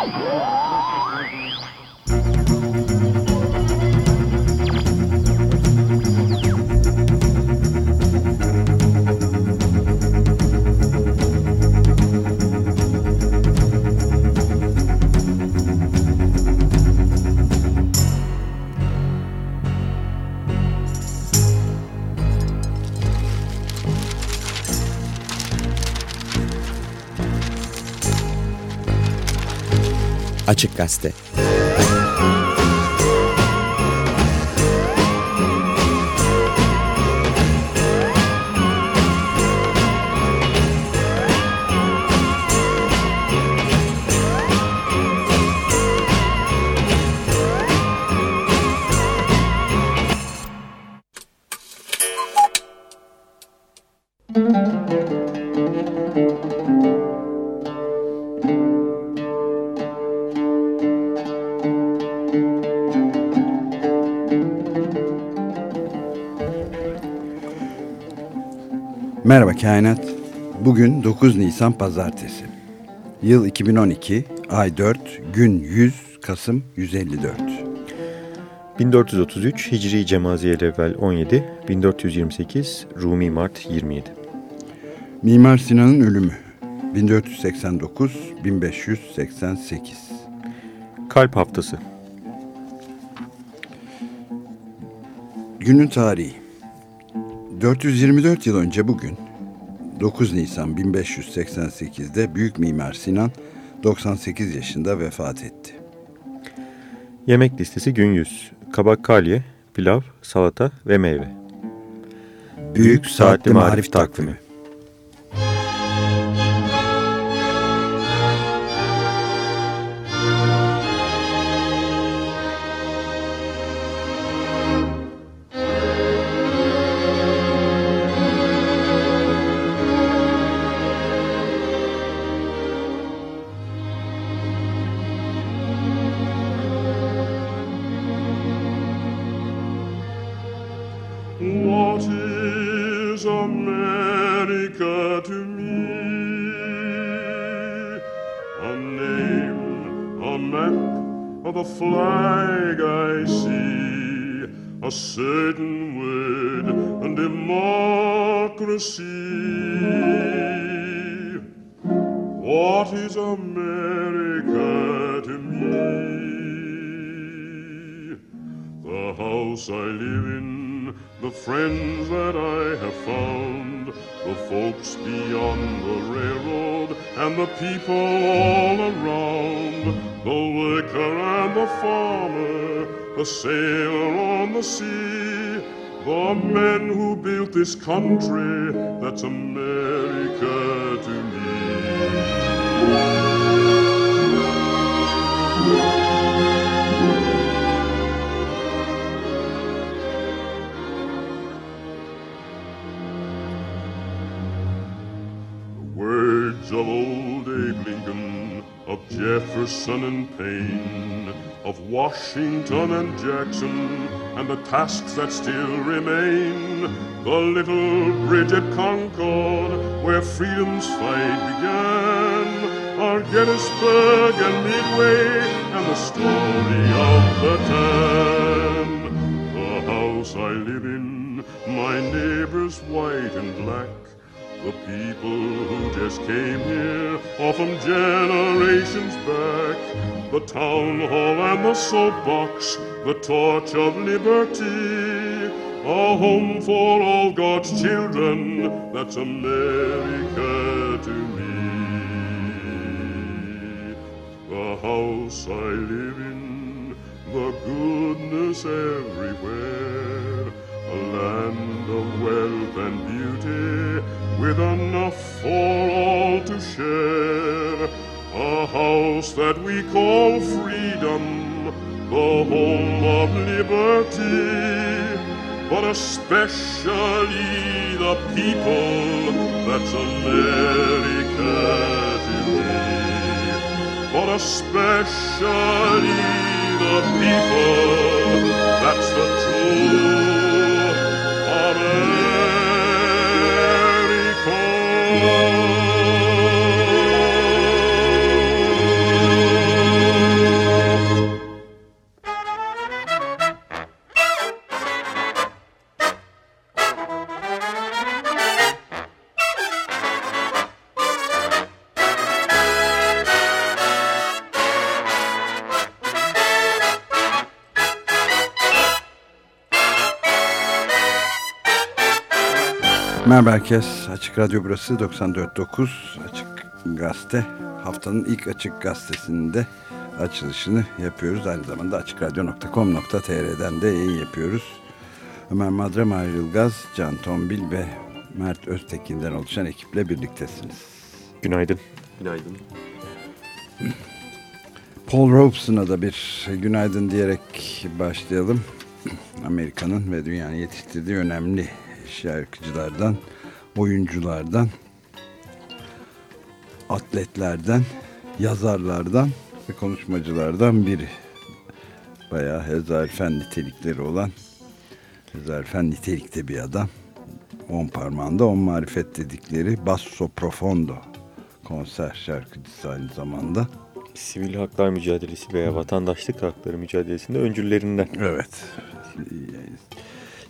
Música Açık Gazete Bugün 9 Nisan Pazartesi. Yıl 2012, ay 4, gün 100, Kasım 154. 1433 Hicri Cemaziyel evvel 17, 1428 Rumi Mart 27. Mimar Sinan'ın ölümü 1489-1588. Kalp Haftası. Günün tarihi 424 yıl önce bugün 9 Nisan 1588'de Büyük Mimar Sinan 98 yaşında vefat etti. Yemek listesi gün 100. Kabak kalye, pilav, salata ve meyve. Büyük Saatli Marif Takvimi people all around, the worker and the farmer, the sailor on the sea, the men who built this country that's America to me. Jefferson and Payne, of Washington and Jackson, and the tasks that still remain. The little bridge at Concord, where freedom's fight began, are Gettysburg and Midway, and the story of the tan. The house I live in, my neighbors white and black. The people who just came here, often generations back the town hall and the soapbox, the torch of liberty, a home for all God's children, that's America to me. The house I live in, the goodness everywhere, a land of wealth and beauty, with enough for all to share. A house that we call freedom, the home of liberty, but especially the people that's America. But especially the people that's the true Merhaba herkes. Açık Radyo burası 94.9 Açık Gazete. Haftanın ilk Açık Gazetesi'nde açılışını yapıyoruz. Aynı zamanda açıkradyo.com.tr'den de yayın yapıyoruz. Ömer Madra, Mahir Ilgaz, Can Tombil ve Mert Öztekin'den oluşan ekiple birliktesiniz. Günaydın. Günaydın. Paul Robeson'a da bir günaydın diyerek başlayalım. Amerika'nın ve dünyanın yetiştirdiği önemli şarkıcılardan, oyunculardan, atletlerden, yazarlardan ve konuşmacılardan biri. Bayağı hezarfen nitelikleri olan, hezarfen nitelikte bir adam. On parmağında on marifet dedikleri Basso Profondo konser şarkıcısı aynı zamanda. Sivil haklar mücadelesi veya vatandaşlık hakları mücadelesinde öncüllerinden. Evet.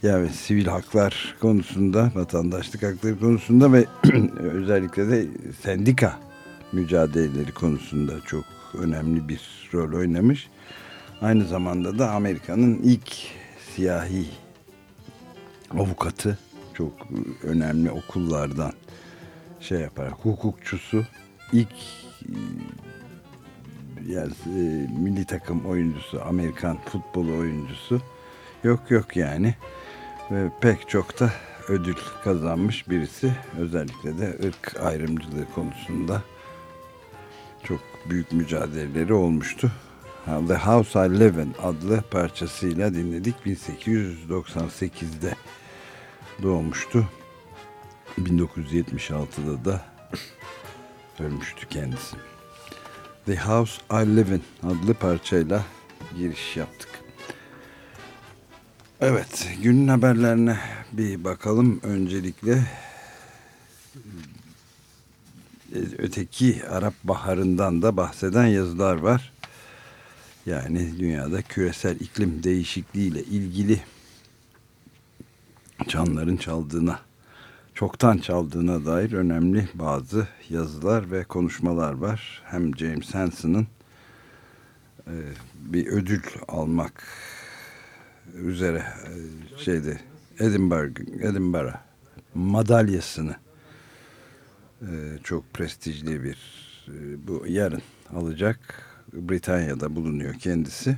Yani sivil haklar konusunda, vatandaşlık hakları konusunda ve özellikle de sendika mücadeleleri konusunda çok önemli bir rol oynamış. Aynı zamanda da Amerika'nın ilk siyahi avukatı, çok önemli okullardan şey yaparak hukukçusu, ilk yani e, milli takım oyuncusu, Amerikan futbolu oyuncusu yok yok yani ve pek çok da ödül kazanmış birisi. Özellikle de ırk ayrımcılığı konusunda çok büyük mücadeleleri olmuştu. The House I Live in adlı parçasıyla dinledik. 1898'de doğmuştu. 1976'da da ölmüştü kendisi. The House I Live In adlı parçayla giriş yaptık. Evet, günün haberlerine bir bakalım. Öncelikle öteki Arap Baharı'ndan da bahseden yazılar var. Yani dünyada küresel iklim değişikliğiyle ilgili çanların çaldığına, çoktan çaldığına dair önemli bazı yazılar ve konuşmalar var. Hem James Hansen'ın e, bir ödül almak üzere e, şeyde Edinburgh, Edinburgh madalyasını e, çok prestijli bir e, bu yarın alacak. Britanya'da bulunuyor kendisi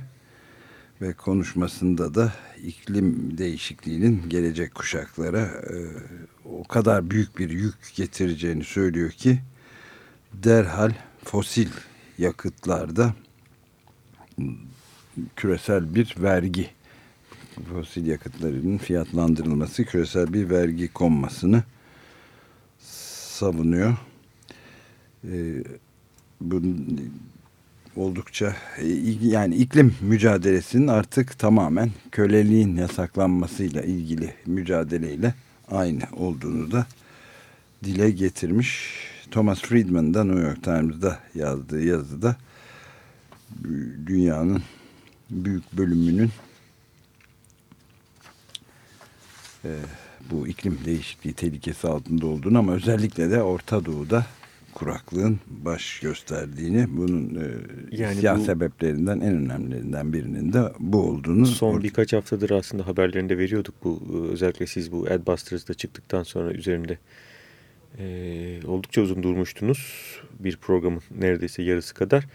ve konuşmasında da iklim değişikliğinin gelecek kuşaklara e, o kadar büyük bir yük getireceğini söylüyor ki derhal fosil yakıtlarda küresel bir vergi fosil yakıtlarının fiyatlandırılması küresel bir vergi konmasını savunuyor. Ee, bu oldukça yani iklim mücadelesinin artık tamamen köleliğin yasaklanmasıyla ilgili mücadeleyle aynı olduğunu da dile getirmiş. Thomas Friedman New York Times'da yazdığı yazıda dünyanın büyük bölümünün e, bu iklim değişikliği tehlikesi altında olduğunu ama özellikle de Orta Doğu'da kuraklığın baş gösterdiğini bunun e, yani siyah bu, sebeplerinden en önemlilerinden birinin de bu olduğunu son birkaç haftadır aslında haberlerinde veriyorduk bu e, özellikle siz bu Adbusters'da çıktıktan sonra üzerinde. E, oldukça uzun durmuştunuz bir programın neredeyse yarısı kadar.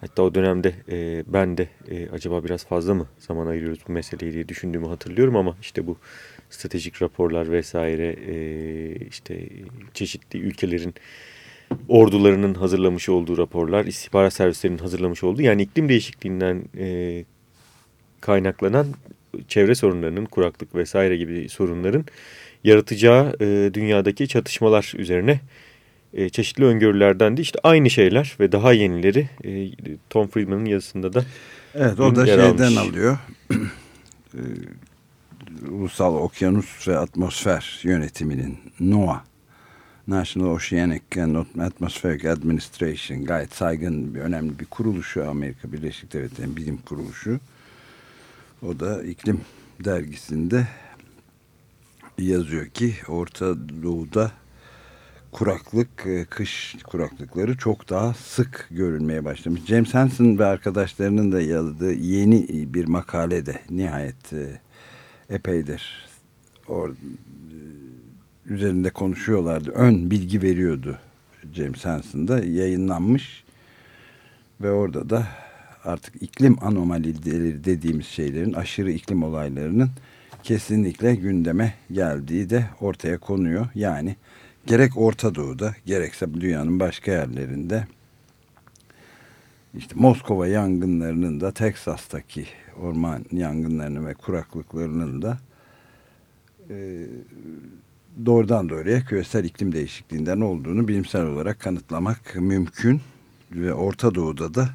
Hatta o dönemde e, ben de e, acaba biraz fazla mı zaman ayırıyoruz bu meseleyi diye düşündüğümü hatırlıyorum ama işte bu stratejik raporlar vesaire e, işte çeşitli ülkelerin ordularının hazırlamış olduğu raporlar, istihbarat servislerinin hazırlamış olduğu yani iklim değişikliğinden e, kaynaklanan çevre sorunlarının, kuraklık vesaire gibi sorunların yaratacağı e, dünyadaki çatışmalar üzerine e, çeşitli öngörülerden de işte aynı şeyler ve daha yenileri e, Tom Friedman'ın yazısında da Evet o da şeyden almış. alıyor. Ulusal Okyanus ve Atmosfer Yönetiminin NOAA National Oceanic and Atmospheric Administration gayet saygın bir önemli bir kuruluşu Amerika Birleşik Devletleri'nin bilim kuruluşu. O da iklim dergisinde yazıyor ki Orta Doğu'da kuraklık, e, kış kuraklıkları çok daha sık görülmeye başlamış. James Hansen ve arkadaşlarının da yazdığı yeni bir makalede nihayet e, epeydir or, üzerinde konuşuyorlardı. Ön bilgi veriyordu James Hansen'da yayınlanmış ve orada da artık iklim anomalileri dediğimiz şeylerin aşırı iklim olaylarının kesinlikle gündeme geldiği de ortaya konuyor. Yani gerek Orta Doğu'da gerekse dünyanın başka yerlerinde işte Moskova yangınlarının da Teksas'taki orman yangınlarının ve kuraklıklarının da e, doğrudan doğruya küresel iklim değişikliğinden olduğunu bilimsel olarak kanıtlamak mümkün ve Orta Doğu'da da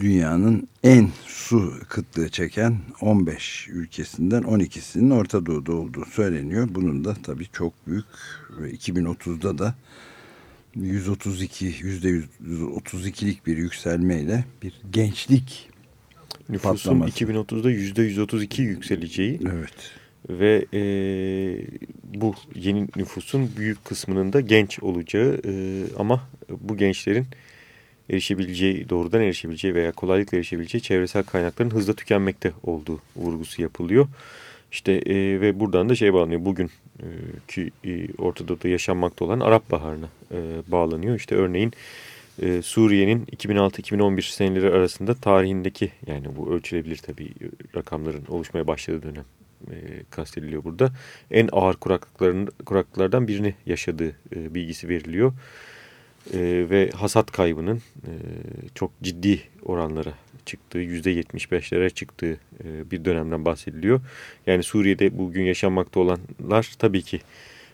dünyanın en su kıtlığı çeken 15 ülkesinden 12'sinin Orta Doğu'da olduğu söyleniyor. Bunun da tabii çok büyük ve 2030'da da 132 yüzde 132'lik bir yükselmeyle bir gençlik Nüfusun patlaması. 2030'da yüzde 132 yükseleceği. Evet. Ve e, bu yeni nüfusun büyük kısmının da genç olacağı e, ama bu gençlerin erişebileceği, doğrudan erişebileceği veya kolaylıkla erişebileceği çevresel kaynakların hızla tükenmekte olduğu vurgusu yapılıyor. İşte e, ve buradan da şey bağlanıyor. Bugün e, ki e, Orta yaşanmakta olan Arap Baharı'na e, bağlanıyor. İşte örneğin e, Suriye'nin 2006-2011 seneleri arasında tarihindeki yani bu ölçülebilir tabii rakamların oluşmaya başladığı dönem e, kastediliyor burada. En ağır kuraklıkların kuraklıklardan birini yaşadığı e, bilgisi veriliyor e, ve hasat kaybının e, çok ciddi oranlara çıktığı, %75'lere çıktığı e, bir dönemden bahsediliyor. Yani Suriye'de bugün yaşanmakta olanlar tabii ki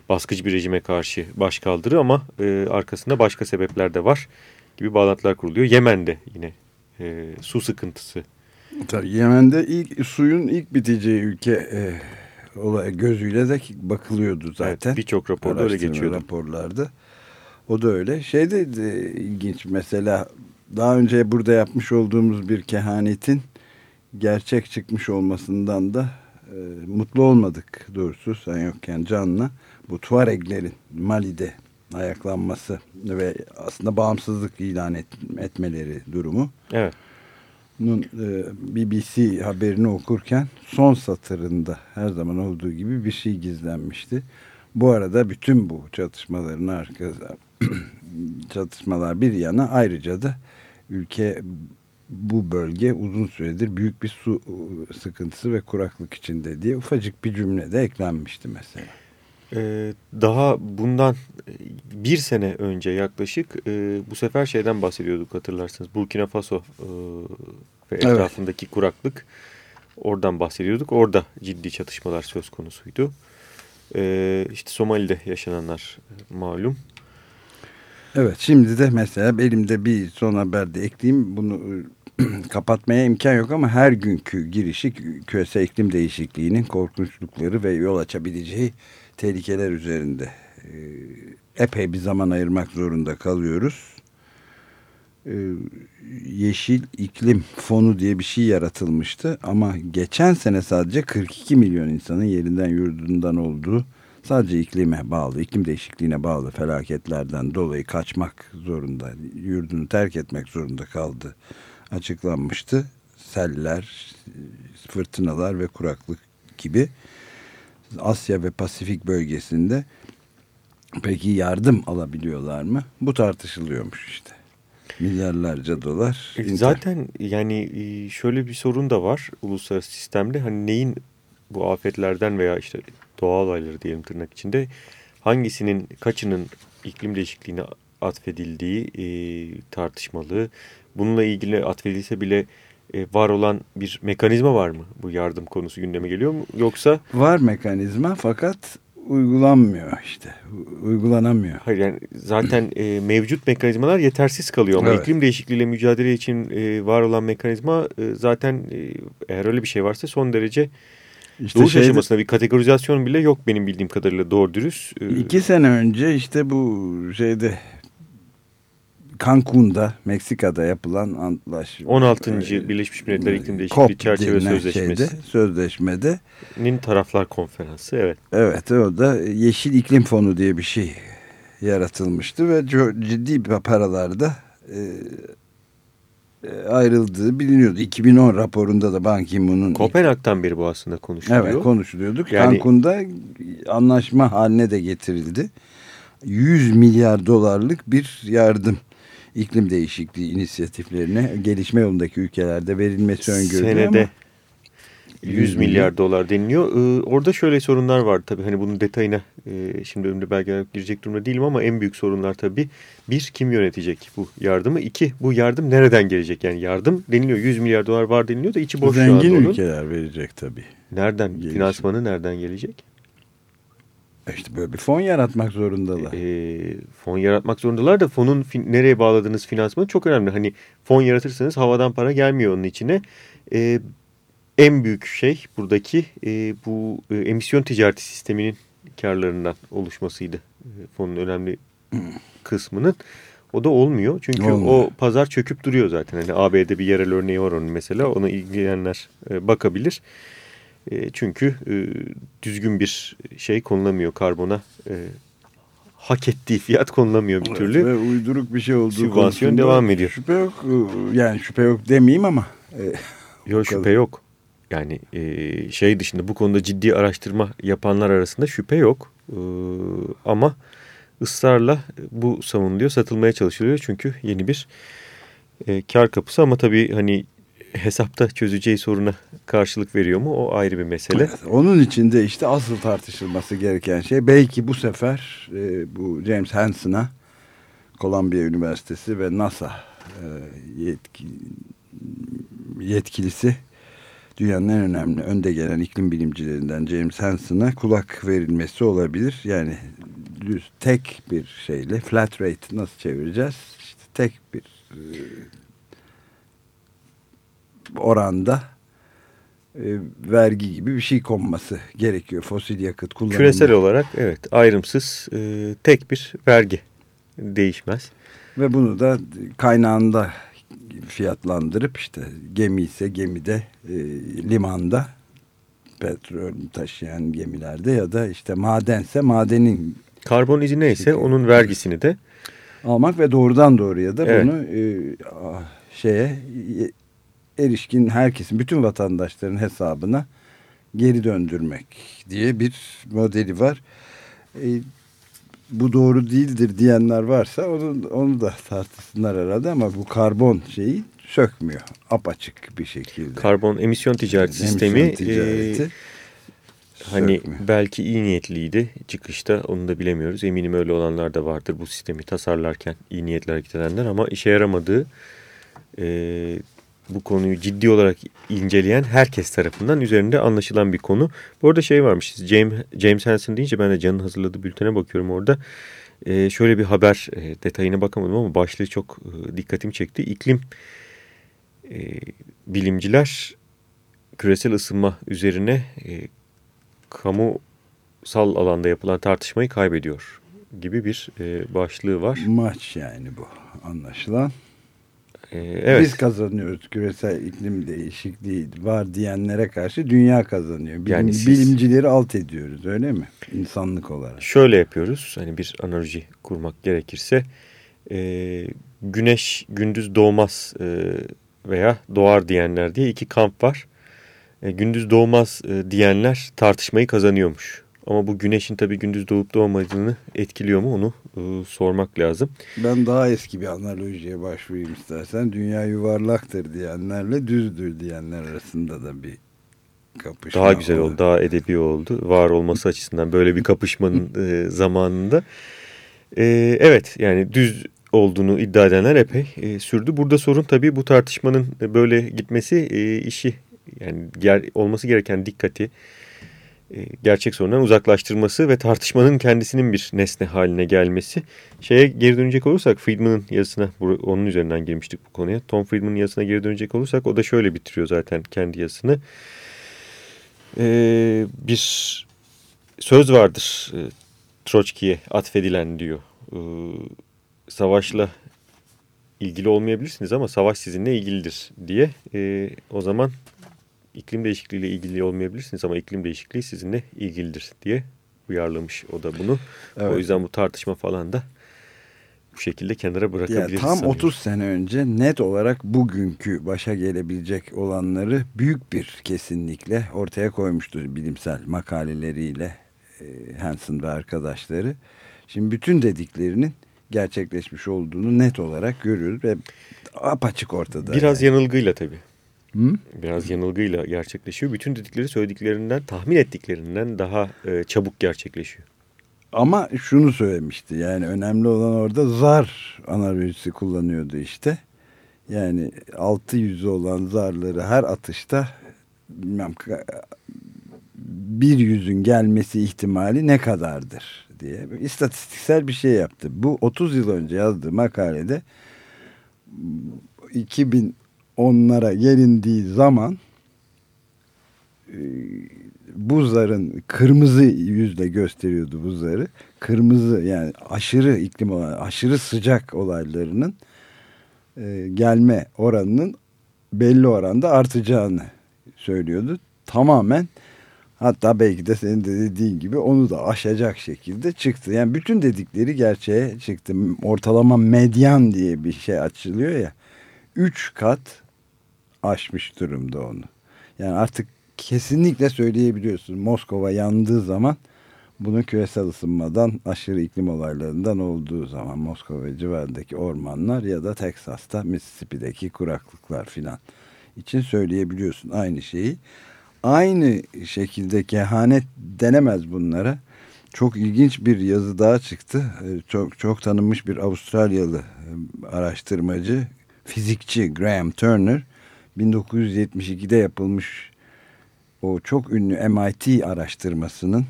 baskıcı bir rejime karşı başkaldırı ama e, arkasında başka sebepler de var gibi bağlantılar kuruluyor. Yemen'de yine e, su sıkıntısı. Tabii Yemen'de ilk suyun ilk biteceği ülke e, olay gözüyle de bakılıyordu zaten. Evet, Birçok raporda öyle geçiyordu. Raporlarda. O da öyle. Şey de, de ilginç mesela daha önce burada yapmış olduğumuz bir kehanetin gerçek çıkmış olmasından da e, mutlu olmadık doğrusu sen yokken Can'la. Bu Tuareglerin Mali'de ayaklanması ve aslında bağımsızlık ilan et, etmeleri durumu. Evet. Bunun e, BBC haberini okurken son satırında her zaman olduğu gibi bir şey gizlenmişti. Bu arada bütün bu çatışmaların arkasında çatışmalar bir yana ayrıca da ülke bu bölge uzun süredir büyük bir su sıkıntısı ve kuraklık içinde diye ufacık bir cümle de eklenmişti mesela. Ee, daha bundan bir sene önce yaklaşık e, bu sefer şeyden bahsediyorduk hatırlarsınız. Burkina Faso e, ve etrafındaki evet. kuraklık oradan bahsediyorduk. Orada ciddi çatışmalar söz konusuydu. E, işte Somali'de yaşananlar malum. Evet şimdi de mesela elimde bir son haberde ekleyeyim bunu kapatmaya imkan yok ama her günkü girişi küresel iklim değişikliğinin korkunçlukları ve yol açabileceği tehlikeler üzerinde e, epey bir zaman ayırmak zorunda kalıyoruz. E, Yeşil iklim fonu diye bir şey yaratılmıştı ama geçen sene sadece 42 milyon insanın yerinden yurdundan olduğu sadece iklime bağlı, iklim değişikliğine bağlı felaketlerden dolayı kaçmak zorunda, yurdunu terk etmek zorunda kaldı açıklanmıştı. Seller, fırtınalar ve kuraklık gibi Asya ve Pasifik bölgesinde peki yardım alabiliyorlar mı? Bu tartışılıyormuş işte. Milyarlarca dolar. E, zaten yani e, şöyle bir sorun da var uluslararası sistemde. Hani neyin bu afetlerden veya işte doğal olayları diyelim tırnak içinde hangisinin kaçının iklim değişikliğine atfedildiği e, tartışmalı. Bununla ilgili atfedilse bile var olan bir mekanizma var mı? Bu yardım konusu gündeme geliyor mu? Yoksa... Var mekanizma fakat uygulanmıyor işte. Uygulanamıyor. Hayır yani zaten e, mevcut mekanizmalar yetersiz kalıyor ama evet. iklim değişikliğiyle mücadele için e, var olan mekanizma e, zaten e, eğer öyle bir şey varsa son derece işte Doğuş şeyde, aşamasında bir kategorizasyon bile yok benim bildiğim kadarıyla doğru dürüst. Ee, iki sene önce işte bu şeyde Cancun'da Meksika'da yapılan antlaşma. 16. E, Birleşmiş Milletler İklim Değişikliği Çerçeve Sözleşmesi. Şeyde, sözleşmede. Nin taraflar konferansı evet. Evet o da Yeşil İklim Fonu diye bir şey yaratılmıştı ve ciddi paralarda e, e, ayrıldığı biliniyordu. 2010 raporunda da Ban Ki-moon'un... Kopenhag'dan beri bu aslında konuşuluyor. Evet konuşuluyorduk. Yani, Cancun'da anlaşma haline de getirildi. 100 milyar dolarlık bir yardım iklim değişikliği inisiyatiflerine gelişme yolundaki ülkelerde verilmesi öngörülüyor Senede ama 100 milyar dolar deniliyor. Ee, orada şöyle sorunlar var tabii. Hani bunun detayına e, şimdi önümde belgeler girecek durumda değilim ama en büyük sorunlar tabii. Bir, kim yönetecek bu yardımı? İki, bu yardım nereden gelecek? Yani yardım deniliyor. 100 milyar dolar var deniliyor da içi boş Zengin şu anda ülkeler verecek tabii. Nereden? Gelecek. Finansmanı nereden gelecek? İşte böyle bir fon yaratmak zorundalar. E, fon yaratmak zorundalar da fonun fin nereye bağladığınız finansmanı çok önemli. Hani fon yaratırsanız havadan para gelmiyor onun içine. E, en büyük şey buradaki e, bu e, emisyon ticareti sisteminin karlarından oluşmasıydı. E, fonun önemli kısmının. O da olmuyor. Çünkü olmuyor. o pazar çöküp duruyor zaten. Hani AB'de bir yerel örneği var onun mesela. Ona ilgilenenler e, bakabilir. E, çünkü e, düzgün bir şey konulamıyor karbona. E, hak ettiği fiyat konulamıyor bir türlü. Ve uyduruk bir şey olduğu Sübvansiyon devam ediyor. Şüphe yok. Yani şüphe yok demeyeyim ama. E, yok şüphe yok. Yani e, şey dışında bu konuda ciddi araştırma yapanlar arasında şüphe yok. E, ama ısrarla bu savunuluyor, satılmaya çalışılıyor. Çünkü yeni bir e, kar kapısı ama tabii hani hesapta çözeceği soruna karşılık veriyor mu o ayrı bir mesele. Evet, onun için de işte asıl tartışılması gereken şey belki bu sefer e, bu James Hansen'a Columbia Üniversitesi ve NASA e, yetki, yetkilisi dünyanın en önemli önde gelen iklim bilimcilerinden James Hansen'a kulak verilmesi olabilir. Yani düz tek bir şeyle flat rate nasıl çevireceğiz? İşte tek bir e, oranda e, vergi gibi bir şey konması gerekiyor fosil yakıt kullanımı. Küresel olarak evet ayrımsız e, tek bir vergi değişmez. Ve bunu da kaynağında fiyatlandırıp işte gemi ise gemide e, limanda petrol taşıyan gemilerde ya da işte madense madenin karbon izi neyse onun vergisini de almak ve doğrudan doğruya da evet. bunu e, şeye erişkin herkesin bütün vatandaşların hesabına geri döndürmek diye bir modeli var. E, bu doğru değildir diyenler varsa onu, onu da tartışsınlar herhalde ama bu karbon şeyi sökmüyor apaçık bir şekilde. Karbon emisyon ticareti emisyon sistemi ticareti, e, hani belki iyi niyetliydi çıkışta onu da bilemiyoruz. Eminim öyle olanlar da vardır bu sistemi tasarlarken iyi niyetli hareket edenler ama işe yaramadığı e, bu konuyu ciddi olarak inceleyen herkes tarafından üzerinde anlaşılan bir konu. Bu arada şey varmış James, James Hansen deyince ben de Can'ın hazırladığı bültene bakıyorum orada. Ee, şöyle bir haber e, detayına bakamadım ama başlığı çok e, dikkatimi çekti. İklim e, bilimciler küresel ısınma üzerine e, kamusal alanda yapılan tartışmayı kaybediyor gibi bir e, başlığı var. Maç yani bu anlaşılan. Ee, evet. Biz kazanıyoruz küresel iklim değişikliği var diyenlere karşı dünya kazanıyor. Bilim, yani siz, bilimcileri alt ediyoruz öyle mi? İnsanlık olarak. Şöyle yapıyoruz hani bir analoji kurmak gerekirse e, güneş gündüz doğmaz e, veya doğar diyenler diye iki kamp var. E, gündüz doğmaz e, diyenler tartışmayı kazanıyormuş. Ama bu güneşin tabii gündüz doğup doğmadığını etkiliyor mu onu e, sormak lazım. Ben daha eski bir analojiye başvurayım istersen. Dünya yuvarlaktır diyenlerle düzdür diyenler arasında da bir kapışma Daha güzel oldu, daha edebi oldu. Var olması açısından böyle bir kapışmanın e, zamanında. E, evet yani düz olduğunu iddia edenler epey e, sürdü. Burada sorun tabii bu tartışmanın böyle gitmesi e, işi yani ger olması gereken dikkati gerçek sorundan uzaklaştırması ve tartışmanın kendisinin bir nesne haline gelmesi. Şeye geri dönecek olursak Friedman'ın yazısına onun üzerinden girmiştik bu konuya. Tom Friedman'ın yazısına geri dönecek olursak o da şöyle bitiriyor zaten kendi yazısını. Ee, bir söz vardır e, Troçki'ye atfedilen diyor. Ee, savaşla ilgili olmayabilirsiniz ama savaş sizinle ilgilidir diye. Ee, o zaman iklim değişikliğiyle ilgili olmayabilirsiniz ama iklim değişikliği sizinle ilgilidir diye uyarlamış o da bunu. Evet. O yüzden bu tartışma falan da bu şekilde kenara bırakabiliriz. Ya, tam sanıyorum. 30 sene önce net olarak bugünkü başa gelebilecek olanları büyük bir kesinlikle ortaya koymuştu bilimsel makaleleriyle e, Hansen ve arkadaşları. Şimdi bütün dediklerinin gerçekleşmiş olduğunu net olarak görüyoruz ve apaçık ortada. Biraz yani. yanılgıyla tabii. Hı? Biraz yanılgıyla gerçekleşiyor. Bütün dedikleri söylediklerinden, tahmin ettiklerinden daha e, çabuk gerçekleşiyor. Ama şunu söylemişti yani önemli olan orada zar analojisi kullanıyordu işte. Yani altı yüzü olan zarları her atışta bilmem bir yüzün gelmesi ihtimali ne kadardır diye istatistiksel bir şey yaptı. Bu 30 yıl önce yazdığı makalede 2010'lara gelindiği zaman e, bu zarın kırmızı yüzle gösteriyordu bu zarı. Kırmızı yani aşırı iklim aşırı sıcak olaylarının e, gelme oranının belli oranda artacağını söylüyordu. Tamamen hatta belki de senin de dediğin gibi onu da aşacak şekilde çıktı. Yani bütün dedikleri gerçeğe çıktı. Ortalama medyan diye bir şey açılıyor ya. Üç kat aşmış durumda onu. Yani artık kesinlikle söyleyebiliyorsun. Moskova yandığı zaman bunu küresel ısınmadan aşırı iklim olaylarından olduğu zaman Moskova ve civarındaki ormanlar ya da Teksas'ta Mississippi'deki kuraklıklar filan için söyleyebiliyorsun aynı şeyi. Aynı şekilde kehanet denemez bunlara. Çok ilginç bir yazı daha çıktı. Ee, çok çok tanınmış bir Avustralyalı e, araştırmacı, fizikçi Graham Turner 1972'de yapılmış o çok ünlü MIT araştırmasının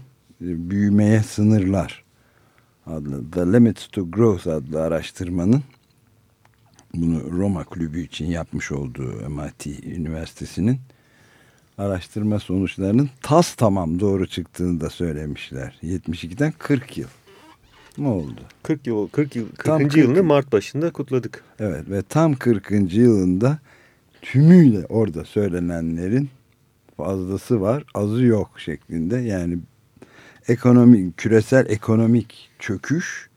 e, büyümeye sınırlar adlı The Limits to Growth adlı araştırmanın bunu Roma kulübü için yapmış olduğu MIT Üniversitesi'nin araştırma sonuçlarının tas tamam doğru çıktığını da söylemişler. 72'den 40 yıl. Ne oldu? 40 yıl 40 yıl 40. Tam 40, yılını Mart başında kutladık. Evet ve tam 40. yılında tümüyle orada söylenenlerin fazlası var, azı yok şeklinde. Yani ekonomik, küresel ekonomik çöküş,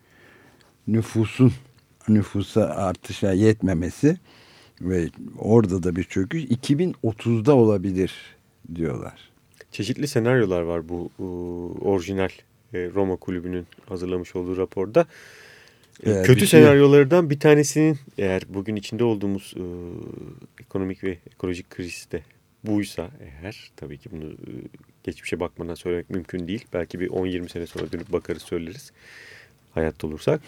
nüfusun nüfusa artışa yetmemesi ve orada da bir çöküş 2030'da olabilir diyorlar. Çeşitli senaryolar var bu, bu orijinal e, Roma kulübünün hazırlamış olduğu raporda. Ee, Kötü senaryolardan bir tanesinin eğer bugün içinde olduğumuz e, ekonomik ve ekolojik krizde buysa eğer tabii ki bunu e, geçmişe bakmadan söylemek mümkün değil. Belki bir 10-20 sene sonra dönüp bakarız söyleriz. Hayatta olursak.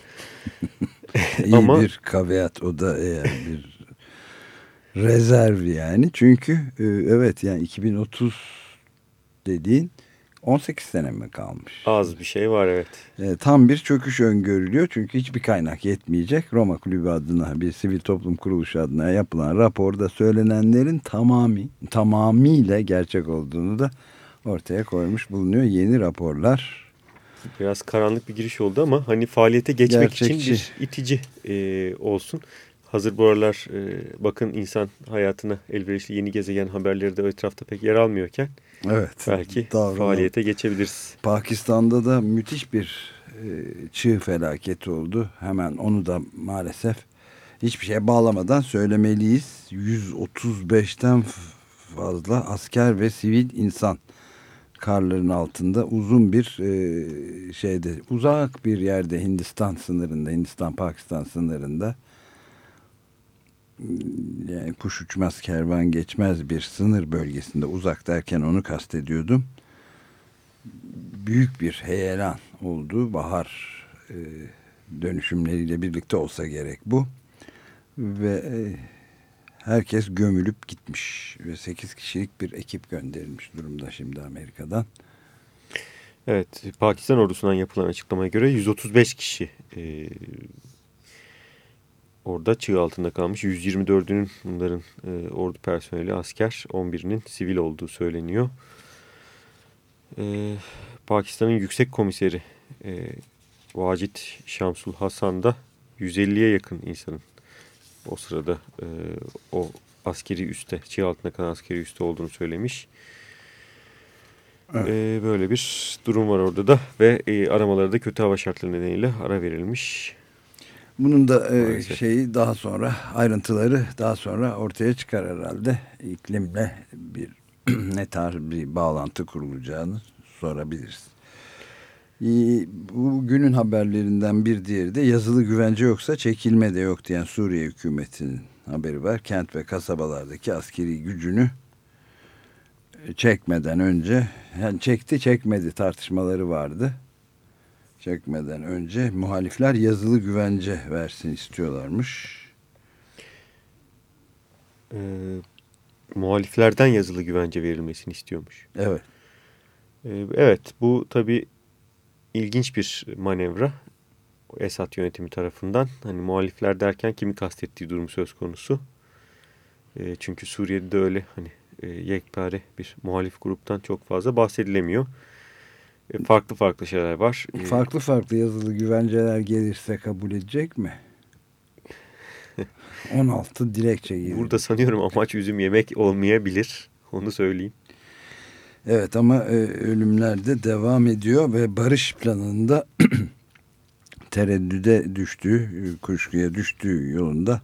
İyi Ama, bir kaveat o da eğer bir rezerv yani. Çünkü e, evet yani 2030 dediğin 18 sene mi kalmış? Az bir şey var evet. E, tam bir çöküş öngörülüyor çünkü hiçbir kaynak yetmeyecek. Roma Kulübü adına bir sivil toplum kuruluşu adına yapılan raporda söylenenlerin tamamı tamamıyla gerçek olduğunu da ortaya koymuş bulunuyor. Yeni raporlar. Biraz karanlık bir giriş oldu ama hani faaliyete geçmek Gerçekçi. için bir itici e, olsun. Hazır bu aralar e, bakın insan hayatına elverişli yeni gezegen haberleri de etrafta pek yer almıyorken evet, belki davranma. faaliyete geçebiliriz. Pakistan'da da müthiş bir e, çığ felaketi oldu. Hemen onu da maalesef hiçbir şeye bağlamadan söylemeliyiz. 135'ten fazla asker ve sivil insan karların altında uzun bir e, şeyde uzak bir yerde Hindistan sınırında Hindistan Pakistan sınırında yani kuş uçmaz kervan geçmez bir sınır bölgesinde uzak derken onu kastediyordum. Büyük bir heyelan oldu. Bahar e, dönüşümleriyle birlikte olsa gerek bu. Ve e, herkes gömülüp gitmiş. Ve 8 kişilik bir ekip gönderilmiş durumda şimdi Amerika'dan. Evet, Pakistan ordusundan yapılan açıklamaya göre 135 kişi e, orada çığ altında kalmış. 124'ünün bunların e, ordu personeli asker, 11'inin sivil olduğu söyleniyor. E, Pakistan'ın yüksek komiseri e, Vacit Şamsul Hasan da 150'ye yakın insanın o sırada e, o askeri üste, çığ altında kalan askeri üste olduğunu söylemiş. Evet. E, böyle bir durum var orada da ve e, aramaları da kötü hava şartları nedeniyle ara verilmiş. Bunun da e, şeyi daha sonra ayrıntıları daha sonra ortaya çıkar herhalde. İklimle bir ne tarz bir bağlantı kurulacağını sorabiliriz. Bu günün haberlerinden bir diğeri de yazılı güvence yoksa çekilme de yok diyen Suriye hükümetinin haberi var. Kent ve kasabalardaki askeri gücünü çekmeden önce yani çekti çekmedi tartışmaları vardı. Çekmeden önce muhalifler yazılı güvence versin istiyorlarmış. Ee, muhaliflerden yazılı güvence verilmesini istiyormuş. Evet. Ee, evet bu tabi ilginç bir manevra. Esad yönetimi tarafından. Hani muhalifler derken kimi kastettiği durum söz konusu. E, çünkü Suriye'de de öyle hani e, yekpare bir muhalif gruptan çok fazla bahsedilemiyor. E, farklı farklı şeyler var. E, farklı farklı yazılı güvenceler gelirse kabul edecek mi? 16 dilekçe gibi. Burada sanıyorum amaç üzüm yemek olmayabilir. Onu söyleyeyim. Evet ama e, ölümler de devam ediyor ve barış planında tereddüde düştüğü, kuşkuya düştüğü yolunda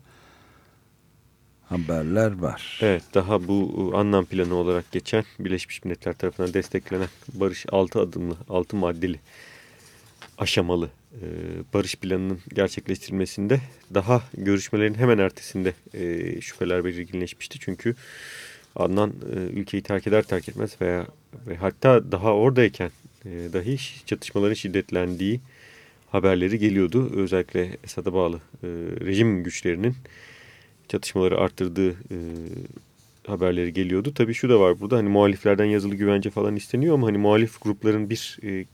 haberler var. Evet daha bu anlam planı olarak geçen Birleşmiş Milletler tarafından desteklenen barış 6 adımlı 6 maddeli aşamalı e, barış planının gerçekleştirilmesinde daha görüşmelerin hemen ertesinde e, şüpheler belirginleşmişti. Çünkü Adnan e, ülkeyi terk eder terk etmez veya ve hatta daha oradayken e, dahi çatışmaların şiddetlendiği haberleri geliyordu. Özellikle Esad'a bağlı e, rejim güçlerinin çatışmaları arttırdığı e, haberleri geliyordu. Tabii şu da var burada hani muhaliflerden yazılı güvence falan isteniyor ama hani muhalif grupların bir e,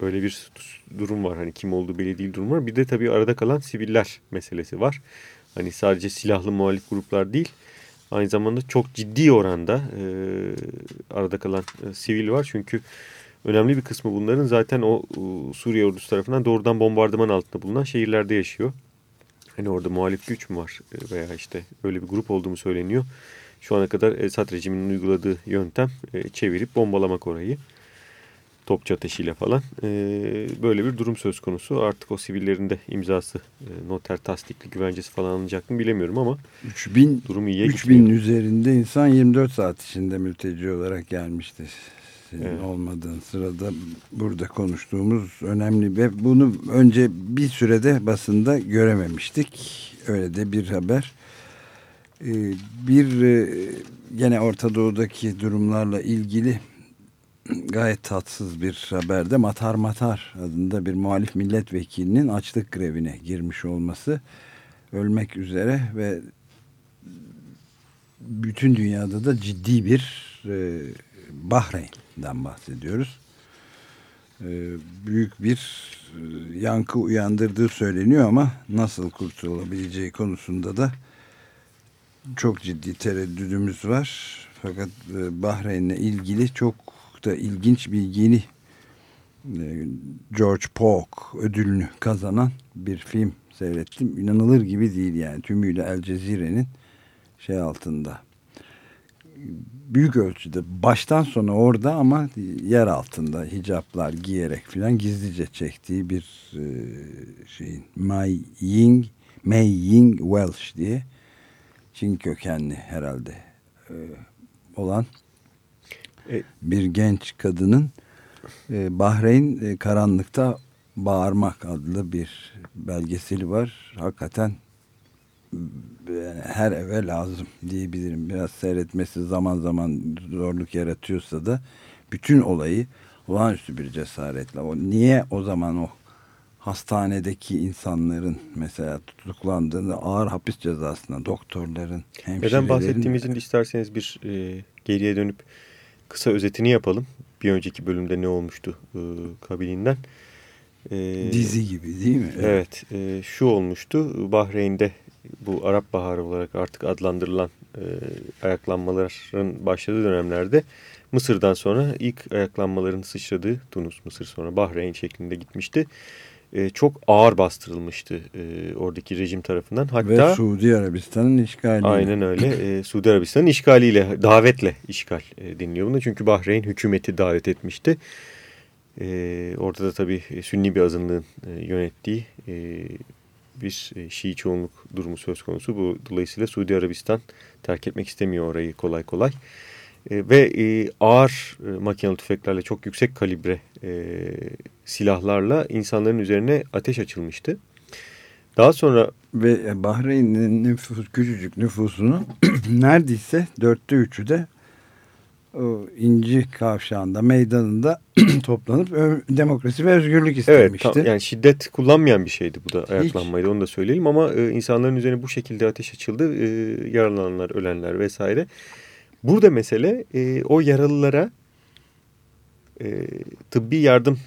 böyle bir durum var. Hani kim olduğu belli değil durum var. Bir de tabii arada kalan siviller meselesi var. Hani sadece silahlı muhalif gruplar değil. Aynı zamanda çok ciddi oranda e, arada kalan e, sivil var. Çünkü önemli bir kısmı bunların zaten o e, Suriye ordusu tarafından doğrudan bombardıman altında bulunan şehirlerde yaşıyor. Hani orada muhalif güç mü var e, veya işte öyle bir grup olduğumu söyleniyor. Şu ana kadar Esad rejiminin uyguladığı yöntem e, çevirip bombalamak orayı. Topçu ateşiyle falan. E, böyle bir durum söz konusu. Artık o sivillerin de imzası, noter tasdikli güvencesi falan alınacak mı bilemiyorum ama 3000, durum iyiye 3000 gitmiyor. üzerinde insan 24 saat içinde mülteci olarak gelmişti senin evet. olmadığın sırada burada konuştuğumuz önemli ve bunu önce bir sürede basında görememiştik. Öyle de bir haber. Ee, bir e, gene Orta Doğu'daki durumlarla ilgili gayet tatsız bir haberde Matar Matar adında bir muhalif milletvekilinin açlık grevine girmiş olması ölmek üzere ve bütün dünyada da ciddi bir e, Bahreyn den bahsediyoruz. Ee, büyük bir e, yankı uyandırdığı söyleniyor ama nasıl kurtulabileceği konusunda da çok ciddi tereddüdümüz var. Fakat e, Bahreyn'le ilgili çok da ilginç bir yeni e, George Polk ödülünü kazanan bir film seyrettim. İnanılır gibi değil yani tümüyle El Cezire'nin şey altında büyük ölçüde baştan sona orada ama yer altında hicaplar giyerek filan gizlice çektiği bir e, şeyin May Ying May Ying Welsh diye Çin kökenli herhalde e, olan e, bir genç kadının e, Bahreyn e, karanlıkta bağırmak adlı bir belgeseli var. Hakikaten her eve lazım diyebilirim. Biraz seyretmesi zaman zaman zorluk yaratıyorsa da bütün olayı olağanüstü bir cesaretle. O, niye o zaman o hastanedeki insanların mesela tutuklandığında ağır hapis cezasına doktorların, hemşirelerin... Neden bahsettiğimizin isterseniz bir e, geriye dönüp kısa özetini yapalım. Bir önceki bölümde ne olmuştu e, kabilinden. E, Dizi gibi değil mi? Evet. E, şu olmuştu. Bahreyn'de bu Arap Baharı olarak artık adlandırılan e, ayaklanmaların başladığı dönemlerde Mısır'dan sonra ilk ayaklanmaların sıçradığı Tunus, Mısır sonra Bahreyn şeklinde gitmişti. E, çok ağır bastırılmıştı e, oradaki rejim tarafından. Hatta, Ve Suudi Arabistan'ın işgaliyle. Aynen öyle. E, Suudi Arabistan'ın işgaliyle, davetle işgal e, deniliyor buna. Çünkü Bahreyn hükümeti davet etmişti. E, orada da tabii Sünni bir azınlığın e, yönettiği e, bir e, Şii çoğunluk durumu söz konusu. Bu dolayısıyla Suudi Arabistan terk etmek istemiyor orayı kolay kolay. E, ve e, ağır e, makinalı tüfeklerle çok yüksek kalibre e, silahlarla insanların üzerine ateş açılmıştı. Daha sonra ve Bahreyn'in nüfus, küçücük nüfusunu neredeyse dörtte üçü de o inci kavşağında meydanında toplanıp demokrasi ve özgürlük istemişti. Evet yani şiddet kullanmayan bir şeydi bu da ayaklanmaydı Hiç. onu da söyleyelim ama e, insanların üzerine bu şekilde ateş açıldı e, yaralananlar ölenler vesaire. Burada mesele e, o yaralılara e, tıbbi yardım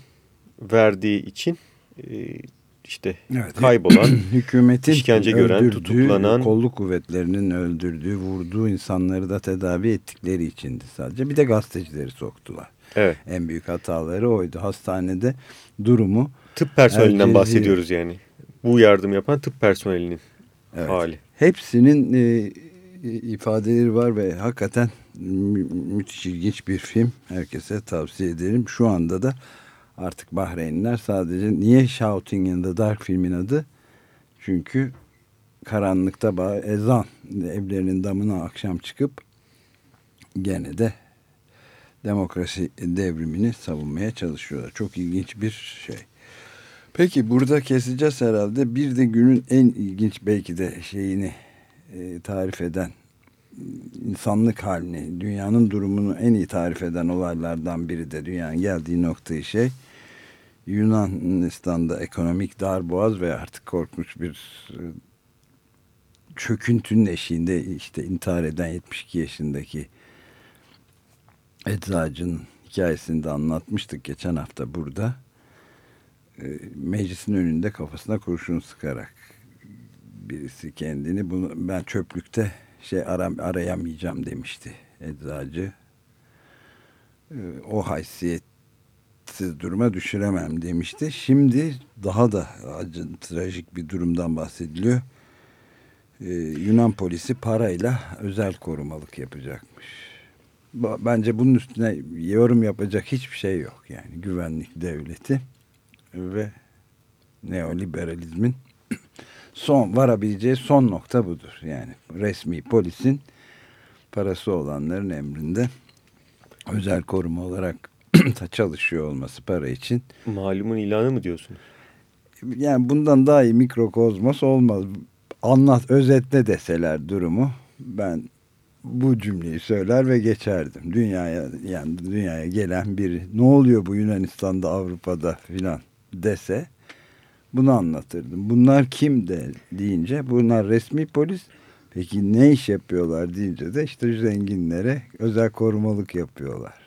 verdiği için e, işte evet, kaybolan, hükümetin işkence gören, tutuklanan, kolluk kuvvetlerinin öldürdüğü, vurduğu insanları da tedavi ettikleri içindi sadece. Bir de gazetecileri soktular. Evet. En büyük hataları oydu. Hastanede durumu tıp personelinden herkesi, bahsediyoruz yani. Bu yardım yapan tıp personelinin evet. hali. Hepsinin e, ifadeleri var ve hakikaten mü müthiş ilginç bir film. Herkese tavsiye ederim. Şu anda da artık Bahreynliler sadece niye Shouting in the Dark filmin adı? Çünkü karanlıkta ezan evlerinin damına akşam çıkıp gene de demokrasi devrimini savunmaya çalışıyorlar. Çok ilginç bir şey. Peki burada keseceğiz herhalde. Bir de günün en ilginç belki de şeyini e, tarif eden insanlık halini, dünyanın durumunu en iyi tarif eden olaylardan biri de dünyanın geldiği noktayı şey Yunanistan'da ekonomik darboğaz ve artık korkmuş bir e, çöküntünün eşiğinde işte intihar eden 72 yaşındaki eczacının hikayesini de anlatmıştık geçen hafta burada. E, meclisin önünde kafasına kurşun sıkarak birisi kendini bunu ben çöplükte şey aram, arayamayacağım demişti eczacı. E, o haysiyet duruma düşüremem demişti. Şimdi daha da acı, trajik bir durumdan bahsediliyor. Ee, Yunan polisi parayla özel korumalık yapacakmış. Bence bunun üstüne yorum yapacak hiçbir şey yok. Yani güvenlik devleti ve neoliberalizmin son varabileceği son nokta budur. Yani resmi polisin parası olanların emrinde özel koruma olarak çalışıyor olması para için. Malumun ilanı mı diyorsunuz? Yani bundan daha iyi mikrokozmos olmaz. Anlat, özetle deseler durumu ben bu cümleyi söyler ve geçerdim. Dünyaya yani dünyaya gelen biri ne oluyor bu Yunanistan'da Avrupa'da filan dese bunu anlatırdım. Bunlar kim de deyince bunlar resmi polis. Peki ne iş yapıyorlar deyince de işte zenginlere özel korumalık yapıyorlar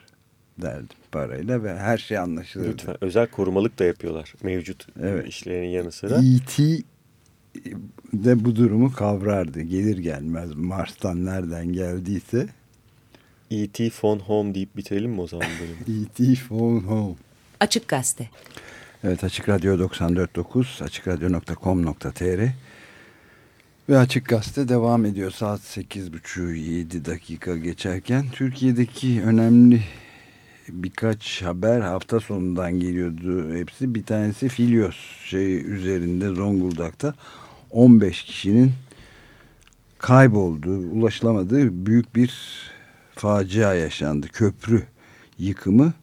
derdim parayla ve her şey anlaşılır. Lütfen özel korumalık da yapıyorlar mevcut evet. işlerin yanı sıra. E.T. de bu durumu kavrardı. Gelir gelmez Mars'tan nereden geldiyse. E.T. Phone Home deyip bitirelim mi o zaman? E.T. Phone Home. Açık Gazete. Evet Açık Radyo 94.9 açıkradyo.com.tr ve Açık Gazete devam ediyor saat 8.30-7 dakika geçerken Türkiye'deki önemli birkaç haber hafta sonundan geliyordu hepsi. Bir tanesi Filios şey üzerinde Zonguldak'ta 15 kişinin kaybolduğu, ulaşılamadığı büyük bir facia yaşandı. Köprü yıkımı.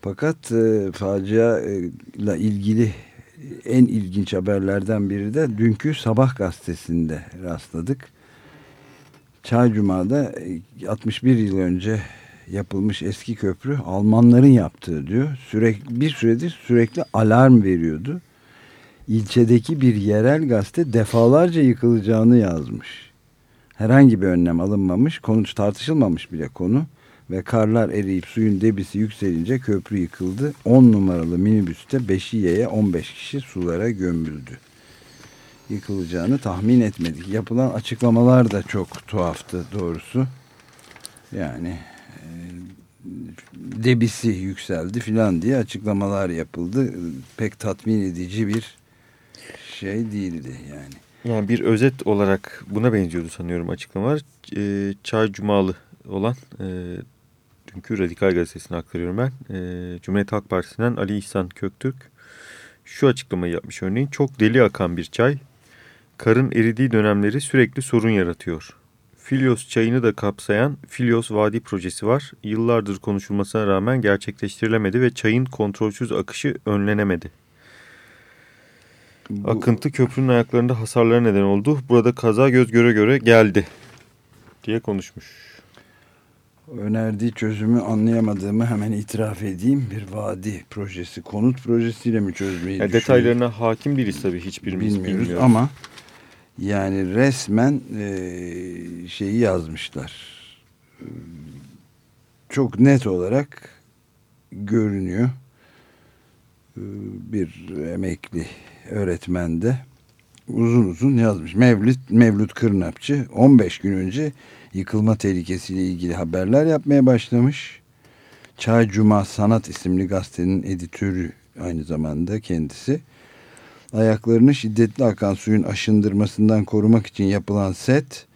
Fakat e, facia ile ilgili en ilginç haberlerden biri de dünkü Sabah gazetesinde rastladık. Çaycuma'da 61 e, yıl önce yapılmış eski köprü Almanların yaptığı diyor. Sürekli bir süredir sürekli alarm veriyordu. İlçedeki bir yerel gazete defalarca yıkılacağını yazmış. Herhangi bir önlem alınmamış, konu tartışılmamış bile konu ve karlar eriyip suyun debisi yükselince köprü yıkıldı. 10 numaralı minibüste Beşiye'ye 15 kişi sulara gömüldü. Yıkılacağını tahmin etmedik. Yapılan açıklamalar da çok tuhaftı doğrusu. Yani debisi yükseldi filan diye açıklamalar yapıldı. Pek tatmin edici bir şey değildi yani. Yani bir özet olarak buna benziyordu sanıyorum açıklamalar. E, Çay Cumalı olan e, dünkü Radikal Gazetesi'ne aktarıyorum ben. E, Cumhuriyet Halk Partisi'nden Ali İhsan Köktürk şu açıklamayı yapmış örneğin. Çok deli akan bir çay. karın eridiği dönemleri sürekli sorun yaratıyor. Filyos çayını da kapsayan Filyos Vadi projesi var. Yıllardır konuşulmasına rağmen gerçekleştirilemedi ve çayın kontrolsüz akışı önlenemedi. Bu... Akıntı köprünün ayaklarında hasarlara neden oldu. Burada kaza göz göre göre geldi diye konuşmuş. Önerdiği çözümü anlayamadığımı hemen itiraf edeyim. Bir vadi projesi, konut projesiyle mi çözmeyi yani Detaylarına hakim değiliz tabii hiçbirimiz bilmiyoruz. bilmiyoruz. Ama yani resmen e, şeyi yazmışlar. Çok net olarak görünüyor. E, bir emekli öğretmen de uzun uzun yazmış. Mevlüt, Mevlüt Kırnapçı 15 gün önce yıkılma tehlikesiyle ilgili haberler yapmaya başlamış. Çay Cuma Sanat isimli gazetenin editörü aynı zamanda kendisi. Ayaklarını şiddetli akan suyun aşındırmasından korumak için yapılan set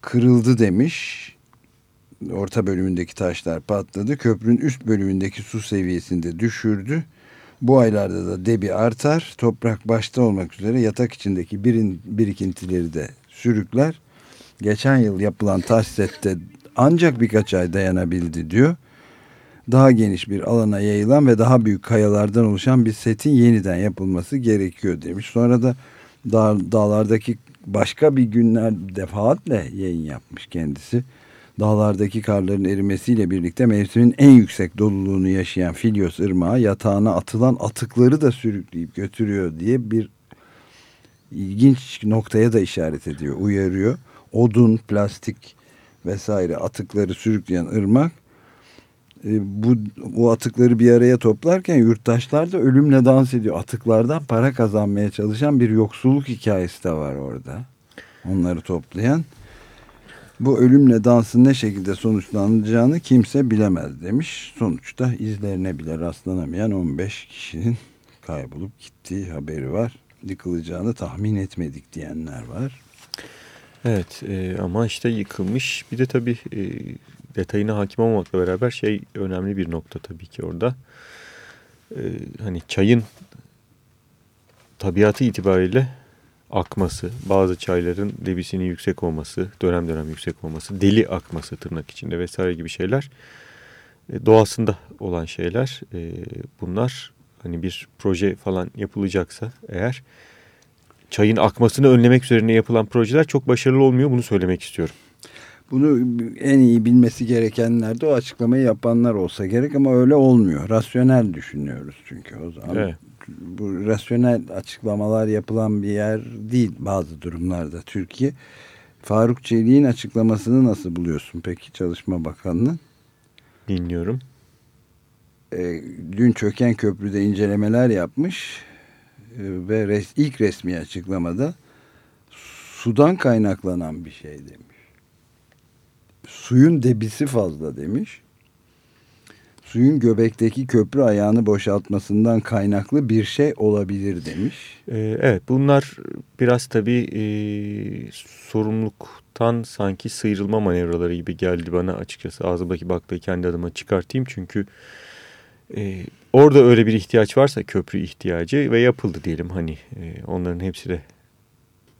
kırıldı demiş. Orta bölümündeki taşlar patladı. Köprünün üst bölümündeki su seviyesinde düşürdü. Bu aylarda da debi artar. Toprak başta olmak üzere yatak içindeki birin, birikintileri de sürükler. Geçen yıl yapılan taş sette ancak birkaç ay dayanabildi diyor daha geniş bir alana yayılan ve daha büyük kayalardan oluşan bir setin yeniden yapılması gerekiyor demiş. Sonra da dağ, dağlardaki başka bir günler defaatle yayın yapmış kendisi. Dağlardaki karların erimesiyle birlikte mevsimin en yüksek doluluğunu yaşayan Filyos Irmağı yatağına atılan atıkları da sürükleyip götürüyor diye bir ilginç noktaya da işaret ediyor, uyarıyor. Odun, plastik vesaire atıkları sürükleyen ırmak e, bu, bu atıkları bir araya toplarken yurttaşlar da ölümle dans ediyor. Atıklardan para kazanmaya çalışan bir yoksulluk hikayesi de var orada. Onları toplayan. Bu ölümle dansın ne şekilde sonuçlanacağını kimse bilemez demiş. Sonuçta izlerine bile rastlanamayan 15 kişinin kaybolup gittiği haberi var. Yıkılacağını tahmin etmedik diyenler var. Evet e, ama işte yıkılmış. Bir de tabii e, detayına hakim olmamakla beraber şey önemli bir nokta tabii ki orada. Ee, hani çayın tabiatı itibariyle akması, bazı çayların debisinin yüksek olması, dönem dönem yüksek olması, deli akması tırnak içinde vesaire gibi şeyler e, doğasında olan şeyler. E, bunlar hani bir proje falan yapılacaksa eğer çayın akmasını önlemek üzerine yapılan projeler çok başarılı olmuyor. Bunu söylemek istiyorum. Bunu en iyi bilmesi gerekenler de o açıklamayı yapanlar olsa gerek ama öyle olmuyor. Rasyonel düşünüyoruz çünkü o zaman. Evet. Bu rasyonel açıklamalar yapılan bir yer değil bazı durumlarda Türkiye. Faruk Çelik'in açıklamasını nasıl buluyorsun peki Çalışma Bakanı'nın? Dinliyorum. E, dün çöken köprüde incelemeler yapmış ve res, ilk resmi açıklamada sudan kaynaklanan bir şey demiş suyun debisi fazla demiş. Suyun göbekteki köprü ayağını boşaltmasından kaynaklı bir şey olabilir demiş. Ee, evet bunlar biraz tabii e, sorumluluktan sanki sıyrılma manevraları gibi geldi bana açıkçası. Ağzımdaki baklayı kendi adıma çıkartayım çünkü e, orada öyle bir ihtiyaç varsa köprü ihtiyacı ve yapıldı diyelim hani e, onların hepsi de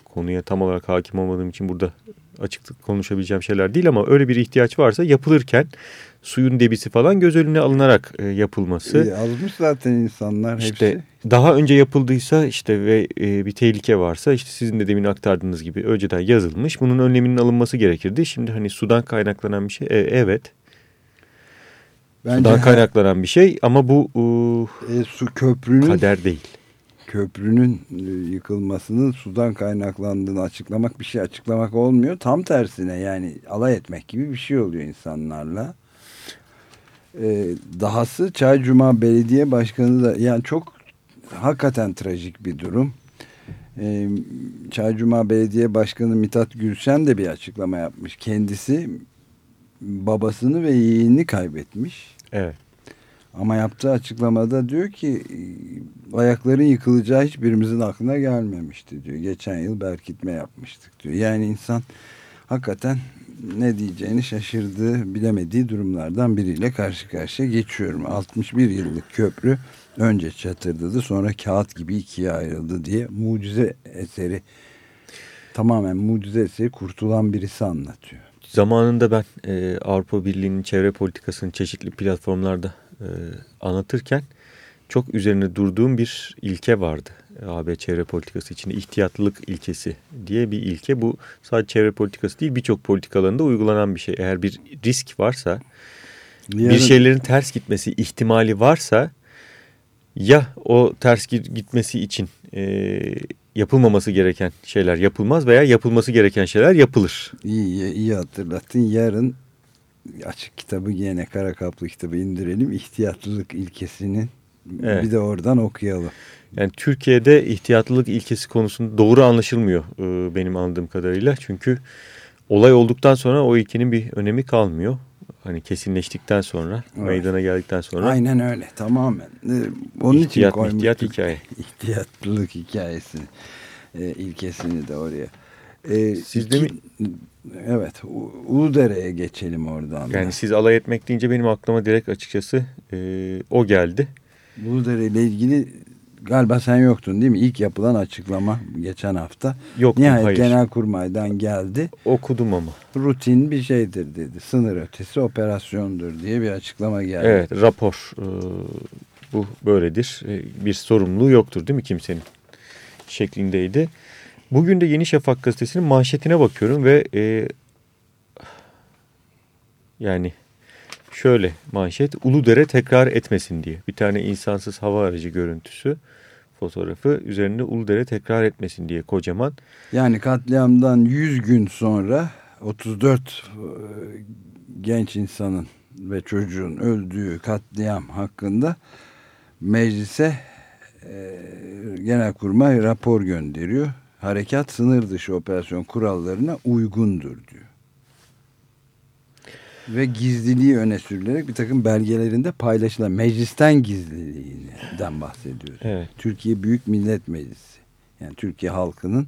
konuya tam olarak hakim olmadığım için burada açık konuşabileceğim şeyler değil ama öyle bir ihtiyaç varsa yapılırken suyun debisi falan göz önüne alınarak e, yapılması. E, almış zaten insanlar işte hepsi. Daha önce yapıldıysa işte ve e, bir tehlike varsa işte sizin de demin aktardığınız gibi önceden yazılmış. Bunun önleminin alınması gerekirdi. Şimdi hani sudan kaynaklanan bir şey e, evet. Bence sudan kaynaklanan bir şey ama bu e, su köprünün kader değil köprünün e, yıkılmasının sudan kaynaklandığını açıklamak bir şey açıklamak olmuyor. Tam tersine yani alay etmek gibi bir şey oluyor insanlarla. Ee, dahası Çay Cuma Belediye Başkanı da yani çok hakikaten trajik bir durum. Ee, Çay Cuma Belediye Başkanı Mithat Gülşen de bir açıklama yapmış. Kendisi babasını ve yeğenini kaybetmiş. Evet. Ama yaptığı açıklamada diyor ki ayakların yıkılacağı hiçbirimizin aklına gelmemişti diyor. Geçen yıl berkitme yapmıştık diyor. Yani insan hakikaten ne diyeceğini şaşırdığı, bilemediği durumlardan biriyle karşı karşıya geçiyorum. 61 yıllık köprü önce çatırdadı sonra kağıt gibi ikiye ayrıldı diye mucize eseri tamamen mucizesi kurtulan birisi anlatıyor. Zamanında ben e, Avrupa Birliği'nin çevre politikasını çeşitli platformlarda e, anlatırken çok üzerine durduğum bir ilke vardı. AB çevre politikası içinde ihtiyatlılık ilkesi diye bir ilke. Bu sadece çevre politikası değil birçok politikalarında uygulanan bir şey. Eğer bir risk varsa Yarın... bir şeylerin ters gitmesi ihtimali varsa ya o ters gitmesi için e, yapılmaması gereken şeyler yapılmaz veya yapılması gereken şeyler yapılır. İyi, iyi hatırlattın. Yarın açık kitabı yine kara kaplı kitabı indirelim. İhtiyatlılık ilkesinin evet. bir de oradan okuyalım. Yani Türkiye'de ihtiyatlılık ilkesi konusunda doğru anlaşılmıyor e, benim anladığım kadarıyla. Çünkü olay olduktan sonra o ilkenin bir önemi kalmıyor. Hani kesinleştikten sonra, evet. meydana geldikten sonra. Aynen öyle tamamen. Ee, onun İhtiyat, için ihtiyat hikaye. İhtiyatlılık hikayesini, e, ilkesini de oraya. E, siz de mi? Evet, Uludere'ye geçelim oradan. Yani da. siz alay etmek deyince benim aklıma direkt açıkçası e, o geldi. Uludere ile ilgili galiba sen yoktun değil mi? İlk yapılan açıklama geçen hafta. Yoktum, Nihayet hayır. Genelkurmay'dan geldi. Okudum ama. Rutin bir şeydir dedi. Sınır ötesi operasyondur diye bir açıklama geldi. Evet rapor e, bu böyledir. E, bir sorumluluğu yoktur değil mi kimsenin? Şeklindeydi. Bugün de Yeni Şafak gazetesinin manşetine bakıyorum ve e, yani şöyle manşet Uludere tekrar etmesin diye. Bir tane insansız hava aracı görüntüsü fotoğrafı üzerinde Uludere tekrar etmesin diye kocaman. Yani katliamdan 100 gün sonra 34 e, genç insanın ve çocuğun öldüğü katliam hakkında meclise e, genelkurmay rapor gönderiyor. Harekat sınır dışı operasyon kurallarına uygundur ve gizliliği öne sürülerek bir takım belgelerinde paylaşılan meclisten gizliliğinden bahsediyoruz. Evet. Türkiye Büyük Millet Meclisi. Yani Türkiye halkının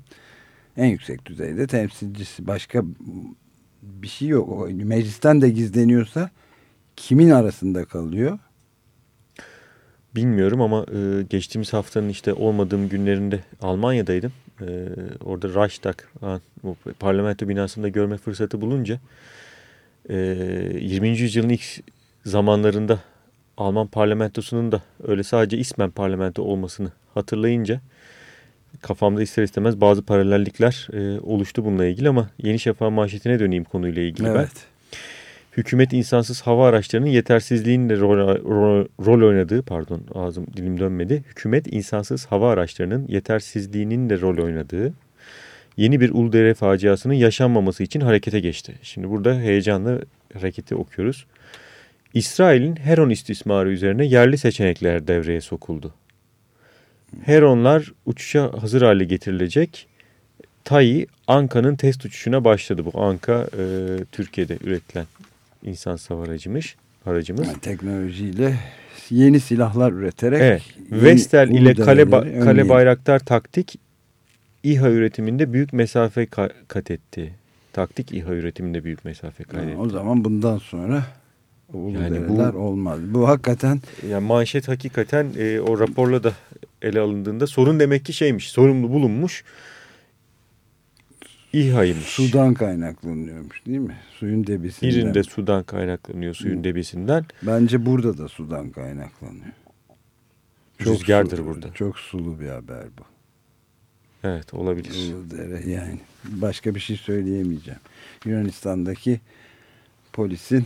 en yüksek düzeyde temsilcisi. Başka bir şey yok. Meclisten de gizleniyorsa kimin arasında kalıyor? Bilmiyorum ama e, geçtiğimiz haftanın işte olmadığım günlerinde Almanya'daydım. E, orada Reichstag, o parlamento binasında görme fırsatı bulunca 20. Ee, yüzyılın ilk zamanlarında Alman parlamentosunun da öyle sadece ismen parlamento olmasını hatırlayınca kafamda ister istemez bazı paralellikler e, oluştu bununla ilgili ama Yeni Şafak manşetine döneyim konuyla ilgili evet. ben. Hükümet insansız hava araçlarının yetersizliğinde rol, rol, rol oynadığı, pardon ağzım dilim dönmedi. Hükümet insansız hava araçlarının yetersizliğinin de rol oynadığı yeni bir Uludere faciasının yaşanmaması için harekete geçti. Şimdi burada heyecanla hareketi okuyoruz. İsrail'in Heron istismarı üzerine yerli seçenekler devreye sokuldu. Heronlar uçuşa hazır hale getirilecek. TAI Anka'nın test uçuşuna başladı. Bu Anka e, Türkiye'de üretilen insan savar aracımız. Yani teknolojiyle yeni silahlar üreterek. Evet. Vestel ile Kale, Kale Bayraktar taktik İHA üretiminde büyük mesafe kat etti. Taktik İHA üretiminde büyük mesafe kaydetti. O zaman bundan sonra yani bu olmaz. Bu hakikaten yani manşet hakikaten e, o raporla da ele alındığında sorun demek ki şeymiş. Sorumlu bulunmuş. İHA'ymış. Sudan kaynaklanıyormuş değil mi? Suyun debisinden. Birinde sudan kaynaklanıyor suyun debisinden. Bence burada da sudan kaynaklanıyor. Çok Rüzgardır sulu, burada. Çok sulu bir haber bu. Evet olabilir. Uludere yani başka bir şey söyleyemeyeceğim. Yunanistan'daki polisin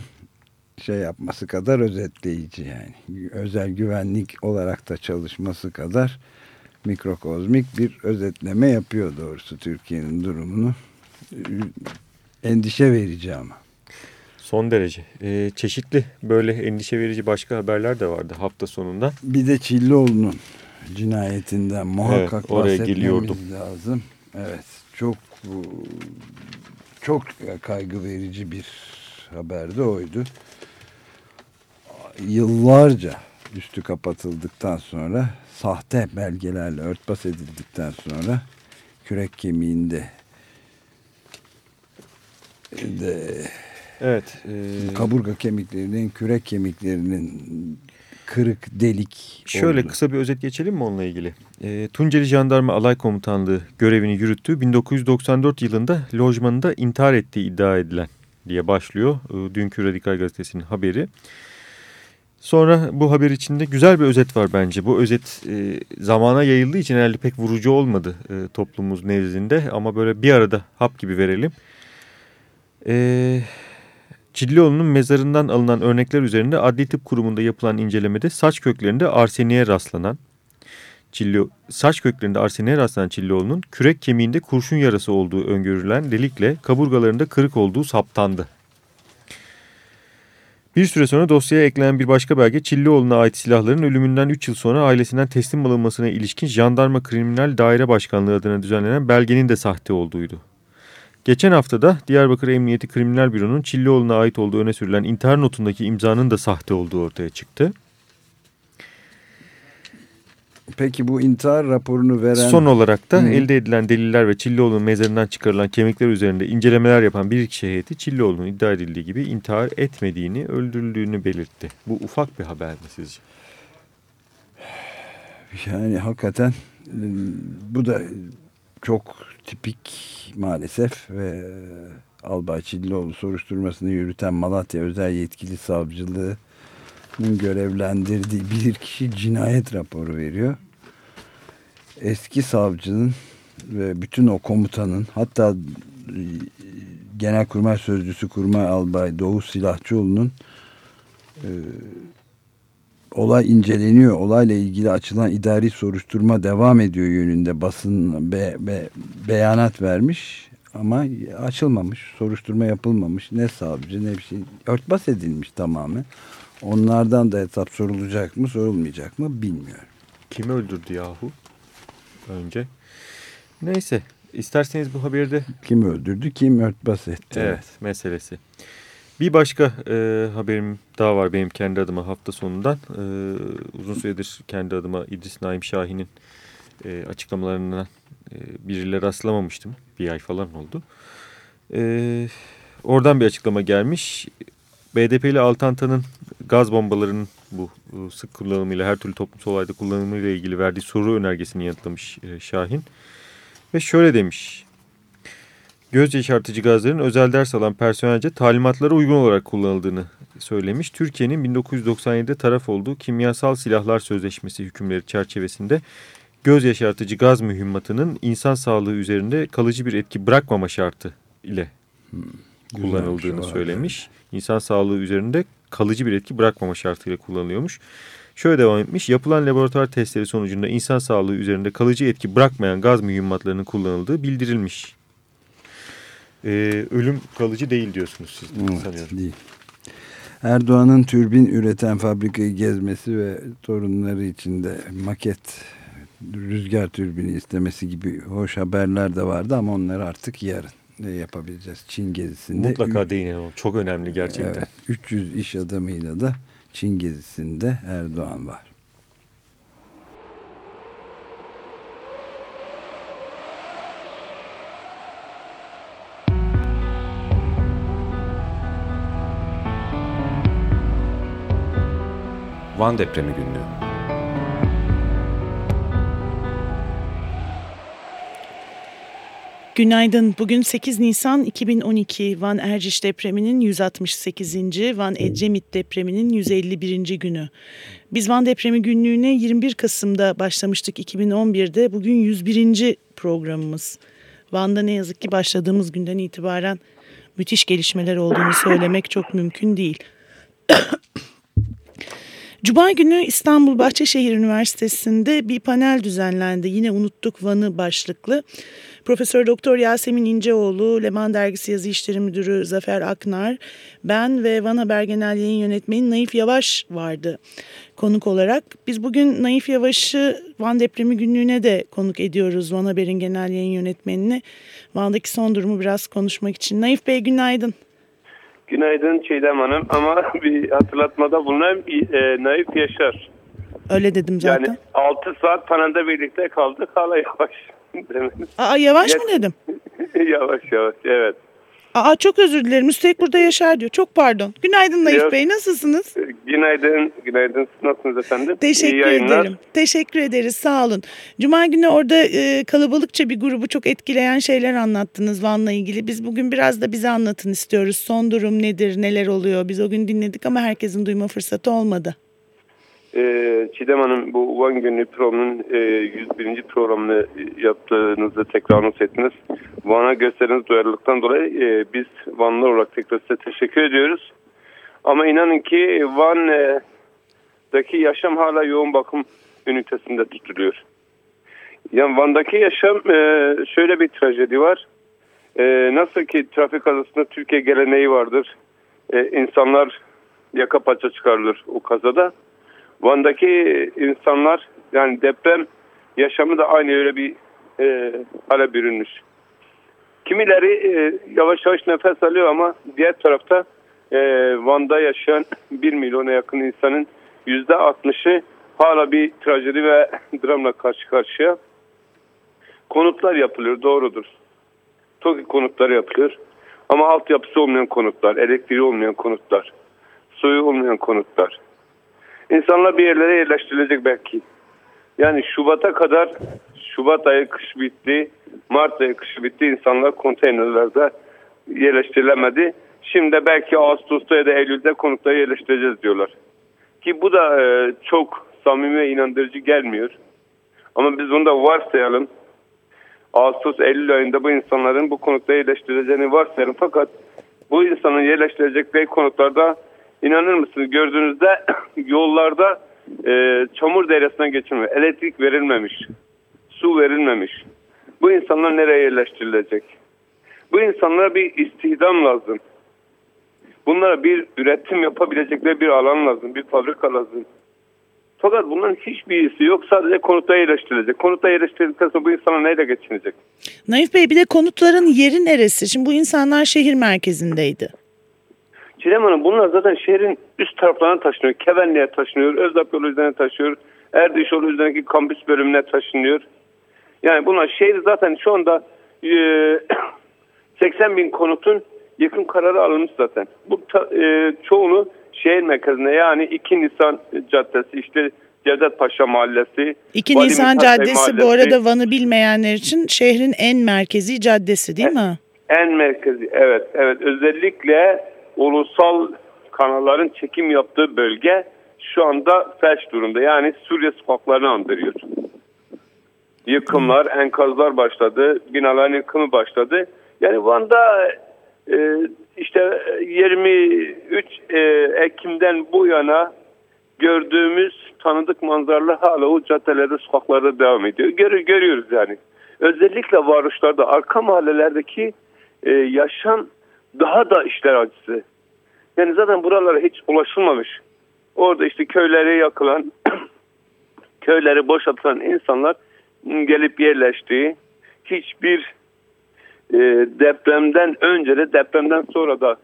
şey yapması kadar özetleyici yani. Özel güvenlik olarak da çalışması kadar mikrokozmik bir özetleme yapıyor doğrusu Türkiye'nin durumunu. Endişe verici ama. Son derece. Ee, çeşitli böyle endişe verici başka haberler de vardı hafta sonunda. Bir de Çillioğlu'nun cinayetinden muhakkak evet, oraya geliyordum. lazım. Evet çok çok kaygı verici bir haber de oydu. Yıllarca üstü kapatıldıktan sonra sahte belgelerle örtbas edildikten sonra kürek kemiğinde de evet e... kaburga kemiklerinin kürek kemiklerinin kırık, delik. Şöyle oldu. kısa bir özet geçelim mi onunla ilgili? E, Tunceli Jandarma Alay Komutanlığı görevini yürüttüğü 1994 yılında lojmanında intihar ettiği iddia edilen diye başlıyor e, dünkü Radikal Gazetesi'nin haberi. Sonra bu haber içinde güzel bir özet var bence. Bu özet e, zamana yayıldığı için herhalde pek vurucu olmadı e, toplumumuz nezdinde. Ama böyle bir arada hap gibi verelim. E, Çillioğlu'nun mezarından alınan örnekler üzerinde Adli Tıp Kurumu'nda yapılan incelemede saç köklerinde arseniye rastlanan, Çillio, saç köklerinde arseniye rastlanan Çillioğlu'nun kürek kemiğinde kurşun yarası olduğu öngörülen delikle kaburgalarında kırık olduğu saptandı. Bir süre sonra dosyaya eklenen bir başka belge Çillioğlu'na ait silahların ölümünden 3 yıl sonra ailesinden teslim alınmasına ilişkin Jandarma Kriminal Daire Başkanlığı adına düzenlenen belgenin de sahte olduğuydu. Geçen haftada Diyarbakır Emniyeti Kriminal Büro'nun Çillioğlu'na ait olduğu öne sürülen intihar notundaki imzanın da sahte olduğu ortaya çıktı. Peki bu intihar raporunu veren... Son olarak da Hı. elde edilen deliller ve Çillioğlu'nun mezarından çıkarılan kemikler üzerinde incelemeler yapan bir kişi heyeti Çillioğlu'nun iddia edildiği gibi intihar etmediğini, öldürüldüğünü belirtti. Bu ufak bir haber mi sizce? Yani hakikaten bu da çok tipik maalesef ve Albay Çillioğlu soruşturmasını yürüten Malatya Özel Yetkili Savcılığı görevlendirdiği bir kişi cinayet raporu veriyor. Eski savcının ve bütün o komutanın hatta e, Genelkurmay Sözcüsü Kurmay Albay Doğu Silahçıoğlu'nun e, olay inceleniyor. Olayla ilgili açılan idari soruşturma devam ediyor yönünde basın be, be, beyanat vermiş ama açılmamış. Soruşturma yapılmamış. Ne savcı ne bir şey örtbas edilmiş tamamen. Onlardan da hesap sorulacak mı sorulmayacak mı bilmiyorum. Kimi öldürdü yahu? Önce. Neyse isterseniz bu haberde... Kim öldürdü kim örtbas etti. Evet meselesi. Bir başka e, haberim daha var benim kendi adıma hafta sonundan. E, uzun süredir kendi adıma İdris Naim Şahin'in e, açıklamalarından e, biriyle rastlamamıştım. Bir ay falan oldu. E, oradan bir açıklama gelmiş. BDP'li Altantan'ın gaz bombalarının bu e, sık kullanımıyla her türlü toplumsal olayda kullanımıyla ilgili verdiği soru önergesini yanıtlamış e, Şahin. Ve şöyle demiş. Göz yaşartıcı gazların özel ders alan personelce talimatlara uygun olarak kullanıldığını söylemiş. Türkiye'nin 1997'de taraf olduğu Kimyasal Silahlar Sözleşmesi hükümleri çerçevesinde göz yaşartıcı gaz mühimmatının insan sağlığı üzerinde kalıcı bir etki bırakmama şartı ile hmm, kullanıldığını söylemiş. İnsan sağlığı üzerinde kalıcı bir etki bırakmama şartıyla kullanılıyormuş. Şöyle devam etmiş. Yapılan laboratuvar testleri sonucunda insan sağlığı üzerinde kalıcı etki bırakmayan gaz mühimmatlarının kullanıldığı bildirilmiş. Ee, ölüm kalıcı değil diyorsunuz siz evet, sanıyorum. Değil. Erdoğan'ın türbin üreten fabrikayı gezmesi ve torunları içinde maket rüzgar türbini istemesi gibi hoş haberler de vardı ama onları artık yarın yapabileceğiz Çin gezisinde. Mutlaka değinelim. Çok önemli gerçekten. Evet, 300 iş adamıyla da Çin gezisinde Erdoğan var. Van depremi günlüğü. Günaydın. Bugün 8 Nisan 2012 Van Erciş depreminin 168. Van Ecemit depreminin 151. günü. Biz Van depremi günlüğüne 21 Kasım'da başlamıştık 2011'de. Bugün 101. programımız. Van'da ne yazık ki başladığımız günden itibaren müthiş gelişmeler olduğunu söylemek çok mümkün değil. Cuma günü İstanbul Bahçeşehir Üniversitesi'nde bir panel düzenlendi. Yine unuttuk Van'ı başlıklı. Profesör Doktor Yasemin İnceoğlu, Leman Dergisi Yazı İşleri Müdürü Zafer Aknar, ben ve Van Haber Genel Yayın Yönetmeni Naif Yavaş vardı konuk olarak. Biz bugün Naif Yavaş'ı Van depremi günlüğüne de konuk ediyoruz Van Haber'in genel yayın yönetmenini. Van'daki son durumu biraz konuşmak için. Naif Bey günaydın. Günaydın Çiğdem Hanım ama bir hatırlatmada bulunan e, Naif Yaşar. Öyle dedim zaten. Yani 6 saat panelde birlikte kaldık hala yavaş. Aa yavaş mı dedim? yavaş yavaş evet. Aa çok özür dilerim. Üstelik burada yaşar diyor. Çok pardon. Günaydın Naif Yok. Bey. Nasılsınız? E, Günaydın, günaydın. Siz Nasılsınız efendim? Teşekkür ederim. Teşekkür ederiz. Sağ olun. Cuma günü orada e, kalabalıkça bir grubu çok etkileyen şeyler anlattınız Van'la ilgili. Biz bugün biraz da bize anlatın istiyoruz. Son durum nedir, neler oluyor? Biz o gün dinledik ama herkesin duyma fırsatı olmadı. Ee, Çiğdem Hanım bu Van Günlüğü programının e, 101. programını yaptığınızı tekrar anons ettiniz. Van'a gösterdiğiniz duyarlılıktan dolayı e, biz Vanlılar olarak tekrar size teşekkür ediyoruz. Ama inanın ki Van'daki yaşam hala yoğun bakım ünitesinde tutuluyor. Yani Van'daki yaşam e, şöyle bir trajedi var. E, nasıl ki trafik kazasında Türkiye geleneği vardır. E, insanlar yaka paça çıkarılır o kazada. Van'daki insanlar yani deprem yaşamı da aynı öyle bir e, hale bürünmüş. Kimileri e, yavaş yavaş nefes alıyor ama diğer tarafta e, Van'da yaşayan 1 milyona yakın insanın %60'ı hala bir trajedi ve dramla karşı karşıya. Konutlar yapılıyor doğrudur. TOKİ konutları yapılıyor. Ama altyapısı olmayan konutlar, elektriği olmayan konutlar, suyu olmayan konutlar. İnsanlar bir yerlere yerleştirilecek belki. Yani Şubat'a kadar Şubat ayı kış bitti, Mart ayı kışı bitti. İnsanlar konteynerlerde yerleştirilemedi. Şimdi belki Ağustos'ta ya da Eylül'de konutlara yerleştireceğiz diyorlar. Ki bu da e, çok samimi ve inandırıcı gelmiyor. Ama biz bunu da varsayalım. Ağustos, Eylül ayında bu insanların bu konutta yerleştireceğini varsayalım. Fakat bu insanın yerleştirecekleri konutlarda inanır mısınız gördüğünüzde yollarda e, çamur devresinden geçilmiyor. Elektrik verilmemiş. Su verilmemiş. Bu insanlar nereye yerleştirilecek? Bu insanlara bir istihdam lazım. Bunlara bir üretim yapabilecekleri bir alan lazım. Bir fabrika lazım. Fakat bunların hiçbirisi yok. Sadece konutta yerleştirilecek. Konutta yerleştirildikten sonra bu insanlar neyle geçinecek? Naif Bey bir de konutların yeri neresi? Şimdi bu insanlar şehir merkezindeydi. Çilem Hanım bunlar zaten şehrin üst taraflarına taşınıyor. Kevenli'ye taşınıyor. Özlap yolu üzerine taşıyor. Erdiş yolu üzerindeki kampüs bölümüne taşınıyor. Yani bunlar şehir zaten şu anda e, 80 bin konutun yıkım kararı alınmış zaten. Bu ta, e, çoğunu şehir merkezinde yani 2 Nisan Caddesi işte Cevdet Paşa Mahallesi. 2 Vali Nisan Mithat Caddesi bu Mahallesi. arada Van'ı bilmeyenler için şehrin en merkezi caddesi değil mi? En merkezi evet evet özellikle ulusal kanalların çekim yaptığı bölge şu anda felç durumda. Yani Suriye sokaklarını andırıyor. Yıkımlar, enkazlar başladı, binaların yıkımı başladı. Yani Van'da e, işte 23 e, Ekim'den bu yana gördüğümüz tanıdık manzaralar hala o caddelerde, sokaklarda devam ediyor. Gör, görüyoruz yani. Özellikle varuşlarda, arka mahallelerdeki e, yaşam daha da işler acısı. Yani zaten buralara hiç ulaşılmamış. Orada işte köyleri yakılan, köyleri boşaltılan insanlar gelip yerleştiği, hiçbir e, depremden önce de depremden sonra da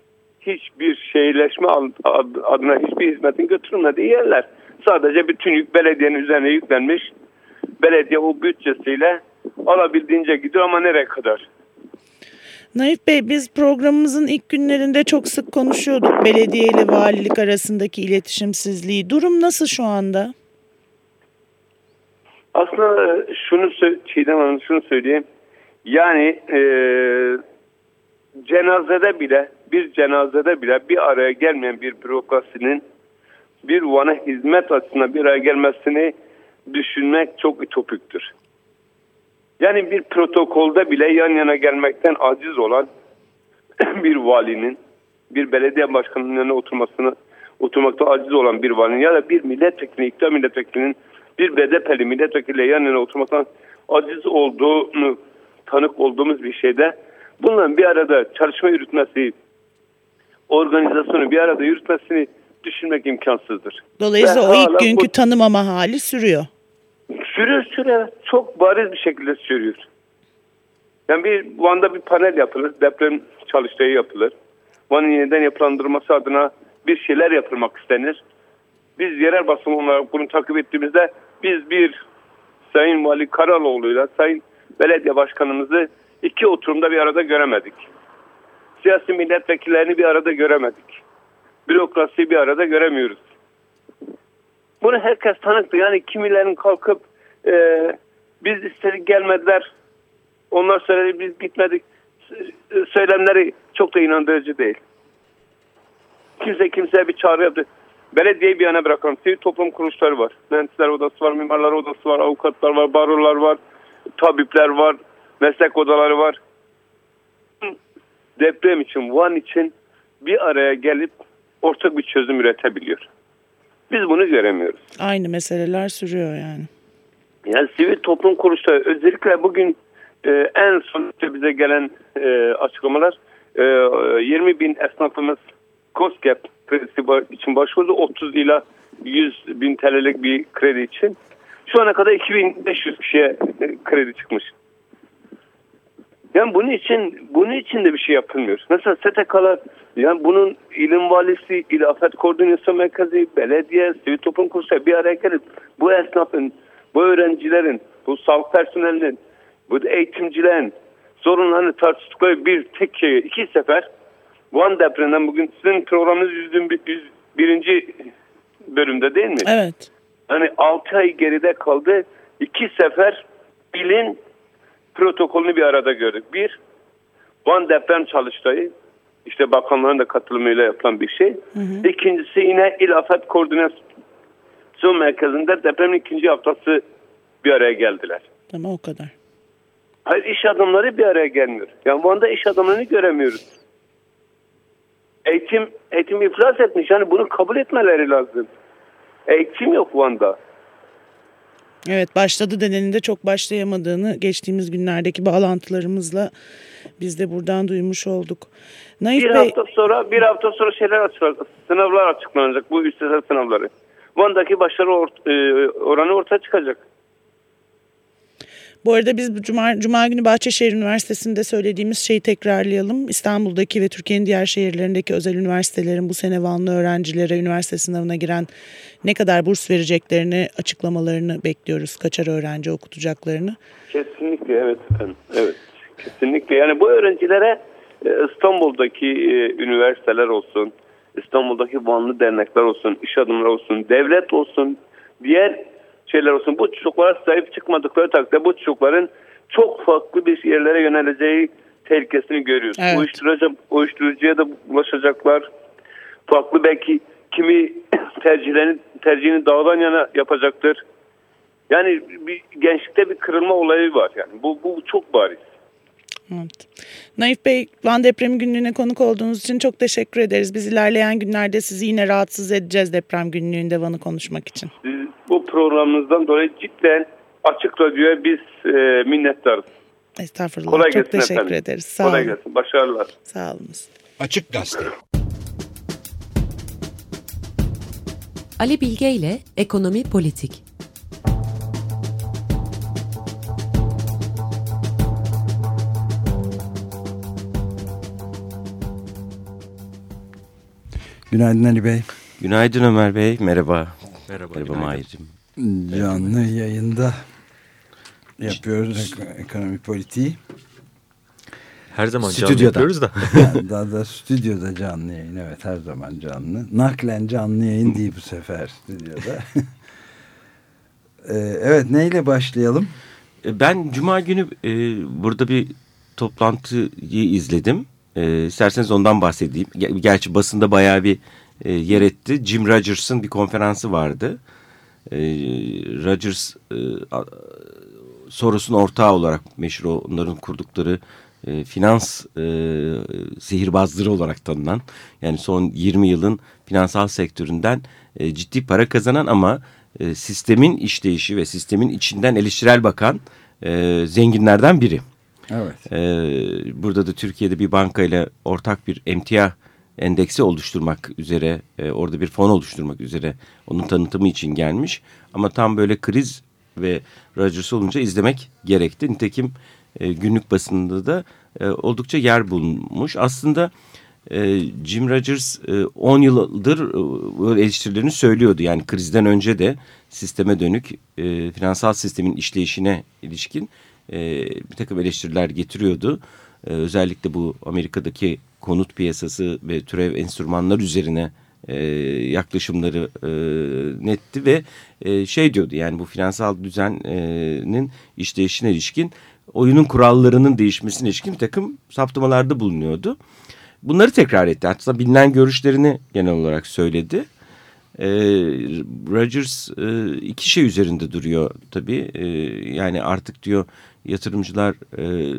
hiçbir şehirleşme ad- adına hiçbir hizmetin götürülmediği yerler. Sadece bütün yük belediyenin üzerine yüklenmiş. Belediye o bütçesiyle alabildiğince gidiyor ama nereye kadar? Naif Bey biz programımızın ilk günlerinde çok sık konuşuyorduk belediye ile valilik arasındaki iletişimsizliği. Durum nasıl şu anda? Aslında şunu sö- Çiğdem Hanım şunu söyleyeyim. Yani e, cenazede bile bir cenazede bile bir araya gelmeyen bir bürokrasinin bir Van'a hizmet açısından bir araya gelmesini düşünmek çok ütopiktir. Yani bir protokolde bile yan yana gelmekten aciz olan bir valinin bir belediye başkanının yanına oturmasını oturmakta aciz olan bir valinin ya da bir milletvekili, iktidar milletvekilinin bir BDP'li milletvekiliyle yan yana oturmaktan aciz olduğunu tanık olduğumuz bir şeyde bunların bir arada çalışma yürütmesi, organizasyonu bir arada yürütmesini düşünmek imkansızdır. Dolayısıyla Ve o ilk günkü bu- tanımama hali sürüyor. Sürüyor sürüyor. Çok bariz bir şekilde sürüyor. Yani bir Van'da bir panel yapılır. Deprem çalıştayı yapılır. Van'ın yeniden yapılandırılması adına bir şeyler yapılmak istenir. Biz yerel basın olarak bunu takip ettiğimizde biz bir Sayın Vali Karaloğlu'yla Sayın Belediye Başkanımızı iki oturumda bir arada göremedik. siyasi milletvekillerini bir arada göremedik. Bürokrasiyi bir arada göremiyoruz. Bunu herkes tanıktı. Yani kimilerin kalkıp e, biz istedik gelmediler. Onlar söyledi biz gitmedik. Söylemleri çok da inandırıcı değil. Kimse kimseye bir çağrı yaptı. Belediyeyi bir yana bırakalım. Sivil toplum kuruluşları var. Mühendisler odası var, mimarlar odası var, avukatlar var, barolar var, tabipler var, meslek odaları var. Deprem için, Van için bir araya gelip ortak bir çözüm üretebiliyor. Biz bunu göremiyoruz. Aynı meseleler sürüyor yani. Yani sivil toplum kuruluşları özellikle bugün e, en son bize gelen e, açıklamalar e, 20 bin esnafımız COSGAP kredisi için başvurdu. 30 ila 100 bin TL'lik bir kredi için. Şu ana kadar 2500 kişiye kredi çıkmış. Yani bunun için bunun için de bir şey yapılmıyor. Mesela STK'lar yani bunun ilim valisi, il afet koordinasyon merkezi, belediye, sivil toplum kuruluşları bir araya gelip bu esnafın, bu öğrencilerin, bu sağlık personelinin, bu eğitimcilerin sorunlarını tartıştıkları bir tek şey, iki sefer Van depreminden bugün sizin programınız 101. bölümde değil mi? Evet. Hani 6 ay geride kaldı. İki sefer bilin protokolünü bir arada gördük. Bir, Van deprem çalıştayı. işte bakanların da katılımıyla yapılan bir şey. Hı hı. İkincisi yine İl Afet Koordinasyon Merkezi'nde depremin ikinci haftası bir araya geldiler. Tamam o kadar. Hayır iş adamları bir araya gelmiyor. Yani Van'da iş adamlarını göremiyoruz. Eğitim eğitim iflas etmiş. Yani bunu kabul etmeleri lazım. Eğitim yok Van'da. Evet başladı denenin de çok başlayamadığını geçtiğimiz günlerdeki bağlantılarımızla biz de buradan duymuş olduk. Naif bir Bey... hafta sonra bir hafta sonra şeyler açıklanacak. Sınavlar açıklanacak bu üstesel sınavları. Van'daki başarı or- e, oranı ortaya çıkacak. Bu arada biz Cuma, Cuma günü Bahçeşehir Üniversitesi'nde söylediğimiz şeyi tekrarlayalım. İstanbul'daki ve Türkiye'nin diğer şehirlerindeki özel üniversitelerin bu sene Vanlı öğrencilere üniversite sınavına giren ne kadar burs vereceklerini açıklamalarını bekliyoruz. Kaçar öğrenci okutacaklarını. Kesinlikle evet efendim. Evet kesinlikle yani bu öğrencilere e, İstanbul'daki e, üniversiteler olsun, İstanbul'daki Vanlı dernekler olsun, iş adımları olsun, devlet olsun, diğer şeyler olsun. Bu çocuklar sahip çıkmadıkları takdirde bu çocukların çok farklı bir yerlere yöneleceği tehlikesini görüyoruz. Evet. Uyuşturucu, uyuşturucuya da ulaşacaklar. Farklı belki kimi tercihlerini tercihini dağdan yana yapacaktır. Yani bir gençlikte bir kırılma olayı var yani. Bu, bu çok bariz. Evet. Naif Bey, Van depremi günlüğüne konuk olduğunuz için çok teşekkür ederiz. Biz ilerleyen günlerde sizi yine rahatsız edeceğiz deprem günlüğünde Van'ı konuşmak için. Bu programımızdan dolayı cidden Açık Radyo'ya biz e, minnettarız. Estağfurullah. Kolay çok teşekkür efendim. ederiz. Sağ Kolay olun. gelsin. Başarılar. Sağ olun. Açık Gazete. Ali Bilge ile Ekonomi Politik. Günaydın Ali Bey. Günaydın Ömer Bey. Merhaba. Merhaba, Merhaba Mahir'cim. Canlı yayında yapıyoruz ekonomi politiği. Her zaman stüdyoda. canlı yapıyoruz da. daha da stüdyoda canlı yayın. Evet her zaman canlı. Naklen canlı yayın değil bu sefer stüdyoda. Ee, evet neyle başlayalım? Ben Cuma günü e, burada bir toplantıyı izledim. E, isterseniz ondan bahsedeyim. Gerçi basında bayağı bir e, yer etti. Jim Rogers'ın bir konferansı vardı. E, Rogers e, Soros'un ortağı olarak meşhur onların kurdukları e, finans e, sihirbazları olarak tanınan yani son 20 yılın finansal sektöründen e, ciddi para kazanan ama e, sistemin işleyişi ve sistemin içinden eleştirel bakan e, zenginlerden biri. Evet. E, burada da Türkiye'de bir bankayla ortak bir emtia endeksi oluşturmak üzere, e, orada bir fon oluşturmak üzere onun tanıtımı için gelmiş. Ama tam böyle kriz ve Rogers olunca izlemek gerekti. Nitekim e, günlük basında da e, oldukça yer bulmuş. Aslında e, Jim Rogers 10 e, yıldır e, eleştirilerini söylüyordu. Yani krizden önce de sisteme dönük e, finansal sistemin işleyişine ilişkin e, bir takım eleştiriler getiriyordu. e, özellikle bu Amerika'daki konut piyasası ve türev enstrümanlar üzerine e, yaklaşımları e, netti ve e, şey diyordu yani bu finansal düzenin işleyişine ilişkin oyunun kurallarının değişmesine ilişkin bir takım saptamalarda bulunuyordu. Bunları tekrar etti. Hatta bilinen görüşlerini genel olarak söyledi. E, Rogers e, iki şey üzerinde duruyor tabii. E, yani artık diyor yatırımcılar e,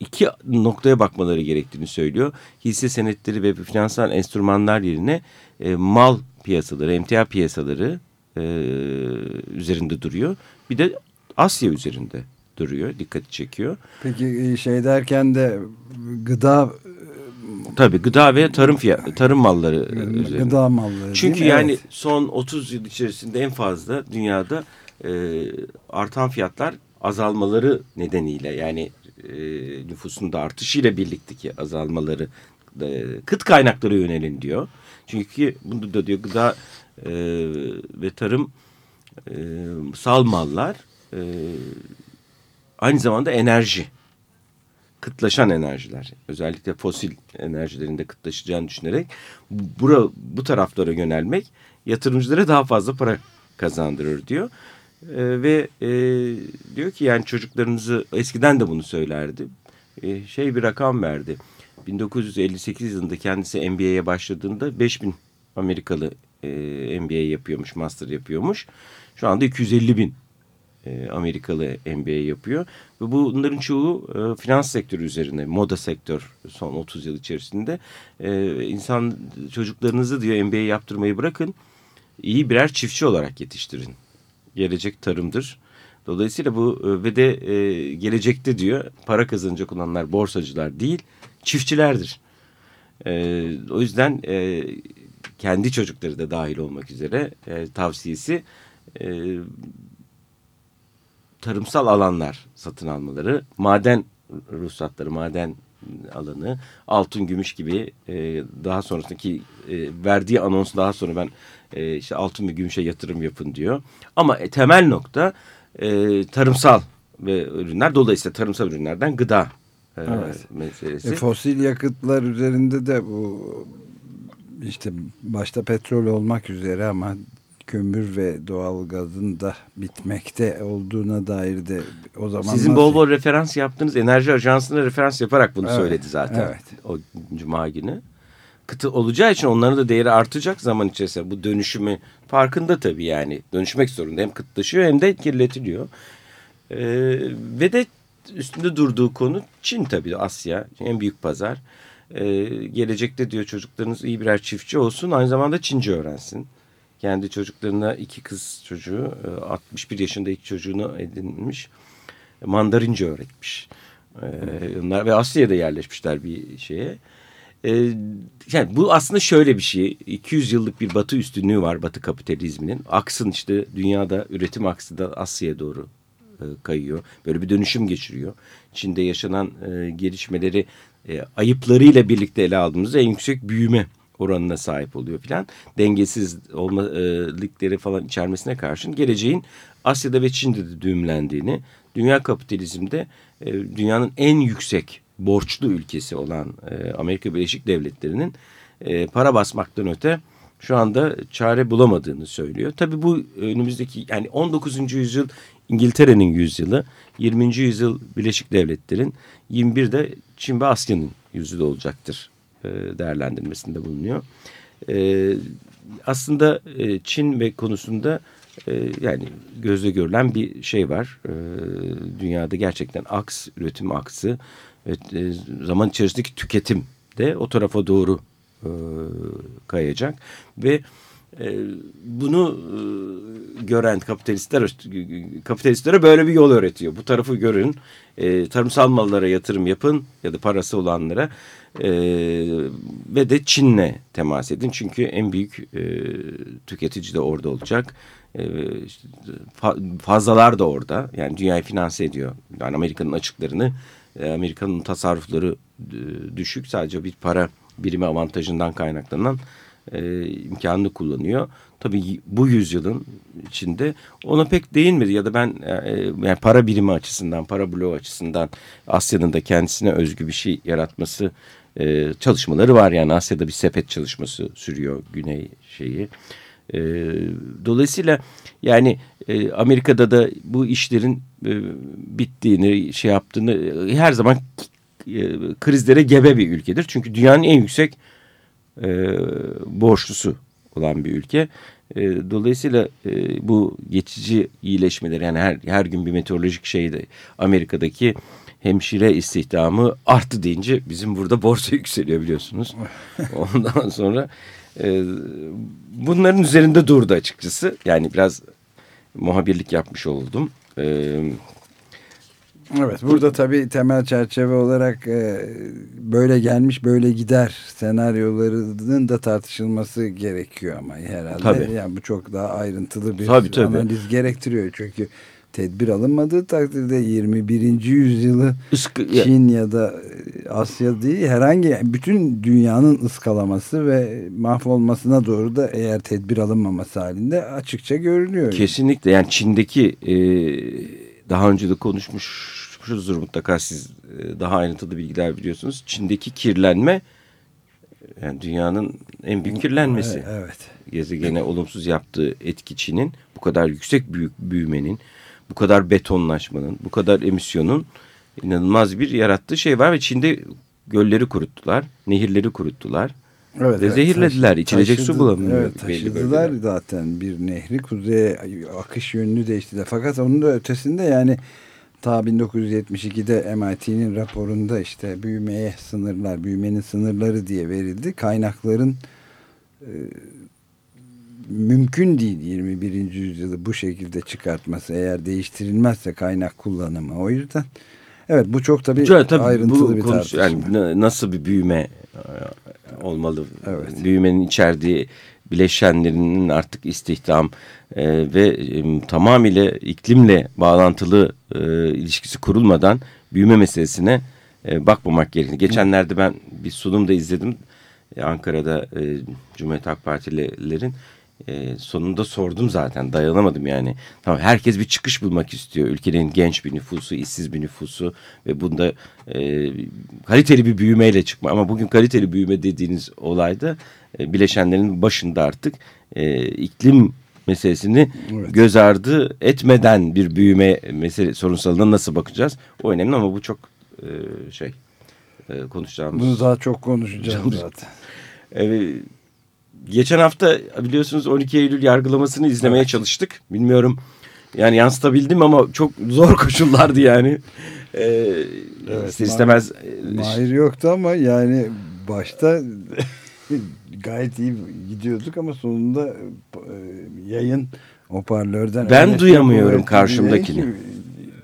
iki noktaya bakmaları gerektiğini söylüyor. Hisse senetleri ve finansal enstrümanlar yerine e, mal piyasaları, emtia piyasaları e, üzerinde duruyor. Bir de Asya üzerinde duruyor, dikkati çekiyor. Peki e, şey derken de gıda Tabii gıda ve tarım fiyat, tarım malları üzerinde. Gıda malları. Çünkü yani evet. son 30 yıl içerisinde en fazla dünyada e, artan fiyatlar azalmaları nedeniyle yani e, nüfusun da artışıyla birlikteki azalmaları e, kıt kaynaklara yönelin diyor. Çünkü bunu da diyor gıda e, ve tarım e, sal mallar e, aynı zamanda enerji kıtlaşan enerjiler özellikle fosil enerjilerinde kıtlaşacağını düşünerek bura, bu taraflara yönelmek yatırımcılara daha fazla para kazandırır diyor. E, ve e, diyor ki yani çocuklarınızı eskiden de bunu söylerdi. E, şey bir rakam verdi. 1958 yılında kendisi MBA'ye başladığında 5000 Amerikalı e, MBA yapıyormuş, master yapıyormuş. Şu anda 250 bin e, Amerikalı MBA yapıyor. Ve bunların çoğu e, finans sektörü üzerine, moda sektör son 30 yıl içerisinde. E, insan çocuklarınızı diyor MBA yaptırmayı bırakın, iyi birer çiftçi olarak yetiştirin. Gelecek tarımdır. Dolayısıyla bu e, ve de e, gelecekte diyor para kazanacak olanlar borsacılar değil, çiftçilerdir. E, o yüzden e, kendi çocukları da dahil olmak üzere e, tavsiyesi e, tarımsal alanlar satın almaları, maden ruhsatları, maden alanı, altın, gümüş gibi e, daha sonrasındaki e, verdiği anons daha sonra ben e, işte altın ve gümüşe yatırım yapın diyor. Ama e, temel nokta e, tarımsal ve ürünler dolayısıyla tarımsal ürünlerden gıda e, evet. meselesi. E, fosil yakıtlar üzerinde de bu işte başta petrol olmak üzere ama kömür ve doğal gazın da bitmekte olduğuna dair de o zaman Sizin bol bol referans yaptığınız enerji ajansına referans yaparak bunu evet, söyledi zaten evet. o cuma günü. Kıtı olacağı için onların da değeri artacak zaman içerisinde bu dönüşümü farkında tabii yani dönüşmek zorunda hem kıtlaşıyor hem de kirletiliyor. Ee, ve de üstünde durduğu konu Çin tabii Asya en büyük pazar. Ee, gelecekte diyor çocuklarınız iyi birer çiftçi olsun aynı zamanda Çince öğrensin kendi çocuklarına iki kız çocuğu 61 e, yaşında iki çocuğunu edinmiş mandarince öğretmiş. Ee, onlar ve Asya'da yerleşmişler bir şeye. Ee, yani bu aslında şöyle bir şey. 200 yıllık bir batı üstünlüğü var batı kapitalizminin. Aksın işte dünyada üretim aksı da Asya'ya doğru e, kayıyor. Böyle bir dönüşüm geçiriyor. Çin'de yaşanan e, gelişmeleri e, ayıplarıyla birlikte ele aldığımızda en yüksek büyüme oranına sahip oluyor filan. Dengesiz olma e, falan içermesine karşın geleceğin Asya'da ve Çin'de de düğümlendiğini, dünya kapitalizmde dünyanın en yüksek borçlu ülkesi olan e, Amerika Birleşik Devletleri'nin e, para basmaktan öte şu anda çare bulamadığını söylüyor. Tabii bu önümüzdeki yani 19. yüzyıl İngiltere'nin yüzyılı, 20. yüzyıl Birleşik Devletler'in, 21'de Çin ve Asya'nın yüzyılı olacaktır e, değerlendirmesinde bulunuyor. E, aslında e, Çin ve konusunda yani gözle görülen bir şey var. Dünyada gerçekten aks, üretim aksı, zaman içerisindeki tüketim de o tarafa doğru kayacak ve bunu gören kapitalistler kapitalistlere böyle bir yol öğretiyor. Bu tarafı görün, tarımsal mallara yatırım yapın ya da parası olanlara e, ve de Çin'le temas edin. Çünkü en büyük e, tüketici de orada olacak. E, fazlalar da orada. Yani dünyayı finanse ediyor. Yani Amerika'nın açıklarını, e, Amerika'nın tasarrufları e, düşük. Sadece bir para birimi avantajından kaynaklanan e, imkanını kullanıyor. Tabii bu yüzyılın içinde ona pek değinmedi ya da ben e, yani para birimi açısından, para bloğu açısından Asya'nın da kendisine özgü bir şey yaratması e, çalışmaları var. Yani Asya'da bir sepet çalışması sürüyor güney şeyi. E, dolayısıyla yani e, Amerika'da da bu işlerin e, bittiğini, şey yaptığını e, her zaman e, krizlere gebe bir ülkedir. Çünkü dünyanın en yüksek e, borçlusu olan bir ülke. E, dolayısıyla e, bu geçici iyileşmeler yani her, her gün bir meteorolojik şeyde Amerika'daki hemşire istihdamı arttı deyince bizim burada borsa yükseliyor biliyorsunuz. Ondan sonra e, bunların üzerinde durdu açıkçası. Yani biraz muhabirlik yapmış oldum. Evet. Evet burada tabii temel çerçeve olarak e, böyle gelmiş böyle gider senaryolarının da tartışılması gerekiyor ama herhalde. Tabii. Yani bu çok daha ayrıntılı bir tabii, tabii. analiz gerektiriyor. Çünkü tedbir alınmadığı takdirde 21. yüzyılı Iskı, Çin ya. da e, Asya değil herhangi bütün dünyanın ıskalaması ve mahvolmasına doğru da eğer tedbir alınmaması halinde açıkça görünüyor. Kesinlikle yani Çin'deki e, daha önce de konuşmuşuzdur mutlaka siz e, daha ayrıntılı bilgiler biliyorsunuz. Çin'deki kirlenme yani dünyanın en büyük kirlenmesi. Evet. Gezegene olumsuz yaptığı etki Çin'in bu kadar yüksek büyük büyümenin bu kadar betonlaşmanın, bu kadar emisyonun inanılmaz bir yarattığı şey var ve Çin'de gölleri kuruttular, nehirleri kuruttular. Evet, ve evet, zehirlediler. Taşı, İçilecek taşıdı, su bulamıyor. Evet, taşıdılar zaten bir nehri kuzeye akış yönünü değiştirdiler. Fakat onun da ötesinde yani ta 1972'de MIT'nin raporunda işte büyümeye sınırlar, büyümenin sınırları diye verildi. Kaynakların e, mümkün değil 21. yüzyılı bu şekilde çıkartması eğer değiştirilmezse kaynak kullanımı. O yüzden evet bu çok tabii, Şöyle, tabii ayrıntılı bu bir konuş, tartışma. Yani nasıl bir büyüme e, olmalı? Evet. Büyümenin içerdiği bileşenlerinin artık istihdam e, ve e, tamamıyla iklimle bağlantılı e, ilişkisi kurulmadan büyüme meselesine e, bakmamak gerekir. Geçenlerde ben bir sunum da izledim. Ankara'da e, Cumhuriyet Halk Partililerin e, sonunda sordum zaten dayanamadım yani. Tamam herkes bir çıkış bulmak istiyor. Ülkenin genç bir nüfusu, işsiz bir nüfusu ve bunda e, kaliteli bir büyümeyle çıkma. Ama bugün kaliteli büyüme dediğiniz olayda e, bileşenlerin başında artık e, iklim meselesini evet. göz ardı etmeden bir büyüme mesele sorunsalına nasıl bakacağız? O önemli ama bu çok e, şey e, konuşacağımız. Bunu daha çok konuşacağız zaten. Evet geçen hafta biliyorsunuz 12 Eylül yargılamasını izlemeye evet. çalıştık. Bilmiyorum yani yansıtabildim ama çok zor koşullardı yani. Ee, evet, istemez. Mahir yoktu ama yani başta gayet iyi gidiyorduk ama sonunda e, yayın hoparlörden... Ben duyamıyorum karşımdakini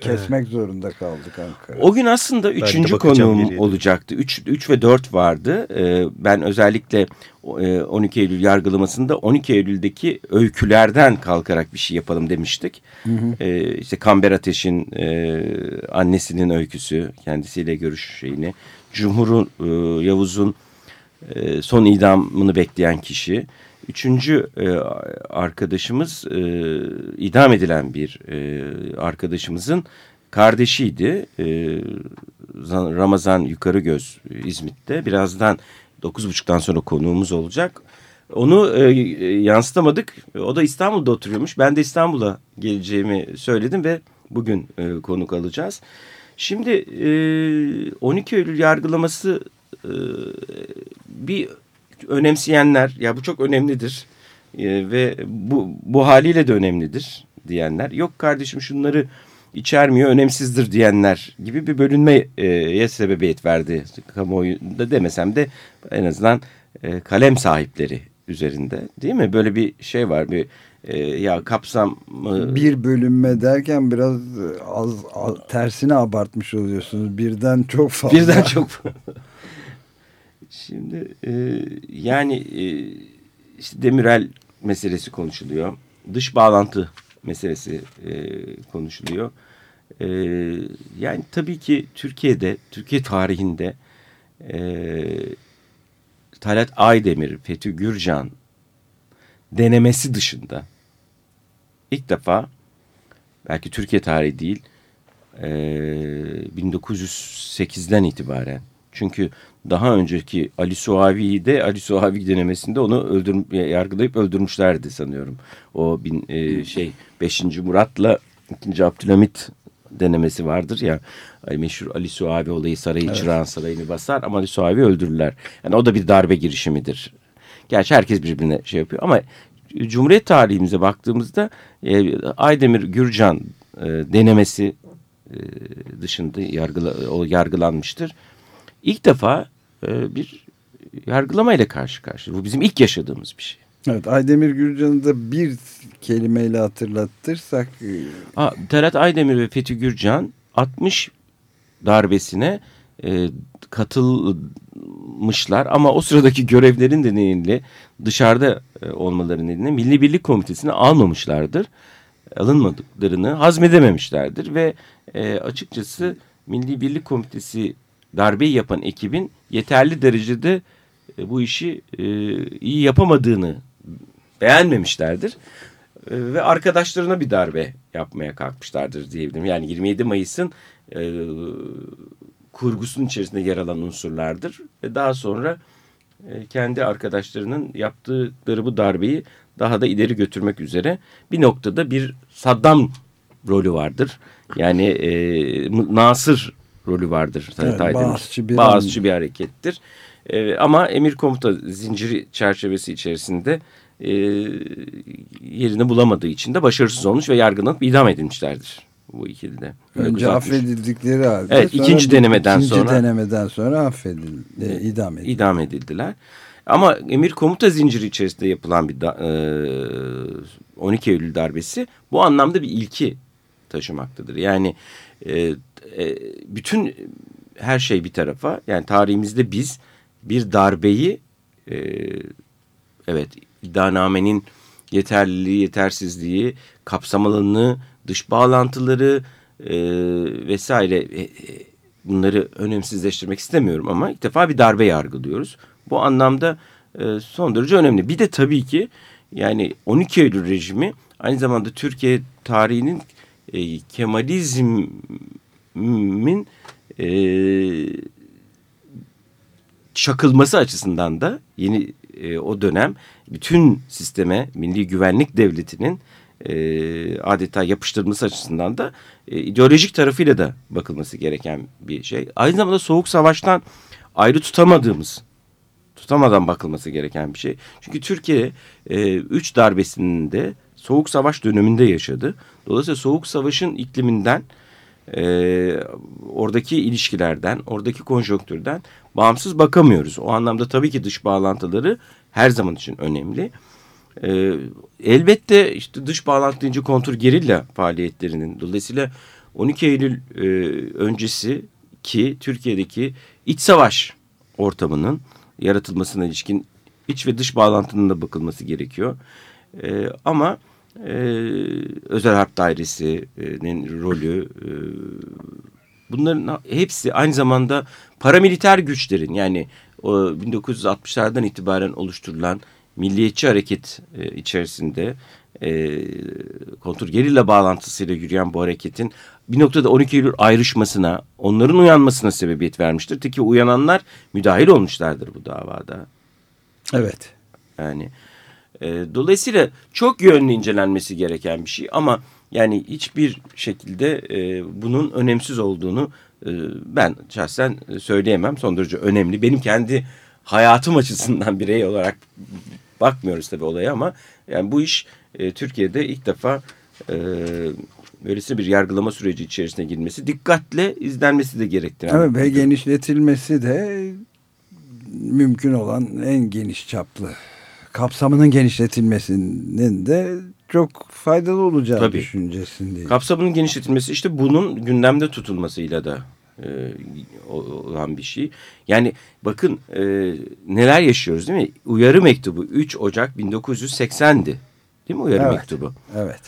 kesmek evet. zorunda kaldık Ankara. O gün aslında üçüncü konuğum olacaktı. Üç, üç ve dört vardı. Ee, ben özellikle 12 e, Eylül yargılamasında 12 Eylül'deki öykülerden kalkarak bir şey yapalım demiştik. Hı hı. Ee, işte Kamber Ateş'in e, annesinin öyküsü, kendisiyle görüş şeyini. Cumhur'un, e, Yavuz'un e, son idamını bekleyen kişi. Üçüncü e, arkadaşımız e, idam edilen bir e, arkadaşımızın kardeşiydi. E, Ramazan Yukarıgöz İzmit'te. Birazdan 9.30'dan sonra konuğumuz olacak. Onu e, yansıtamadık. O da İstanbul'da oturuyormuş. Ben de İstanbul'a geleceğimi söyledim ve bugün e, konuk alacağız. Şimdi e, 12 Eylül yargılaması e, bir önemseyenler ya bu çok önemlidir e, ve bu, bu haliyle de önemlidir diyenler. Yok kardeşim şunları içermiyor önemsizdir diyenler gibi bir bölünmeye sebebiyet verdi kamuoyunda demesem de en azından e, kalem sahipleri üzerinde değil mi? Böyle bir şey var bir e, ya kapsam bir bölünme derken biraz az, az tersine abartmış oluyorsunuz. Birden çok fazla. Birden çok Şimdi e, yani e, işte Demirel meselesi konuşuluyor. Dış bağlantı meselesi e, konuşuluyor. E, yani tabii ki Türkiye'de, Türkiye tarihinde e, Talat Aydemir, Fethi Gürcan denemesi dışında ilk defa belki Türkiye tarihi değil e, 1908'den itibaren çünkü daha önceki Ali Suavi'yi de Ali Suavi denemesinde onu öldür yargılayıp öldürmüşlerdi sanıyorum. O bin, e, şey 5. Murat'la 2. Abdülhamit denemesi vardır ya meşhur Ali Suavi olayı sarayı evet. Çırağan sarayını basar ama Ali Suavi öldürürler. Yani o da bir darbe girişimidir. Gerçi herkes birbirine şey yapıyor ama Cumhuriyet tarihimize baktığımızda e, Aydemir Gürcan e, denemesi e, dışında yargıla, o yargılanmıştır. İlk defa e, bir yargılamayla karşı karşıya. Bu bizim ilk yaşadığımız bir şey. Evet Aydemir Gürcan'ı da bir kelimeyle hatırlatırsak. Ha, Talat Aydemir ve Fethi Gürcan 60 darbesine e, katılmışlar ama o sıradaki görevlerin nedeniyle dışarıda e, olmaları nedeniyle Milli Birlik Komitesi'ne almamışlardır. Alınmadıklarını hazmedememişlerdir ve e, açıkçası Milli Birlik Komitesi darbeyi yapan ekibin yeterli derecede e, bu işi e, iyi yapamadığını beğenmemişlerdir. E, ve arkadaşlarına bir darbe yapmaya kalkmışlardır diyebilirim. Yani 27 Mayıs'ın e, kurgusunun içerisinde yer alan unsurlardır. Ve daha sonra e, kendi arkadaşlarının yaptıkları bu darbeyi daha da ileri götürmek üzere bir noktada bir Saddam rolü vardır. Yani e, Nasır rolü vardır. Evet, bağışçı, bir, bağışçı bir harekettir. E, ama emir komuta zinciri çerçevesi içerisinde e, yerini bulamadığı için de başarısız olmuş ve yargılanıp idam edilmişlerdir bu ikili de. Önce affedildikleri halde. Evet ikinci denemeden ikinci sonra. İkinci denemeden sonra affedildi, e, idam edildiler. İdam edildiler. Ama emir komuta zinciri içerisinde yapılan bir da, e, 12 Eylül darbesi bu anlamda bir ilki taşımaktadır. Yani e, e, bütün her şey bir tarafa yani tarihimizde biz bir darbeyi e, evet iddianamenin yeterliliği, yetersizliği, kapsam dış bağlantıları e, vesaire e, e, bunları önemsizleştirmek istemiyorum ama ilk defa bir darbe yargılıyoruz. Bu anlamda e, son derece önemli. Bir de tabii ki yani 12 Eylül rejimi aynı zamanda Türkiye tarihinin e, Kemalizmin e, çakılması açısından da yeni e, o dönem bütün sisteme Milli Güvenlik Devleti'nin e, adeta yapıştırılması açısından da e, ideolojik tarafıyla da bakılması gereken bir şey. Aynı zamanda Soğuk Savaş'tan ayrı tutamadığımız, tutamadan bakılması gereken bir şey. Çünkü Türkiye e, üç darbesinde Soğuk Savaş döneminde yaşadı. Dolayısıyla Soğuk Savaş'ın ikliminden, e, oradaki ilişkilerden, oradaki konjonktürden bağımsız bakamıyoruz. O anlamda tabii ki dış bağlantıları her zaman için önemli. E, elbette işte dış bağlantı deyince kontur gerilla faaliyetlerinin dolayısıyla 12 Eylül e, öncesi ki Türkiye'deki iç savaş ortamının yaratılmasına ilişkin iç ve dış bağlantının da bakılması gerekiyor. E, ama e, özel harp dairesinin rolü e, bunların hepsi aynı zamanda paramiliter güçlerin yani o 1960'lardan itibaren oluşturulan milliyetçi hareket e, içerisinde e, kontrgerilla bağlantısıyla yürüyen bu hareketin bir noktada 12 Eylül ayrışmasına, onların uyanmasına sebebiyet vermiştir. Ki uyananlar müdahil olmuşlardır bu davada. Evet. Yani e, dolayısıyla çok yönlü incelenmesi gereken bir şey ama yani hiçbir şekilde e, bunun önemsiz olduğunu e, ben şahsen söyleyemem. Son derece önemli. Benim kendi hayatım açısından birey olarak bakmıyoruz tabii olaya ama yani bu iş e, Türkiye'de ilk defa e, böylesi bir yargılama süreci içerisine girmesi dikkatle izlenmesi de gerektiren. Evet ve genişletilmesi de mümkün olan en geniş çaplı kapsamının genişletilmesinin de çok faydalı olacağı Tabii. düşüncesindeyim. Kapsamının genişletilmesi işte bunun gündemde tutulmasıyla da e, olan bir şey. Yani bakın e, neler yaşıyoruz değil mi? Uyarı mektubu 3 Ocak 1980'di. Değil mi uyarı evet, mektubu? Evet.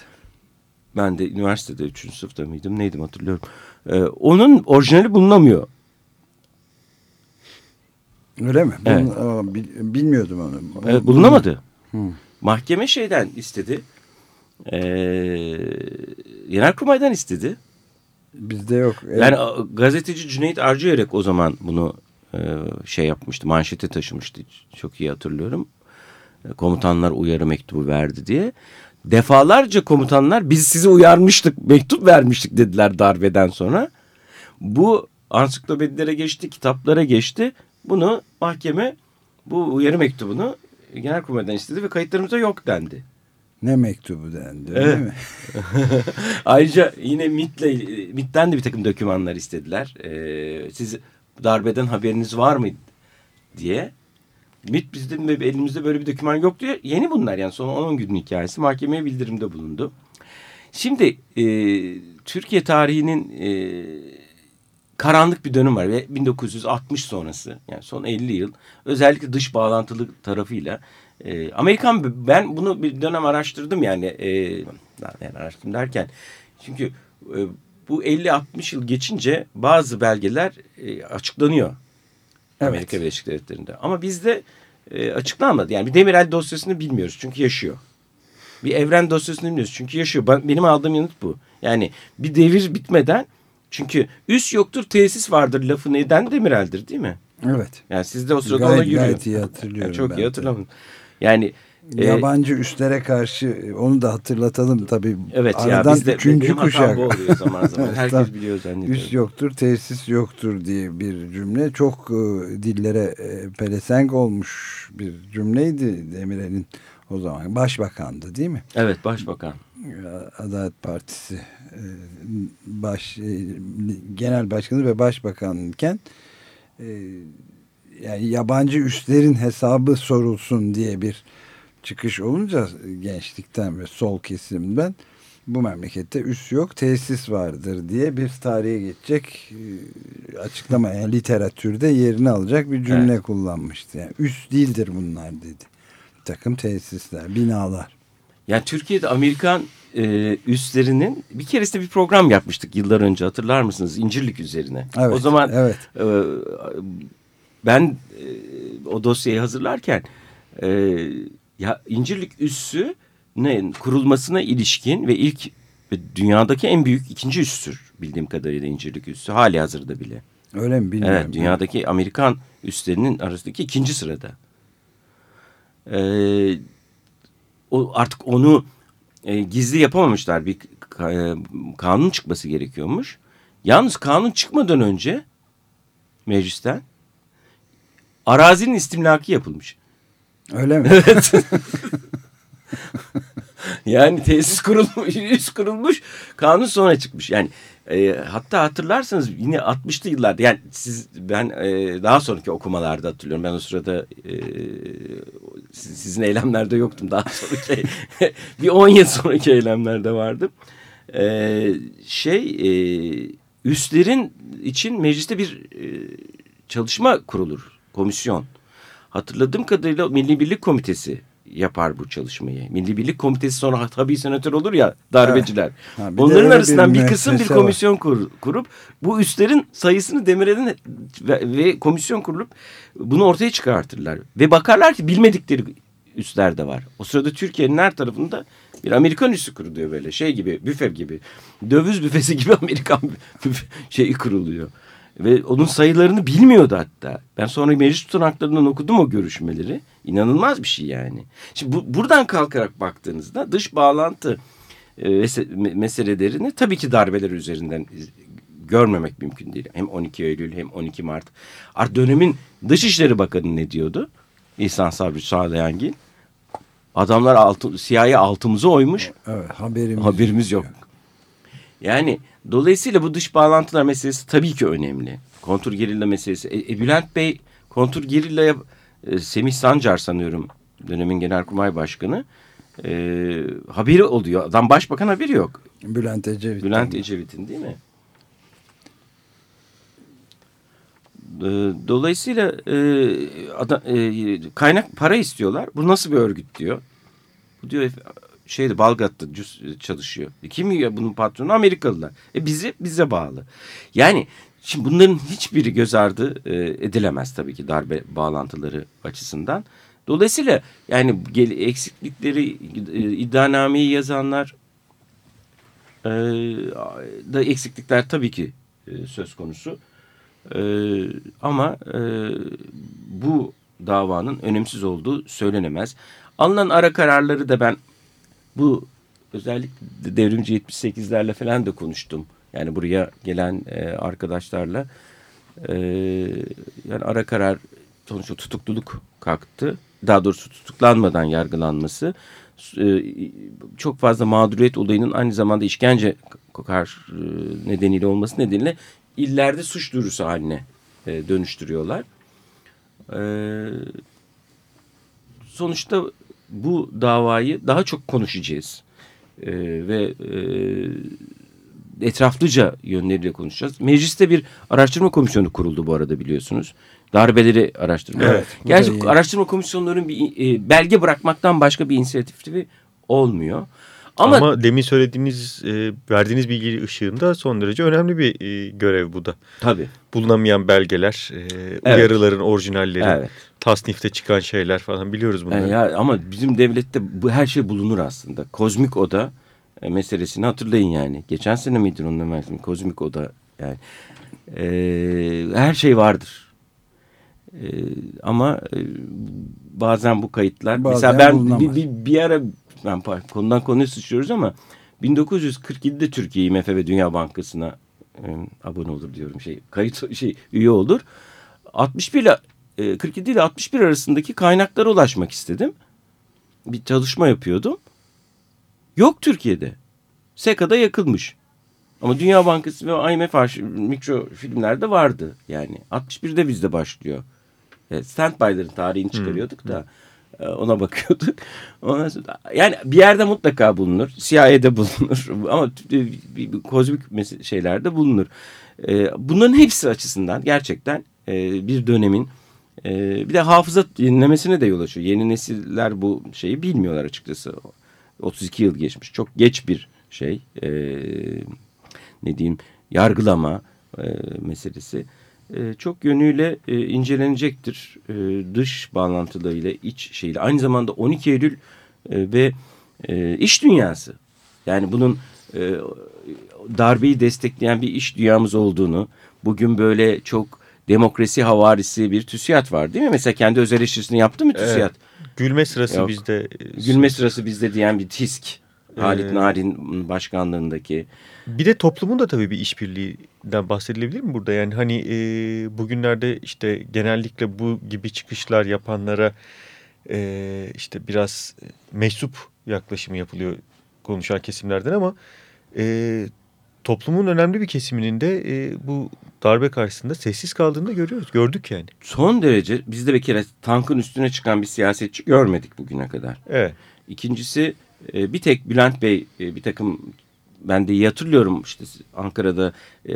Ben de üniversitede 3. sınıfta mıydım neydim hatırlıyorum. E, onun orijinali bulunamıyor. Öyle mi? Evet. Bunu, bilmiyordum onu. Evet, bulunamadı. Hı. Mahkeme şeyden istedi. Ee, Genelkurmay'dan istedi. Bizde yok. Yani gazeteci Cüneyt Arcıyerek o zaman bunu e, şey yapmıştı. Manşete taşımıştı. Çok iyi hatırlıyorum. E, komutanlar uyarı mektubu verdi diye. Defalarca komutanlar biz sizi uyarmıştık, mektup vermiştik dediler darbeden sonra. Bu ansiklopedilere geçti, kitaplara geçti. Bunu mahkeme bu uyarı mektubunu Genelkurmay'dan istedi ve kayıtlarımızda yok dendi. Ne mektubu dendi evet. değil mi? Ayrıca yine MIT'le, MIT'ten de bir takım dokümanlar istediler. Ee, siz darbeden haberiniz var mı diye. MIT bizde elimizde böyle bir doküman yok diyor. Yeni bunlar yani son 10 günün hikayesi. Mahkemeye bildirimde bulundu. Şimdi e, Türkiye tarihinin e, karanlık bir dönüm var ve 1960 sonrası yani son 50 yıl özellikle dış bağlantılı tarafıyla e, Amerikan ben bunu bir dönem araştırdım yani, e, yani araştırdım derken çünkü e, bu 50-60 yıl geçince bazı belgeler e, açıklanıyor evet. Amerika Birleşik Devletleri'nde ama bizde e, açıklanmadı yani bir Demirel dosyasını bilmiyoruz çünkü yaşıyor. Bir evren dosyasını bilmiyoruz çünkü yaşıyor. Ben, benim aldığım yanıt bu. Yani bir devir bitmeden çünkü üst yoktur tesis vardır lafı neden Demirel'dir değil mi? Evet. Yani siz de o sırada gayet, ona yürüyor. Gayet iyi hatırlıyorum. Yani çok iyi hatırlamıyorum. Yani e, yabancı e, üstlere karşı onu da hatırlatalım tabii. Evet Aradan ya bizde üçüncü kuşak. bu oluyor zaman zaman. Herkes biliyor zannediyorum. Üst yoktur, tesis yoktur diye bir cümle çok e, dillere e, pelesenk olmuş bir cümleydi Demirel'in o zaman. Başbakandı değil mi? Evet başbakan. Adalet Partisi e, baş e, genel başkanı ve başbakanken e, yani yabancı üslerin hesabı sorulsun diye bir çıkış olunca gençlikten ve sol kesimden bu memlekette üs yok tesis vardır diye bir tarihe geçecek açıklama yani literatürde yerini alacak bir cümle evet. kullanmıştı. Yani üs değildir bunlar dedi. Bir takım tesisler, binalar. Yani Türkiye'de Amerikan e, üstlerinin bir keresinde bir program yapmıştık yıllar önce hatırlar mısınız? İncirlik üzerine. Evet, o zaman evet. E, ben e, o dosyayı hazırlarken e, ya İncirlik üssü ne kurulmasına ilişkin ve ilk dünyadaki en büyük ikinci üssüdür bildiğim kadarıyla İncirlik üssü hali hazırda bile. Öyle mi bilmiyorum. Evet dünyadaki Amerikan üslerinin arasındaki ikinci sırada. Ee, o artık onu e, gizli yapamamışlar. Bir e, kanun çıkması gerekiyormuş. Yalnız kanun çıkmadan önce meclisten arazinin istimlaki yapılmış. Öyle mi? Evet. yani tesis kurulmuş, üst kurulmuş, kanun sonra çıkmış. Yani e, hatta hatırlarsanız yine 60'lı yıllarda yani siz ben e, daha sonraki okumalarda hatırlıyorum. Ben o sırada e, sizin eylemlerde yoktum. Daha sonraki bir 10 yıl sonraki eylemlerde vardım. E, şey e, üstlerin için mecliste bir e, çalışma kurulur. Komisyon. Hatırladığım kadarıyla Milli Birlik Komitesi yapar bu çalışmayı. Milli Birlik Komitesi sonra tabii senatör olur ya darbeciler. Evet. Ha, bir Onların arasından bir, bir kısım bir komisyon kur, kurup bu üstlerin sayısını Demirel'in ve, ve komisyon kurulup bunu ortaya çıkartırlar. Ve bakarlar ki bilmedikleri üstler de var. O sırada Türkiye'nin her tarafında bir Amerikan üssü kuruluyor böyle şey gibi büfe gibi. Döviz büfesi gibi Amerikan şeyi kuruluyor. Ve onun sayılarını bilmiyordu hatta. Ben sonra meclis tutanaklarından okudum o görüşmeleri. İnanılmaz bir şey yani. Şimdi bu, buradan kalkarak baktığınızda dış bağlantı e, meselelerini tabii ki darbeler üzerinden görmemek mümkün değil. Hem 12 Eylül hem 12 Mart. Artık dönemin Dışişleri Bakanı ne diyordu? İhsan Sabri Çağlayangil. Adamlar altı, CIA altımızı oymuş. Evet, haberimiz, haberimiz yok. yok. Yani dolayısıyla bu dış bağlantılar meselesi tabii ki önemli. Kontur gerilla meselesi. E, e, Bülent Bey kontur gerillaya e, Semih Sancar sanıyorum dönemin genelkurmay başkanı e, haberi oluyor. Adam başbakan haberi yok. Bülent Ecevit. Bülent Ecevit'in değil mi? E, dolayısıyla e, adam, e, kaynak para istiyorlar. Bu nasıl bir örgüt diyor. Bu diyor şeyde Balgat'ta çalışıyor. E, kim ya bunun patronu? Amerikalılar. E bizi bize bağlı. Yani Şimdi bunların hiçbiri göz ardı e, edilemez tabii ki darbe bağlantıları açısından. Dolayısıyla yani eksiklikleri e, iddianameyi yazanlar e, da eksiklikler tabii ki e, söz konusu. E, ama e, bu davanın önemsiz olduğu söylenemez. Alınan ara kararları da ben bu özellikle devrimci 78'lerle falan da konuştum. Yani buraya gelen e, arkadaşlarla e, yani ara karar sonuçta tutukluluk kalktı. Daha doğrusu tutuklanmadan yargılanması e, çok fazla mağduriyet olayının aynı zamanda işkence kar e, nedeniyle olması nedeniyle illerde suç duyurusu haline e, dönüştürüyorlar. Sonuçta bu davayı daha çok konuşacağız. E, ve e, etraflıca yönleriyle konuşacağız. Mecliste bir araştırma komisyonu kuruldu bu arada biliyorsunuz. Darbeleri araştırma. Evet, Gerçi araştırma komisyonlarının bir e, belge bırakmaktan başka bir inisiyatifi olmuyor. Ama, Ama demin söylediğiniz, e, verdiğiniz bilgi ışığında son derece önemli bir e, görev bu da. Tabii. Bulunamayan belgeler, e, evet. uyarıların orijinalleri, evet. Tasnifte çıkan şeyler falan biliyoruz bunları. Yani ya, ama bizim devlette bu her şey bulunur aslında. Kozmik oda e, meselesini hatırlayın yani. Geçen sene miydi onun ömersin? Kozmik oda yani. E, her şey vardır. E, ama e, bazen bu kayıtlar bazen mesela ben bir, bir, bir ara ben konudan konuya sıçrıyoruz ama 1947'de Türkiye IMF ve Dünya Bankası'na e, abone olur diyorum şey kayıt şey üye olur. 61 ile e, 47 ile 61 arasındaki kaynaklara ulaşmak istedim. Bir çalışma yapıyordum. Yok Türkiye'de. SEKA'da yakılmış. Ama Dünya Bankası ve IMF mikro filmlerde vardı. Yani 61'de bizde başlıyor. Evet, Standby'ların tarihini çıkarıyorduk hmm. da e, ona bakıyorduk. Ondan sonra, yani bir yerde mutlaka bulunur. CIA'de bulunur ama kozmik şeylerde bulunur. E, bunların hepsi açısından gerçekten e, bir dönemin bir de hafıza yenilemesine de yol açıyor. Yeni nesiller bu şeyi bilmiyorlar açıkçası. 32 yıl geçmiş. Çok geç bir şey. Ne diyeyim yargılama meselesi. E, çok yönüyle e, incelenecektir. E, dış bağlantılarıyla, iç şeyle. Aynı zamanda 12 Eylül ve iş dünyası. Yani bunun darbeyi destekleyen bir iş dünyamız olduğunu, bugün böyle çok demokrasi havarisi bir TÜSİAD var değil mi? Mesela kendi öz eleştirisini yaptı mı TÜSİAD? Evet. Gülme sırası Yok. bizde. Gülme sırası bizde diyen bir TİSK. Halit ee, Narin başkanlığındaki. Bir de toplumun da tabii bir işbirliğinden bahsedilebilir mi burada? Yani hani e, bugünlerde işte genellikle bu gibi çıkışlar yapanlara e, işte biraz meczup yaklaşımı yapılıyor konuşan kesimlerden ama e, toplumun önemli bir kesiminin de e, bu darbe karşısında sessiz kaldığını da görüyoruz. Gördük yani. Son derece biz de bir kere tankın üstüne çıkan bir siyasetçi görmedik bugüne kadar. Evet. İkincisi e, bir tek Bülent Bey e, bir takım ben de iyi hatırlıyorum işte Ankara'da e,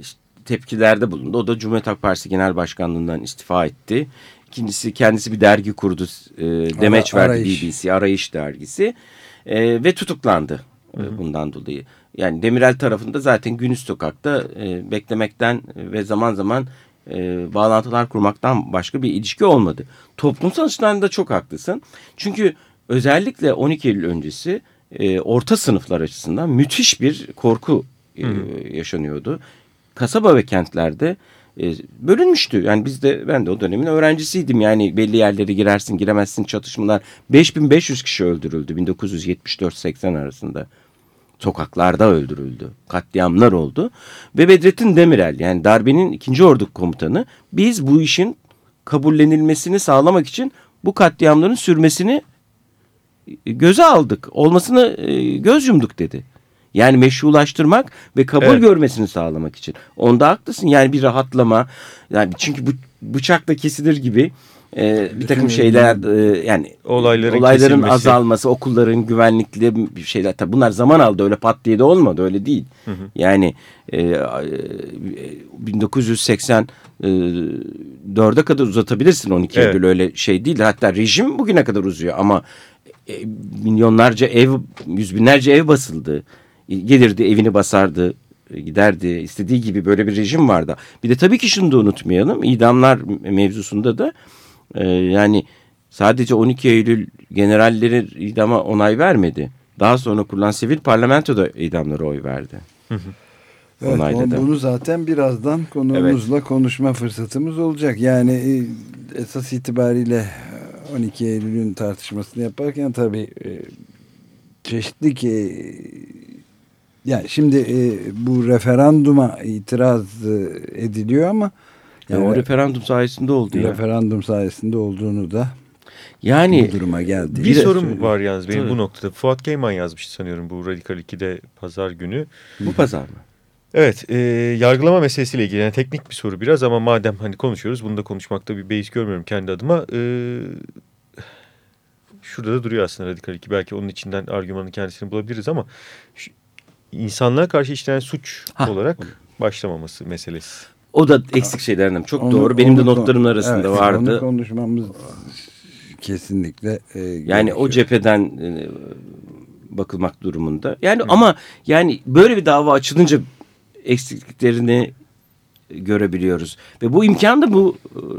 işte tepkilerde bulundu. O da Cumhuriyet Halk Partisi Genel Başkanlığından istifa etti. İkincisi kendisi bir dergi kurdu. E, demeç Ara, verdi arayış. BBC Arayış dergisi. E, ve tutuklandı Hı -hı. bundan dolayı. Yani Demirel tarafında zaten Günüz Sokak'ta e, beklemekten ve zaman zaman e, bağlantılar kurmaktan başka bir ilişki olmadı. Toplumsal açıdan da çok haklısın. Çünkü özellikle 12 Eylül öncesi e, orta sınıflar açısından müthiş bir korku e, yaşanıyordu. Kasaba ve kentlerde e, bölünmüştü. Yani biz de ben de o dönemin öğrencisiydim. Yani belli yerlere girersin giremezsin çatışmalar. 5500 kişi öldürüldü 1974-80 arasında. Sokaklarda öldürüldü. Katliamlar oldu. Ve Bedrettin Demirel yani darbenin ikinci ordu komutanı biz bu işin kabullenilmesini sağlamak için bu katliamların sürmesini göze aldık. Olmasını e, göz yumduk dedi. Yani meşrulaştırmak ve kabul evet. görmesini sağlamak için. Onda haklısın. Yani bir rahatlama. Yani çünkü bu bıçakla kesilir gibi e, bir takım şeyler e, yani olayların, olayların kesilmesi. azalması, okulların güvenlikli bir şeyler. Tabii bunlar zaman aldı. Öyle pat diye de olmadı. Öyle değil. Hı hı. Yani e, 1980 e, 4'e e, kadar uzatabilirsin 12 evet. Eylül öyle şey değil. Hatta rejim bugüne kadar uzuyor ama e, milyonlarca ev, yüz binlerce ev basıldı. Gelirdi evini basardı. giderdi. istediği gibi böyle bir rejim vardı. Bir de tabii ki şunu da unutmayalım. İdamlar mevzusunda da e, yani sadece 12 Eylül generalleri idama onay vermedi. Daha sonra kurulan sivil parlamento da idamlara oy verdi. Evet, Onayladı. bunu zaten birazdan konuğumuzla evet. konuşma fırsatımız olacak. Yani e, esas itibariyle 12 Eylül'ün tartışmasını yaparken tabii e, çeşitli ki yani şimdi e, bu referanduma itiraz ediliyor ama yani o referandum sayesinde oldu ya. Referandum sayesinde olduğunu da yani bu duruma geldi. Bir, bir sorum var yalnız benim Tabii. bu noktada. Fuat Geyman yazmıştı sanıyorum bu Radikal 2'de pazar günü. Bu pazar mı? Evet, e, yargılama meselesiyle ilgili yani teknik bir soru biraz ama madem hani konuşuyoruz bunu da konuşmakta bir beis görmüyorum kendi adıma. E, şurada da duruyor aslında Radikal 2 belki onun içinden argümanın kendisini bulabiliriz ama şu, insanlığa karşı işlenen suç ha. olarak başlamaması meselesi. O da eksik şeylerden çok onu, doğru. Benim de notlarım arasında evet, vardı. Onu konuşmamız kesinlikle. E, yani gerekiyor. o cepheden e, bakılmak durumunda. Yani Hı. ama yani böyle bir dava açılınca eksikliklerini görebiliyoruz. Ve bu imkan da bu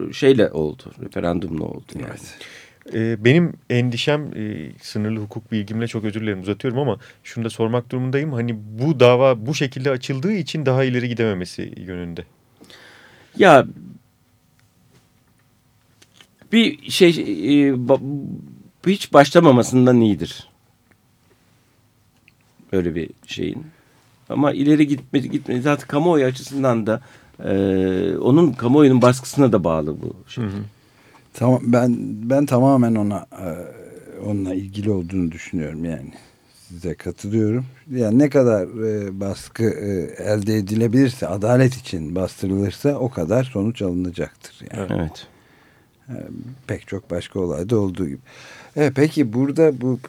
e, şeyle oldu. Referandumla oldu yani. Evet. Ee, benim endişem e, sınırlı hukuk bilgimle çok özür dilerim uzatıyorum ama şunu da sormak durumundayım. Hani bu dava bu şekilde açıldığı için daha ileri gidememesi yönünde. Ya bir şey e, hiç başlamamasından iyidir. Öyle bir şeyin. Ama ileri gitmedi gitmedi. Zaten kamuoyu açısından da e, onun kamuoyunun baskısına da bağlı bu şey. Hı hı. Tamam ben ben tamamen ona e, onunla ilgili olduğunu düşünüyorum yani. Size katılıyorum. Yani ne kadar e, baskı e, elde edilebilirse, adalet için bastırılırsa o kadar sonuç alınacaktır. Yani. Evet. E, pek çok başka olayda olduğu gibi. Evet, peki burada bu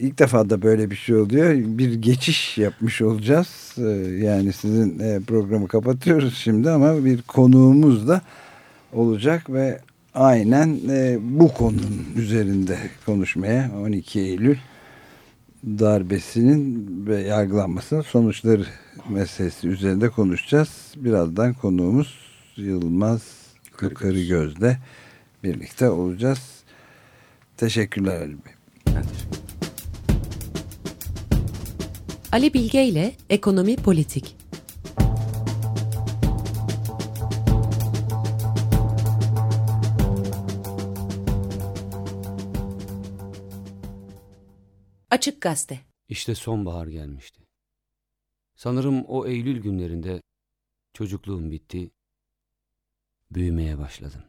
ilk defa da böyle bir şey oluyor. Bir geçiş yapmış olacağız. E, yani sizin e, programı kapatıyoruz şimdi ama bir konuğumuz da olacak ve aynen e, bu konunun üzerinde konuşmaya 12 Eylül darbesinin ve yargılanmasının sonuçları meselesi üzerinde konuşacağız. Birazdan konuğumuz Yılmaz Kırkarı Göz'le birlikte olacağız. Teşekkürler Ali Bey. Ali Bilge ile Ekonomi Politik Açık Gazete İşte sonbahar gelmişti. Sanırım o Eylül günlerinde çocukluğum bitti, büyümeye başladım.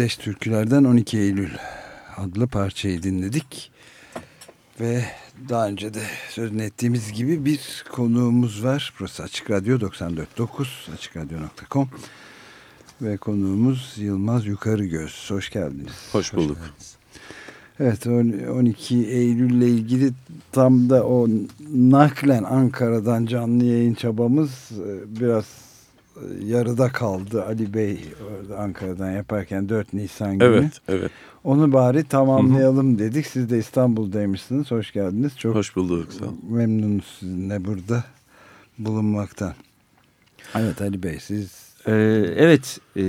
Kardeş Türkülerden 12 Eylül adlı parçayı dinledik. Ve daha önce de sözünü ettiğimiz gibi bir konuğumuz var. Burası Açık Radyo 94.9 açıkradyo.com ve konuğumuz Yılmaz Yukarıgöz. Hoş geldiniz. Hoş bulduk. Hoş evet 12 Eylül ile ilgili tam da o naklen Ankara'dan canlı yayın çabamız e, biraz yarıda kaldı Ali Bey Ankara'dan yaparken 4 Nisan günü. Evet, evet. Onu bari tamamlayalım dedik. Siz de İstanbul'daymışsınız. Hoş geldiniz. Çok Hoş bulduk. Sağ Memnunuz sizinle burada bulunmaktan. Evet Ali Bey siz... Ee, evet. E,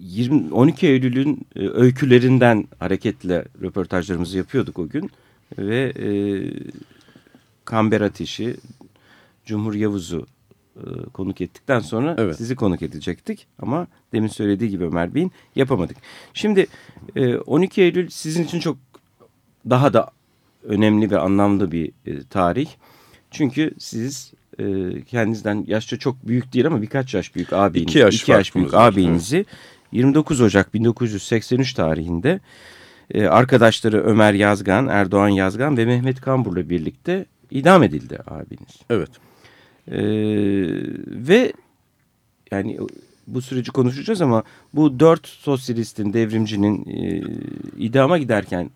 20, 12 Eylül'ün e, öykülerinden hareketle röportajlarımızı yapıyorduk o gün. Ve e, Kamber Ateşi, Cumhur Yavuz'u konuk ettikten sonra evet. sizi konuk edecektik. Ama demin söylediği gibi Ömer Bey'in yapamadık. Şimdi e, 12 Eylül sizin için çok daha da önemli ve anlamlı bir e, tarih. Çünkü siz e, kendinizden yaşça çok büyük değil ama birkaç yaş büyük abiniz, iki yaş, iki yaş büyük abinizi evet. 29 Ocak 1983 tarihinde e, arkadaşları Ömer Yazgan, Erdoğan Yazgan ve Mehmet Kambur'la birlikte idam edildi abiniz. Evet. Ee, ve yani bu süreci konuşacağız ama bu dört sosyalistin, devrimcinin e, idama giderken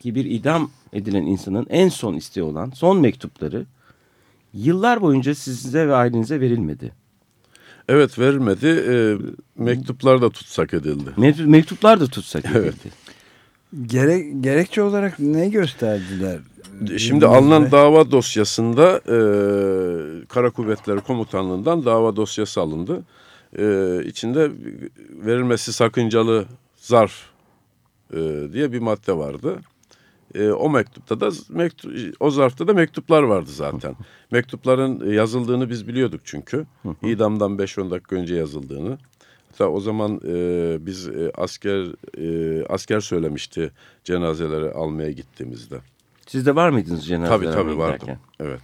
ki bir idam edilen insanın en son isteği olan son mektupları yıllar boyunca size ve ailenize verilmedi. Evet verilmedi. E, mektuplar da tutsak edildi. Mektuplar da tutsak edildi. Evet. Gerek, gerekçe olarak ne gösterdiler? Şimdi alınan dava dosyasında e, Kara Kuvvetleri Komutanlığı'ndan dava dosyası alındı. E, içinde verilmesi sakıncalı zarf e, diye bir madde vardı. E, o mektupta da mektup, o zarfta da mektuplar vardı zaten. Mektupların yazıldığını biz biliyorduk çünkü. İdamdan 5-10 dakika önce yazıldığını. Hatta o zaman e, biz e, asker e, asker söylemişti cenazeleri almaya gittiğimizde. Siz de var mıydınız cenazelere? Tabii tabii vardım. Evet.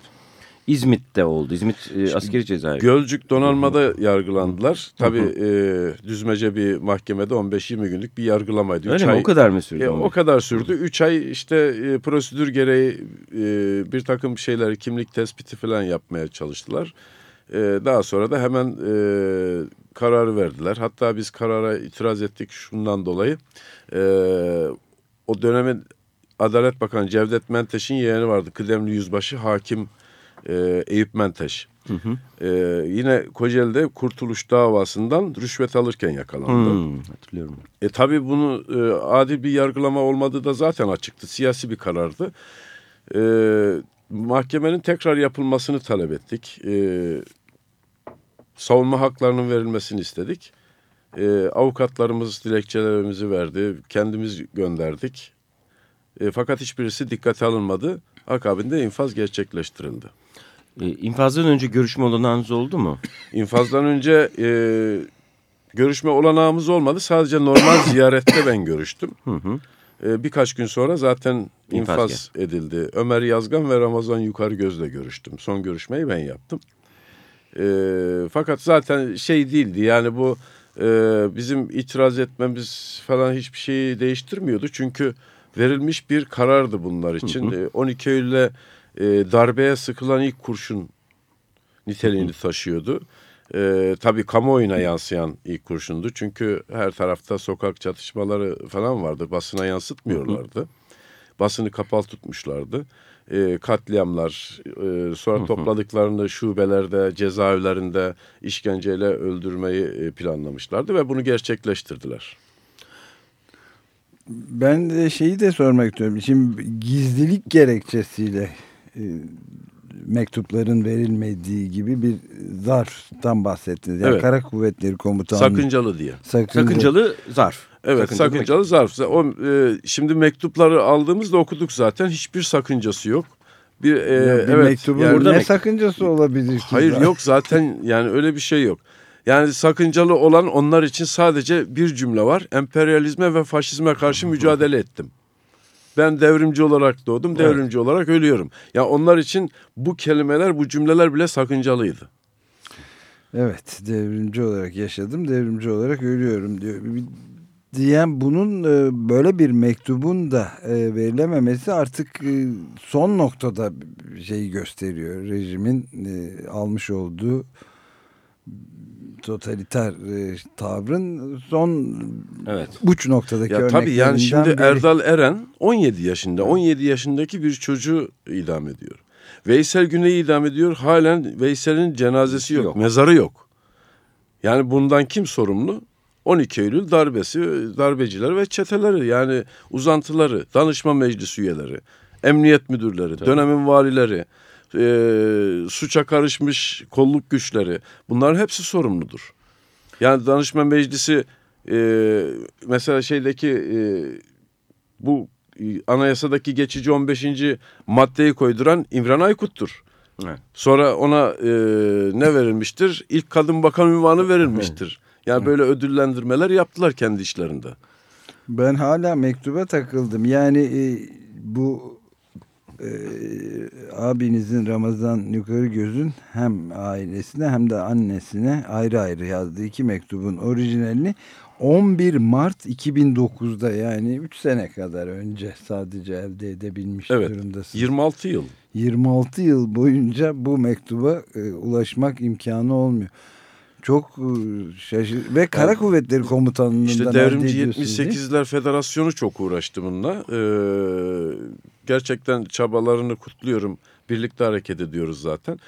İzmit'te oldu. İzmit e, askeri cezaevi. Gölcük donanmada yargılandılar. Tabii e, düzmece bir mahkemede 15-20 günlük bir yargılamaydı. Öyle mi? Ay, o kadar mı sürdü? E, o kadar sürdü. 3 ay işte e, prosedür gereği e, bir takım şeyler kimlik tespiti falan yapmaya çalıştılar. E, daha sonra da hemen e, kararı verdiler. Hatta biz karara itiraz ettik şundan dolayı. E, o dönemin Adalet Bakanı Cevdet Menteş'in yeğeni vardı. Kıdemli Yüzbaşı Hakim e, Eyüp Menteş. Hı hı. E, yine Kocaeli'de kurtuluş davasından rüşvet alırken yakalandı. Hmm, hatırlıyorum. E tabi bunu e, adil bir yargılama olmadığı da zaten açıktı. Siyasi bir karardı. E, mahkemenin tekrar yapılmasını talep ettik. E, savunma haklarının verilmesini istedik. E, avukatlarımız dilekçelerimizi verdi. Kendimiz gönderdik. E, fakat hiçbirisi dikkate alınmadı. Akabinde infaz gerçekleştirildi. E, infazdan önce görüşme olanağınız oldu mu? İnfazdan önce e, görüşme olanağımız olmadı. Sadece normal ziyarette ben görüştüm. Hı hı. E, birkaç gün sonra zaten infaz, infaz edildi. Ömer Yazgan ve Ramazan Yukarı Gözle görüştüm. Son görüşmeyi ben yaptım. E, fakat zaten şey değildi yani bu e, bizim itiraz etmemiz falan hiçbir şeyi değiştirmiyordu. Çünkü verilmiş bir karardı bunlar için. Hı hı. 12 e, Eylül'e e, darbeye sıkılan ilk kurşun niteliğini taşıyordu. E, tabii kamuoyuna yansıyan ilk kurşundu. Çünkü her tarafta sokak çatışmaları falan vardı. Basına yansıtmıyorlardı. Hı hı. Basını kapalı tutmuşlardı. E, katliamlar, e, sonra hı hı. topladıklarını şubelerde, cezaevlerinde işkenceyle öldürmeyi e, planlamışlardı ve bunu gerçekleştirdiler. Ben de şeyi de sormak istiyorum. Şimdi gizlilik gerekçesiyle e, mektupların verilmediği gibi bir zarftan bahsettiniz. Yani evet. Kara Kuvvetleri Komutanlığı. Sakıncalı diye. Sakıncalı, sakıncalı zarf. Evet sakıncalı, sakıncalı zarf. O, e, şimdi mektupları aldığımızda okuduk zaten. Hiçbir sakıncası yok. Bir, e, ya bir evet, mektubun yani, ne mek sakıncası olabilir ki? Hayır zaten? yok zaten yani öyle bir şey yok. Yani sakıncalı olan onlar için sadece bir cümle var. Emperyalizme ve faşizme karşı mücadele ettim. Ben devrimci olarak doğdum, devrimci evet. olarak ölüyorum. Ya yani onlar için bu kelimeler, bu cümleler bile sakıncalıydı. Evet devrimci olarak yaşadım devrimci olarak ölüyorum diyor. Diyen bunun e, böyle bir mektubun da e, verilememesi artık e, son noktada şeyi gösteriyor. Rejimin almış olduğu totaliter tavrın son evet. uç noktadaki ya Tabii yani şimdi biri. Erdal Eren 17 yaşında 17 yaşındaki bir çocuğu idam ediyor. Veysel Güney'i idam ediyor. Halen Veysel'in cenazesi yok, yok, mezarı yok. Yani bundan kim sorumlu? 12 Eylül darbesi, darbeciler ve çeteleri yani uzantıları, danışma meclisi üyeleri, emniyet müdürleri, Tabii. dönemin valileri, e, suça karışmış kolluk güçleri bunların hepsi sorumludur. Yani danışma meclisi e, mesela şeydeki e, bu anayasadaki geçici 15. maddeyi koyduran İmran Aykut'tur. Evet. Sonra ona e, ne verilmiştir? İlk kadın bakan ünvanı verilmiştir. Yani böyle ödüllendirmeler yaptılar kendi işlerinde. Ben hala mektuba takıldım. Yani e, bu e, abinizin Ramazan Yukarı Göz'ün hem ailesine hem de annesine ayrı ayrı yazdığı iki mektubun orijinalini 11 Mart 2009'da yani 3 sene kadar önce sadece elde edebilmiş evet, durumdasınız. 26 yıl. 26 yıl boyunca bu mektuba e, ulaşmak imkanı olmuyor. Çok e, şaşır ve Kara yani, Kuvvetleri Komutanlığı'ndan İşte Devrimci 78'ler Federasyonu çok uğraştı bununla. Ee, gerçekten çabalarını kutluyorum. Birlikte hareket ediyoruz zaten.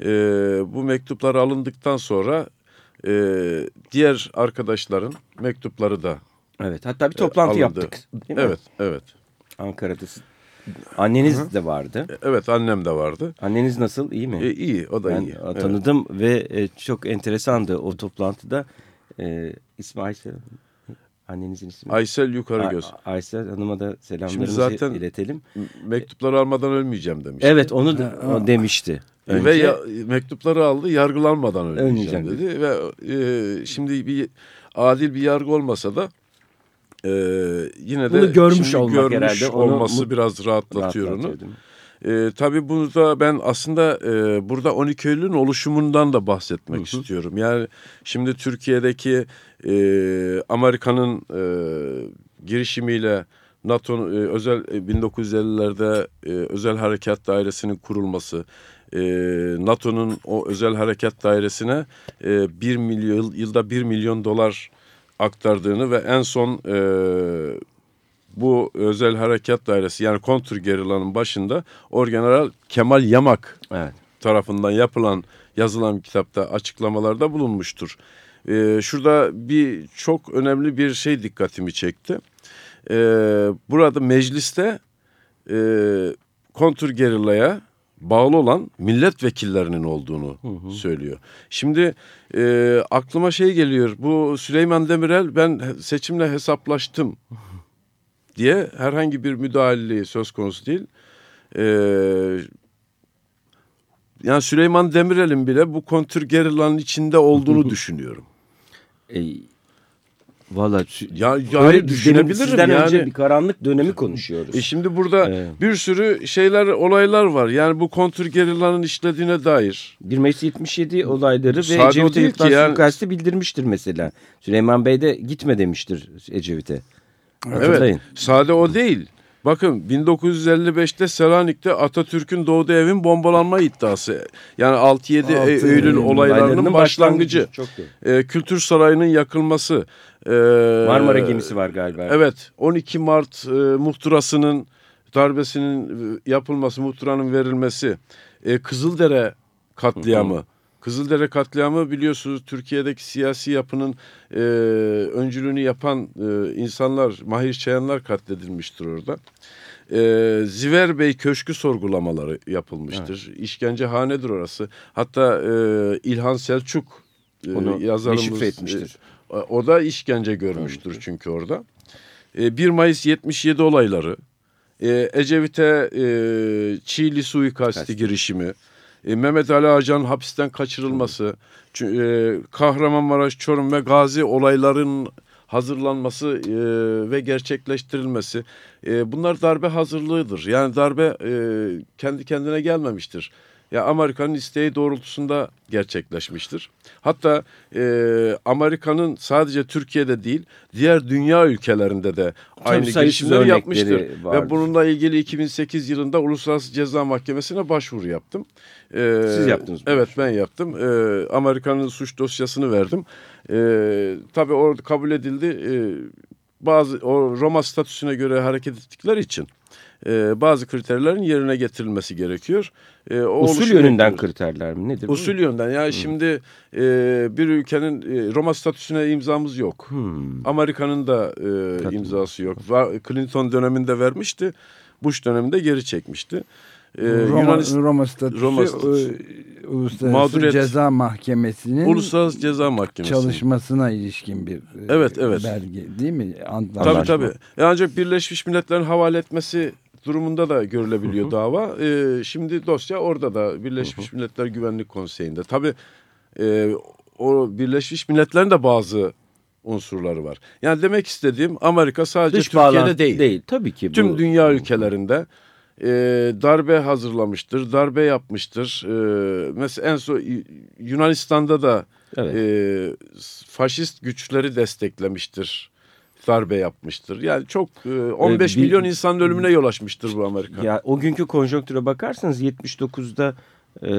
Ee, bu mektuplar alındıktan sonra e, diğer arkadaşların mektupları da Evet hatta bir toplantı e, yaptık. Evet evet. Ankara'da Anneniz Hı -hı. de vardı. E, evet annem de vardı. Anneniz nasıl iyi mi? E, iyi o da ben iyi. tanıdım evet. ve e, çok enteresandı o toplantıda. E, ismi Aysel. Annenizin ismi? Aysel Yukarıgöz. Aysel Hanım'a da selamlarımızı Şimdi zaten iletelim. mektupları almadan ölmeyeceğim demişti. Evet onu da, o demişti. Önce, ve ya, mektupları aldı yargılanmadan ölmeyeceğim, ölmeyeceğim dedi. Ve e, şimdi bir adil bir yargı olmasa da e, yine de Bunu görmüş, olmak görmüş herhalde. olması onu, biraz rahatlatıyor onu. E, tabii burada ben aslında e, burada 12 Eylül'ün oluşumundan da bahsetmek hı hı. istiyorum. Yani şimdi Türkiye'deki e, Amerika'nın e, girişimiyle NATO e, özel e, 1950'lerde e, özel harekat dairesinin kurulması, e, NATO'nun o özel harekat dairesine e, 1 milyon yılda 1 milyon dolar aktardığını ve en son e, bu özel harekat dairesi yani kontur gerilanın başında Orgeneral Kemal Yamak evet. tarafından yapılan yazılan kitapta açıklamalarda bulunmuştur. Ee, şurada bir çok önemli bir şey dikkatimi çekti. Ee, burada mecliste e, kontur gerilaya bağlı olan milletvekillerinin olduğunu hı hı. söylüyor. Şimdi e, aklıma şey geliyor. Bu Süleyman Demirel ben seçimle hesaplaştım diye herhangi bir müdahaleliği söz konusu değil. E, yani Süleyman Demirel'in bile bu kontrgerilanın içinde olduğunu düşünüyorum. E, Valla ya, yani düşünebilirim sizden yani. önce bir karanlık dönemi konuşuyoruz. E şimdi burada ee, bir sürü şeyler olaylar var. Yani bu kontrgerilanın işlediğine dair. 1 Mayıs 77 olayları ve Ecevit'e yapılan yani. bildirmiştir mesela. Süleyman Bey de gitme demiştir Ecevit'e. Evet sade o değil. Bakın 1955'te Selanik'te Atatürk'ün doğduğu evin bombalanma iddiası. Yani 6-7 6 Eylül olaylarının başlangıcı. Çok ee, Kültür Sarayı'nın yakılması. Ee, Marmara gemisi var galiba. Evet 12 Mart e, muhtırasının darbesinin e, yapılması, muhtıranın verilmesi. E, Kızıldere katliamı. Hı hı. Kızıldere katliamı biliyorsunuz Türkiye'deki siyasi yapının e, öncülüğünü yapan e, insanlar, Mahir Çayanlar katledilmiştir orada. E, Ziver Bey Köşkü sorgulamaları yapılmıştır. Evet. İşkencehanedir orası. Hatta e, İlhan Selçuk e, Onu yazarımız etmiştir. E, o da işkence görmüştür evet. çünkü orada. E, 1 Mayıs 77 olayları, e, Ecevit'e e, Çiğli suikasti Kasti. girişimi, e, Mehmet Ali Ağacan hapisten kaçırılması, e, Kahramanmaraş, Çorum ve Gazi olayların hazırlanması e, ve gerçekleştirilmesi e, bunlar darbe hazırlığıdır. Yani darbe e, kendi kendine gelmemiştir. Ya Amerika'nın isteği doğrultusunda gerçekleşmiştir. Hatta e, Amerika'nın sadece Türkiye'de değil diğer dünya ülkelerinde de Tabii aynı girişimleri yapmıştır. Vardır. Ve bununla ilgili 2008 yılında Uluslararası Ceza Mahkemesi'ne başvuru yaptım. Ee, Siz yaptınız mı? Evet ben yaptım. Ee, Amerika'nın suç dosyasını verdim. Ee, tabii orada kabul edildi. Ee, bazı o Roma statüsüne göre hareket ettikleri için e, bazı kriterlerin yerine getirilmesi gerekiyor. E, o Usul yönünden kriterler mi nedir? Usul bu? yönden yani hmm. şimdi e, bir ülkenin e, Roma statüsüne imzamız yok. Hmm. Amerika'nın da e, imzası yok. Clinton döneminde vermişti. Bush döneminde geri çekmişti. Ee, Roma, Yunanistan, Roma statüsü, Roma statüsü e, Uluslararası Mağduriyet, Ceza Mahkemesi'nin Uluslararası Ceza Mahkemesi çalışmasına ilişkin bir e, evet, evet. belge değil mi? Antlaşma. Tabii tabii. E ancak Birleşmiş Milletler'in havale etmesi durumunda da görülebiliyor dava. Ee, şimdi dosya orada da Birleşmiş Milletler Güvenlik Konseyi'nde. Tabii e, o Birleşmiş Milletler'in de bazı unsurları var. Yani demek istediğim Amerika sadece Dış Türkiye'de değil. değil. Tabii ki. Bu... Tüm dünya ülkelerinde e, darbe hazırlamıştır, darbe yapmıştır. E, mesela en son Yunanistan'da da evet. e, faşist güçleri desteklemiştir darbe yapmıştır. Yani çok 15 e, bir, milyon insanın ölümüne yol açmıştır bu Amerika. Ya o günkü konjonktüre bakarsanız 79'da e,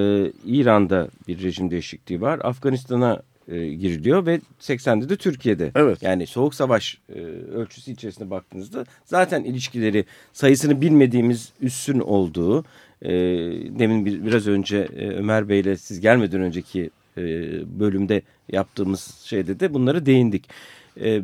İran'da bir rejim değişikliği var. Afganistan'a e, giriliyor ve 80'de de Türkiye'de. Evet. Yani soğuk savaş e, ölçüsü içerisinde baktığınızda zaten ilişkileri sayısını bilmediğimiz üssün olduğu e, demin bir, biraz önce e, Ömer Bey'le siz gelmeden önceki e, bölümde yaptığımız şeyde de bunları değindik. E,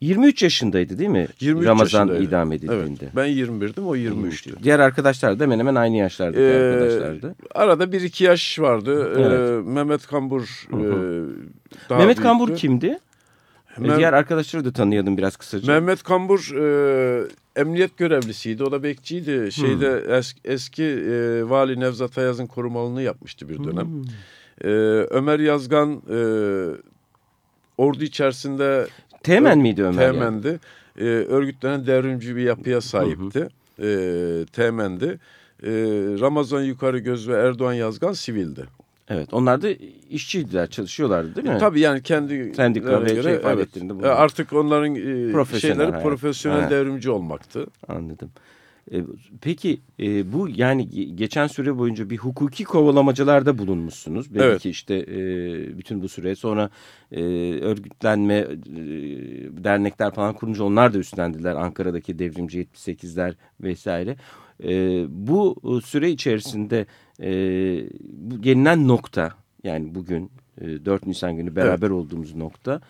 23 yaşındaydı değil mi? 23 Ramazan yaşındaydı. idam edildiğinde. Evet, ben 21'dim o 23'tü. Diğer arkadaşlar da hemen hemen aynı yaşlardaki ee, arkadaşlardı. Arada bir iki yaş vardı. Ee, evet. Ee, Mehmet Kambur e, daha Mehmet büyüktü. Kambur kimdi? Mem Diğer arkadaşları da tanıyalım biraz kısaca. Mehmet Kambur e, emniyet görevlisiydi. O da bekçiydi. Şeyde hmm. es, eski e, Vali Nevzat Ayaz'ın korumalını yapmıştı bir dönem. Hmm. E, Ömer Yazgan e, ordu içerisinde Teğmen miydi Ömer? Teğmendi. Yani? E, örgütlenen devrimci bir yapıya sahipti. Hı hı. E, teğmendi. E, Ramazan Yukarı Göz ve Erdoğan Yazgan sivildi. Evet onlar da işçiydiler çalışıyorlardı değil mi? E, tabii yani kendi sendika ve göre, şey faaliyetlerinde evet. Artık onların e, şeyleri hayat. profesyonel ha. devrimci olmaktı. Anladım. E, peki e, bu yani geçen süre boyunca bir hukuki kovalamacılarda bulunmuşsunuz. Belki evet. işte e, bütün bu süre sonra e, örgütlenme dernekler falan kurunca onlar da üstlendiler. Ankara'daki devrimci 78'ler vesaire. Bu süre içerisinde bu gelinen nokta yani bugün e, 4 Nisan günü beraber evet. olduğumuz nokta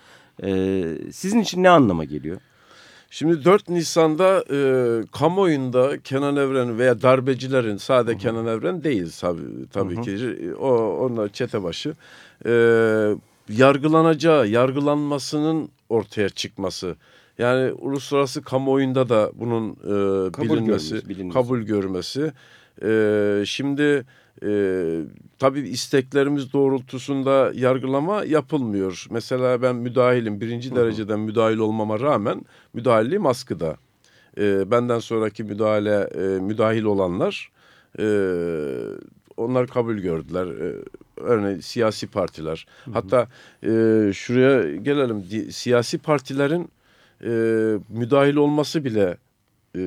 sizin için ne anlama geliyor? Şimdi 4 Nisan'da e, kamuoyunda Kenan Evren veya darbecilerin sade Hı Kenan Evren değil tabii, tabii Hı -hı. ki o onlar çete başı e, yargılanacağı, yargılanmasının ortaya çıkması. Yani uluslararası kamuoyunda da bunun e, kabul bilinmesi, görmesi, kabul görmesi. E, şimdi e, tabii isteklerimiz doğrultusunda yargılama yapılmıyor. Mesela ben müdahilim, birinci dereceden müdahil olmama rağmen müdahilliğim askıda. E, benden sonraki müdahale e, müdahil olanlar e, onlar kabul gördüler. E, örneğin siyasi partiler. Hı hı. Hatta e, şuraya gelelim. Siyasi partilerin e, müdahil olması bile e,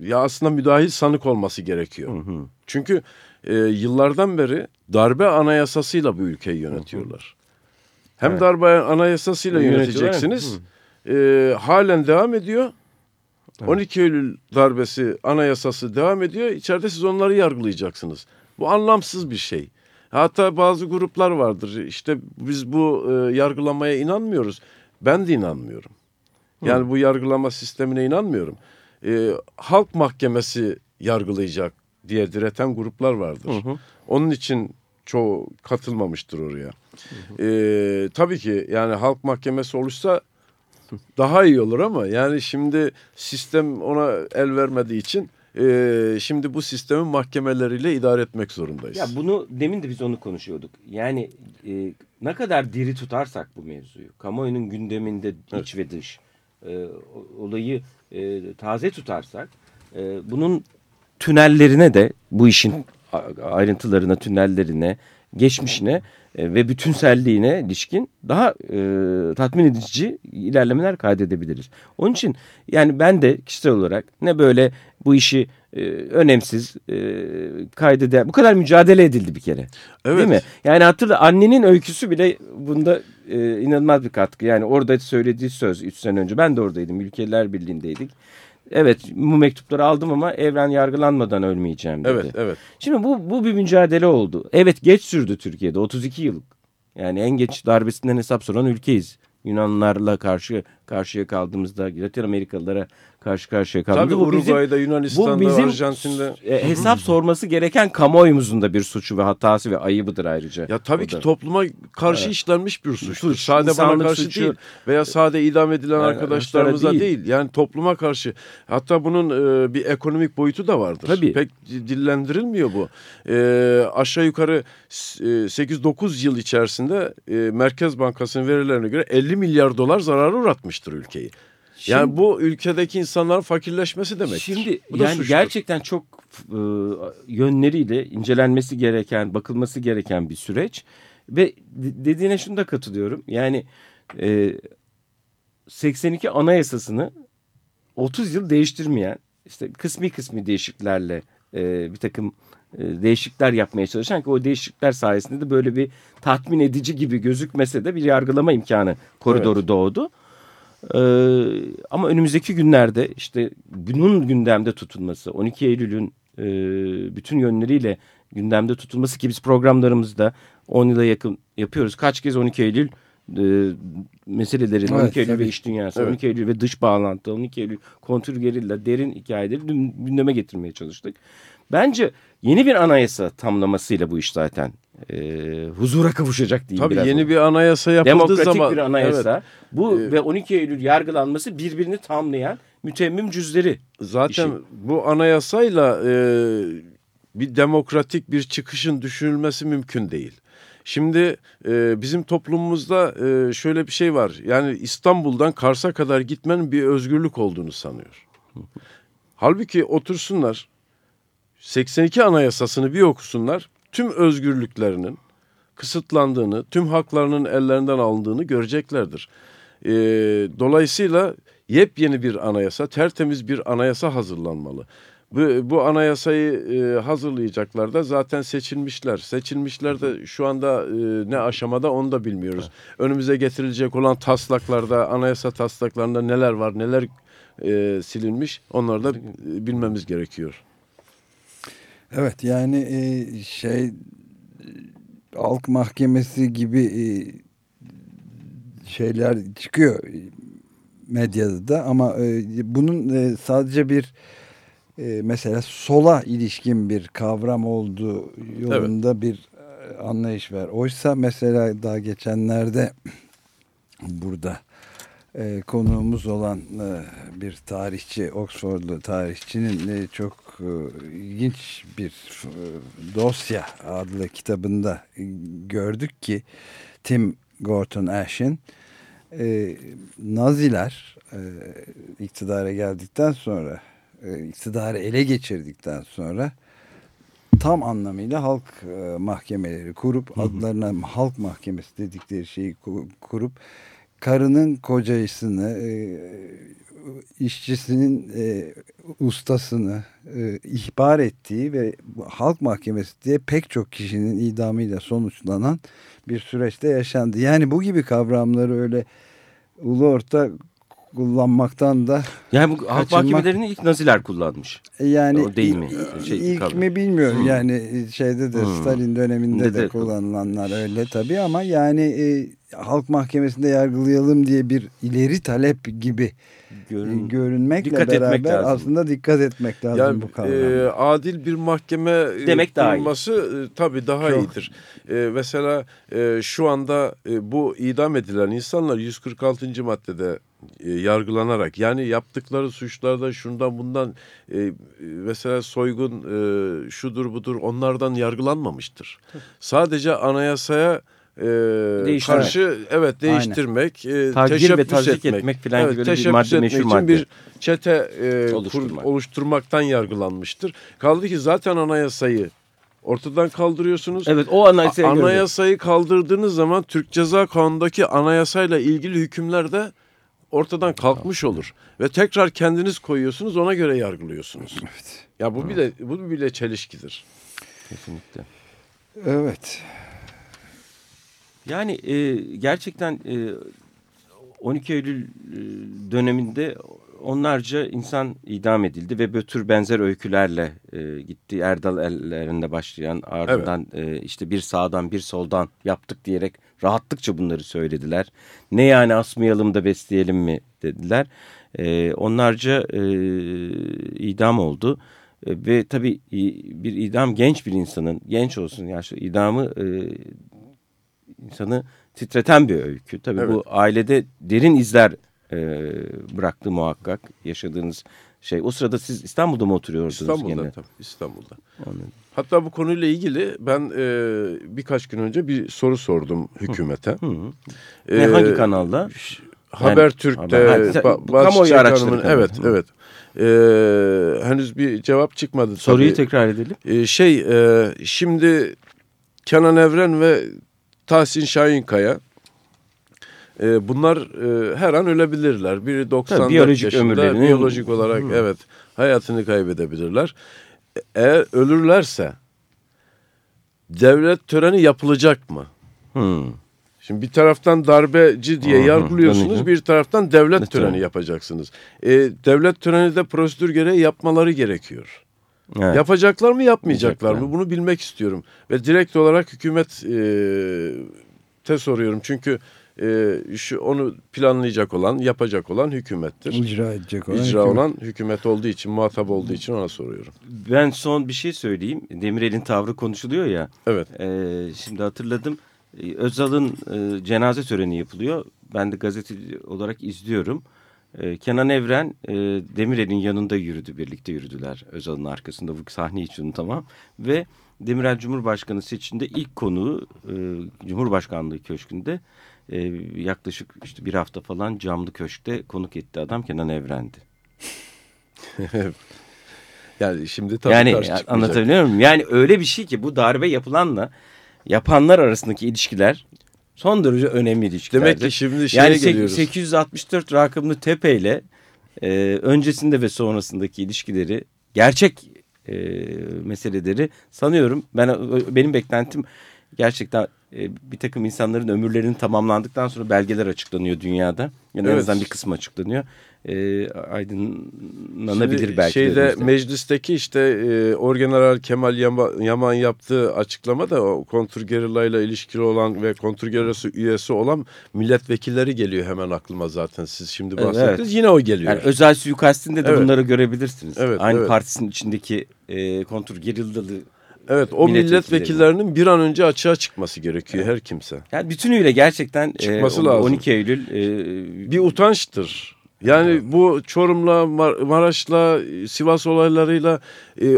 ya aslında müdahil sanık olması gerekiyor. Hı hı. Çünkü e, yıllardan beri darbe anayasasıyla bu ülkeyi yönetiyorlar. Hem evet. darbe anayasasıyla yöneteceksiniz. E, halen devam ediyor. Evet. 12 Eylül darbesi anayasası devam ediyor. İçeride siz onları yargılayacaksınız. Bu anlamsız bir şey. Hatta bazı gruplar vardır. İşte biz bu e, yargılamaya inanmıyoruz. Ben de inanmıyorum. Yani Hı. bu yargılama sistemine inanmıyorum. E, halk mahkemesi yargılayacak diye direten gruplar vardır. Hı hı. Onun için çoğu katılmamıştır oraya. Hı hı. Ee, tabii ki yani halk mahkemesi olursa daha iyi olur ama yani şimdi sistem ona el vermediği için e, şimdi bu sistemi mahkemeleriyle idare etmek zorundayız. Ya bunu demin de biz onu konuşuyorduk. Yani e, ne kadar diri tutarsak bu mevzuyu, kamuoyunun gündeminde evet. iç ve dış e, olayı e, taze tutarsak e, bunun tünellerine de bu işin ayrıntılarına, tünellerine, geçmişine e, ve bütünselliğine ilişkin daha e, tatmin edici ilerlemeler kaydedebiliriz. Onun için yani ben de kişisel olarak ne böyle bu işi e, önemsiz e, kaydeder. Bu kadar mücadele edildi bir kere. Evet. Değil mi? Yani hatırla annenin öyküsü bile bunda e, inanılmaz bir katkı. Yani orada söylediği söz 3 sene önce ben de oradaydım. Ülkeler Birliği'ndeydik. Evet bu mektupları aldım ama evren yargılanmadan ölmeyeceğim dedi. Evet, evet. Şimdi bu, bu bir mücadele oldu. Evet geç sürdü Türkiye'de 32 yıl. Yani en geç darbesinden hesap soran ülkeyiz. Yunanlarla karşı karşıya kaldığımızda Latin Amerikalılara karşı karşıya kaldık. Tabii bu Uruguay'da, bizim, Yunanistan'da, bu bizim Arjantin'de. E, hesap sorması gereken kamuoyumuzun da bir suçu ve hatası ve ayıbıdır ayrıca. Ya tabii ki topluma karşı evet. işlenmiş bir suç. suç. Sade bana karşı suçu, değil veya sade idam edilen yani, arkadaşlarımıza değil. değil. Yani topluma karşı. Hatta bunun e, bir ekonomik boyutu da vardır. Tabii. Pek dillendirilmiyor bu. E, aşağı yukarı e, 8-9 yıl içerisinde e, Merkez Bankası'nın verilerine göre 50 milyar dolar zararı uğratmıştır ülkeyi. Şimdi, yani bu ülkedeki insanların fakirleşmesi demek. Şimdi yani suçtur. gerçekten çok e, yönleriyle incelenmesi gereken, bakılması gereken bir süreç ve dediğine şunu da katılıyorum. Yani e, 82 Anayasasını 30 yıl değiştirmeyen, işte kısmi kısmi değişiklerle e, bir takım e, değişiklikler yapmaya çalışan ki o değişiklikler sayesinde de böyle bir tatmin edici gibi gözükmese de bir yargılama imkanı koridoru evet. doğdu. Ee, ama önümüzdeki günlerde işte bunun gündemde tutulması, 12 Eylül'ün e, bütün yönleriyle gündemde tutulması ki biz programlarımızda 10 yıla yakın yapıyoruz. Kaç kez 12 Eylül e, meselelerin, evet, 12 Eylül tabii. ve iş dünyası, evet. 12 Eylül ve dış bağlantı, 12 Eylül kontrgerilla, derin hikayeleri gündeme getirmeye çalıştık. Bence yeni bir anayasa tamlamasıyla bu iş zaten e, huzura kavuşacak diyeyim Tabii biraz. yeni bir anayasa yapıldığı Demokratik zaman. Demokratik bir anayasa. Evet. Bu ee, ve 12 Eylül yargılanması birbirini tamlayan mütemmim cüzleri. Zaten işi. bu anayasayla e, bir demokratik bir çıkışın düşünülmesi mümkün değil. Şimdi e, bizim toplumumuzda e, şöyle bir şey var. Yani İstanbul'dan Kars'a kadar gitmenin bir özgürlük olduğunu sanıyor. Halbuki otursunlar 82 anayasasını bir okusunlar tüm özgürlüklerinin kısıtlandığını, tüm haklarının ellerinden alındığını göreceklerdir. E, dolayısıyla yepyeni bir anayasa, tertemiz bir anayasa hazırlanmalı. Bu, bu anayasayı e, hazırlayacaklar da zaten seçilmişler. Seçilmişler de şu anda e, ne aşamada onu da bilmiyoruz. Önümüze getirilecek olan taslaklarda, anayasa taslaklarında neler var, neler e, silinmiş onları da e, bilmemiz gerekiyor. Evet yani e, şey halk mahkemesi gibi e, şeyler çıkıyor medyada da ama e, bunun sadece bir mesela sola ilişkin bir kavram olduğu yolunda evet. bir anlayış var. Oysa mesela daha geçenlerde burada e, konuğumuz olan e, bir tarihçi, Oxfordlu tarihçinin e, çok ilginç bir e, dosya adlı kitabında gördük ki Tim Gorton Ash'in e, Naziler e, iktidara geldikten sonra e, iktidarı ele geçirdikten sonra tam anlamıyla halk e, mahkemeleri kurup adlarına halk mahkemesi dedikleri şeyi kurup karının kocasını, e, işçisinin e, ustasını e, ihbar ettiği ve halk mahkemesi diye pek çok kişinin idamıyla sonuçlanan bir süreçte yaşandı. Yani bu gibi kavramları öyle ulu orta kullanmaktan da yani bu halk mahkemelerini ilk Naziler kullanmış. E, yani o değil mi? Şey, ilk tabii. mi bilmiyorum. Hmm. Yani şeyde de hmm. Stalin döneminde de, de kullanılanlar öyle tabii ama yani e, halk mahkemesinde yargılayalım diye bir ileri talep gibi Görün, görünmekle dikkat beraber aslında dikkat etmek lazım yani, bu kavramda. E, adil bir mahkeme e, demek daha e, tabii daha Çok. iyidir. E, mesela e, şu anda e, bu idam edilen insanlar 146. maddede e, yargılanarak yani yaptıkları suçlarda şundan bundan e, mesela soygun e, şudur budur onlardan yargılanmamıştır. Sadece anayasaya e, karşı evet değiştirmek, e, Tacir ve tazik etmek, etmek falan evet, gibi bir madde meşhur madde. bir çete e, Oluşturmak. kur, oluşturmaktan yargılanmıştır. Kaldı ki zaten anayasayı ortadan kaldırıyorsunuz. Evet o anayasayı Anayasayı kaldırdığınız zaman Türk Ceza Kanunu'ndaki anayasayla ilgili hükümler de ortadan kalkmış olur ve tekrar kendiniz koyuyorsunuz ona göre yargılıyorsunuz. Evet. Ya bu bile bu bile çelişkidir. Kesinlikle. Evet. Yani e, gerçekten e, 12 Eylül döneminde onlarca insan idam edildi ve bu tür benzer öykülerle e, gitti. Erdal ellerinde başlayan ardından evet. e, işte bir sağdan bir soldan yaptık diyerek rahatlıkça bunları söylediler. Ne yani asmayalım da besleyelim mi dediler. E, onlarca e, idam oldu. E, ve tabii bir idam genç bir insanın, genç olsun yaşlı idamı e, insanı titreten bir öykü. Tabii evet. bu ailede derin izler e, bıraktı muhakkak yaşadığınız şey. O sırada siz İstanbul'da mı oturuyordunuz? İstanbul'da gene? tabii İstanbul'da. Anladım. Hatta bu konuyla ilgili ben e, birkaç gün önce bir soru sordum hükümete. Hı. Hı. E, ne, hangi kanalda? Habertürk'te yani, ba kamuoyu araçları Evet, evet. Ee, henüz bir cevap çıkmadı. Soruyu tabii. tekrar edelim. Ee, şey, e, şimdi Kenan Evren ve Tahsin Şahinkaya e, bunlar e, her an ölebilirler. Biri 94 biyolojik yaşında ömürlerini... biyolojik olarak hmm. evet hayatını kaybedebilirler. Eğer ölürlerse devlet töreni yapılacak mı? Hmm. Şimdi bir taraftan darbeci diye Aha, yargılıyorsunuz, bir taraftan devlet ne töreni yapacaksınız. E, devlet töreni de prosedür gereği yapmaları gerekiyor. Evet. Yapacaklar mı yapmayacaklar mı bunu bilmek istiyorum. Ve direkt olarak hükümet e, te soruyorum. Çünkü e, şu onu planlayacak olan, yapacak olan hükümettir. İcra edecek olan. İcra hükümet. olan hükümet olduğu için, muhatap olduğu için ona soruyorum. Ben son bir şey söyleyeyim. Demirel'in tavrı konuşuluyor ya. Evet. E, şimdi hatırladım. E, Özal'ın e, cenaze töreni yapılıyor. Ben de gazeteci olarak izliyorum. E, Kenan Evren e, Demirel'in yanında yürüdü. Birlikte yürüdüler Özal'ın arkasında. Bu sahne için tamam. Ve Demirel Cumhurbaşkanı seçiminde ilk konuğu e, Cumhurbaşkanlığı Köşkü'nde e, yaklaşık işte bir hafta falan camlı köşkte konuk etti adam Kenan Evren'di. yani şimdi tabii yani anlatabiliyor muyum? Yani öyle bir şey ki bu darbe yapılanla yapanlar arasındaki ilişkiler son derece önemli ilişkiler. Demek ki şimdi şeye yani geliyoruz. 864 rakımlı Tepe ile e, öncesinde ve sonrasındaki ilişkileri gerçek e, meseleleri sanıyorum ben benim beklentim gerçekten e, bir takım insanların ömürlerinin tamamlandıktan sonra belgeler açıklanıyor dünyada. Yani evet. en azından bir kısmı açıklanıyor. E, aydınlanabilir Şimdi belki. Şeyde meclisteki işte e, Orgeneral Kemal Yaman, yaptığı açıklama da o kontrgerillayla ilişkili olan ve kontrgerillası üyesi olan milletvekilleri geliyor hemen aklıma zaten. Siz şimdi bahsettiniz. Evet. Yine o geliyor. Yani özel suikastinde de evet. bunları görebilirsiniz. Evet, Aynı evet. partisinin içindeki e, kontrgerillalı Evet o milletvekillerinin bir an önce açığa çıkması gerekiyor evet. her kimse. Yani bütünüyle gerçekten Çıkması e, lazım. 12 Eylül e, bir utançtır. Yani evet. bu Çorum'la, Mar Maraş'la, Sivas olaylarıyla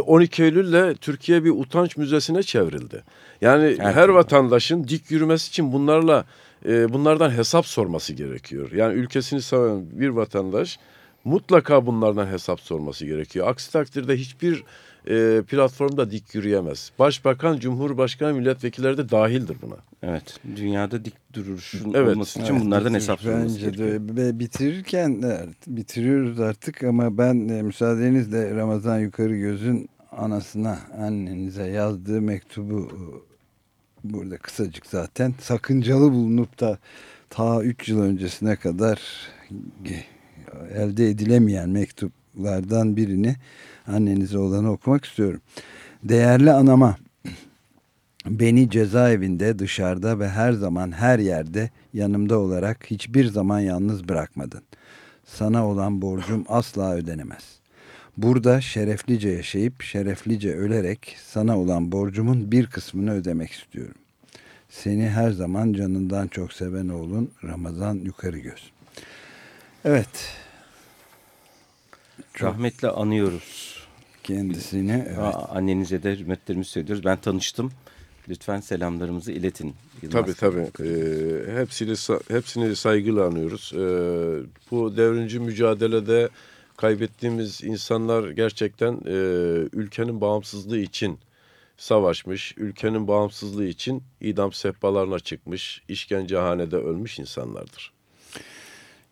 12 Eylül'le Türkiye bir utanç müzesine çevrildi. Yani evet. her vatandaşın dik yürümesi için bunlarla e, bunlardan hesap sorması gerekiyor. Yani ülkesini seven bir vatandaş mutlaka bunlardan hesap sorması gerekiyor. Aksi takdirde hiçbir e, platformda dik yürüyemez. Başbakan, Cumhurbaşkanı, milletvekilleri de dahildir buna. Evet. Dünyada dik duruşun evet, olması için evet, bunlardan hesap sorulması Bence de ve bitirirken bitiriyoruz artık ama ben e, müsaadenizle Ramazan Yukarı Göz'ün anasına, annenize yazdığı mektubu e, burada kısacık zaten sakıncalı bulunup da ta 3 yıl öncesine kadar elde edilemeyen mektuplardan birini annenize olanı okumak istiyorum. Değerli anama, beni cezaevinde, dışarıda ve her zaman her yerde yanımda olarak hiçbir zaman yalnız bırakmadın. Sana olan borcum asla ödenemez. Burada şereflice yaşayıp şereflice ölerek sana olan borcumun bir kısmını ödemek istiyorum. Seni her zaman canından çok seven oğlun Ramazan Yukarıgöz. Evet. Rahmetle anıyoruz kendisine. Evet. Annenize de hürmetlerimizi söylüyoruz. Ben tanıştım. Lütfen selamlarımızı iletin. Yılmaz tabii tabii. Ee, hepsini, hepsini saygıyla anıyoruz. Ee, bu devrimci mücadelede kaybettiğimiz insanlar gerçekten e, ülkenin bağımsızlığı için savaşmış, ülkenin bağımsızlığı için idam sehpalarına çıkmış, işkencehanede ölmüş insanlardır.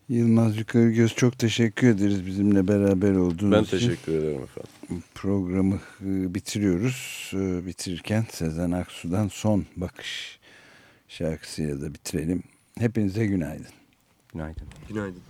Yılmaz Yukarıgöz çok teşekkür ederiz bizimle beraber olduğunuz ben için. Ben teşekkür ederim efendim. Programı e, bitiriyoruz. E, bitirirken Sezen Aksu'dan son bakış şarkısıyla da bitirelim. Hepinize günaydın. Günaydın. Günaydın.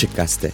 Açık Gazete.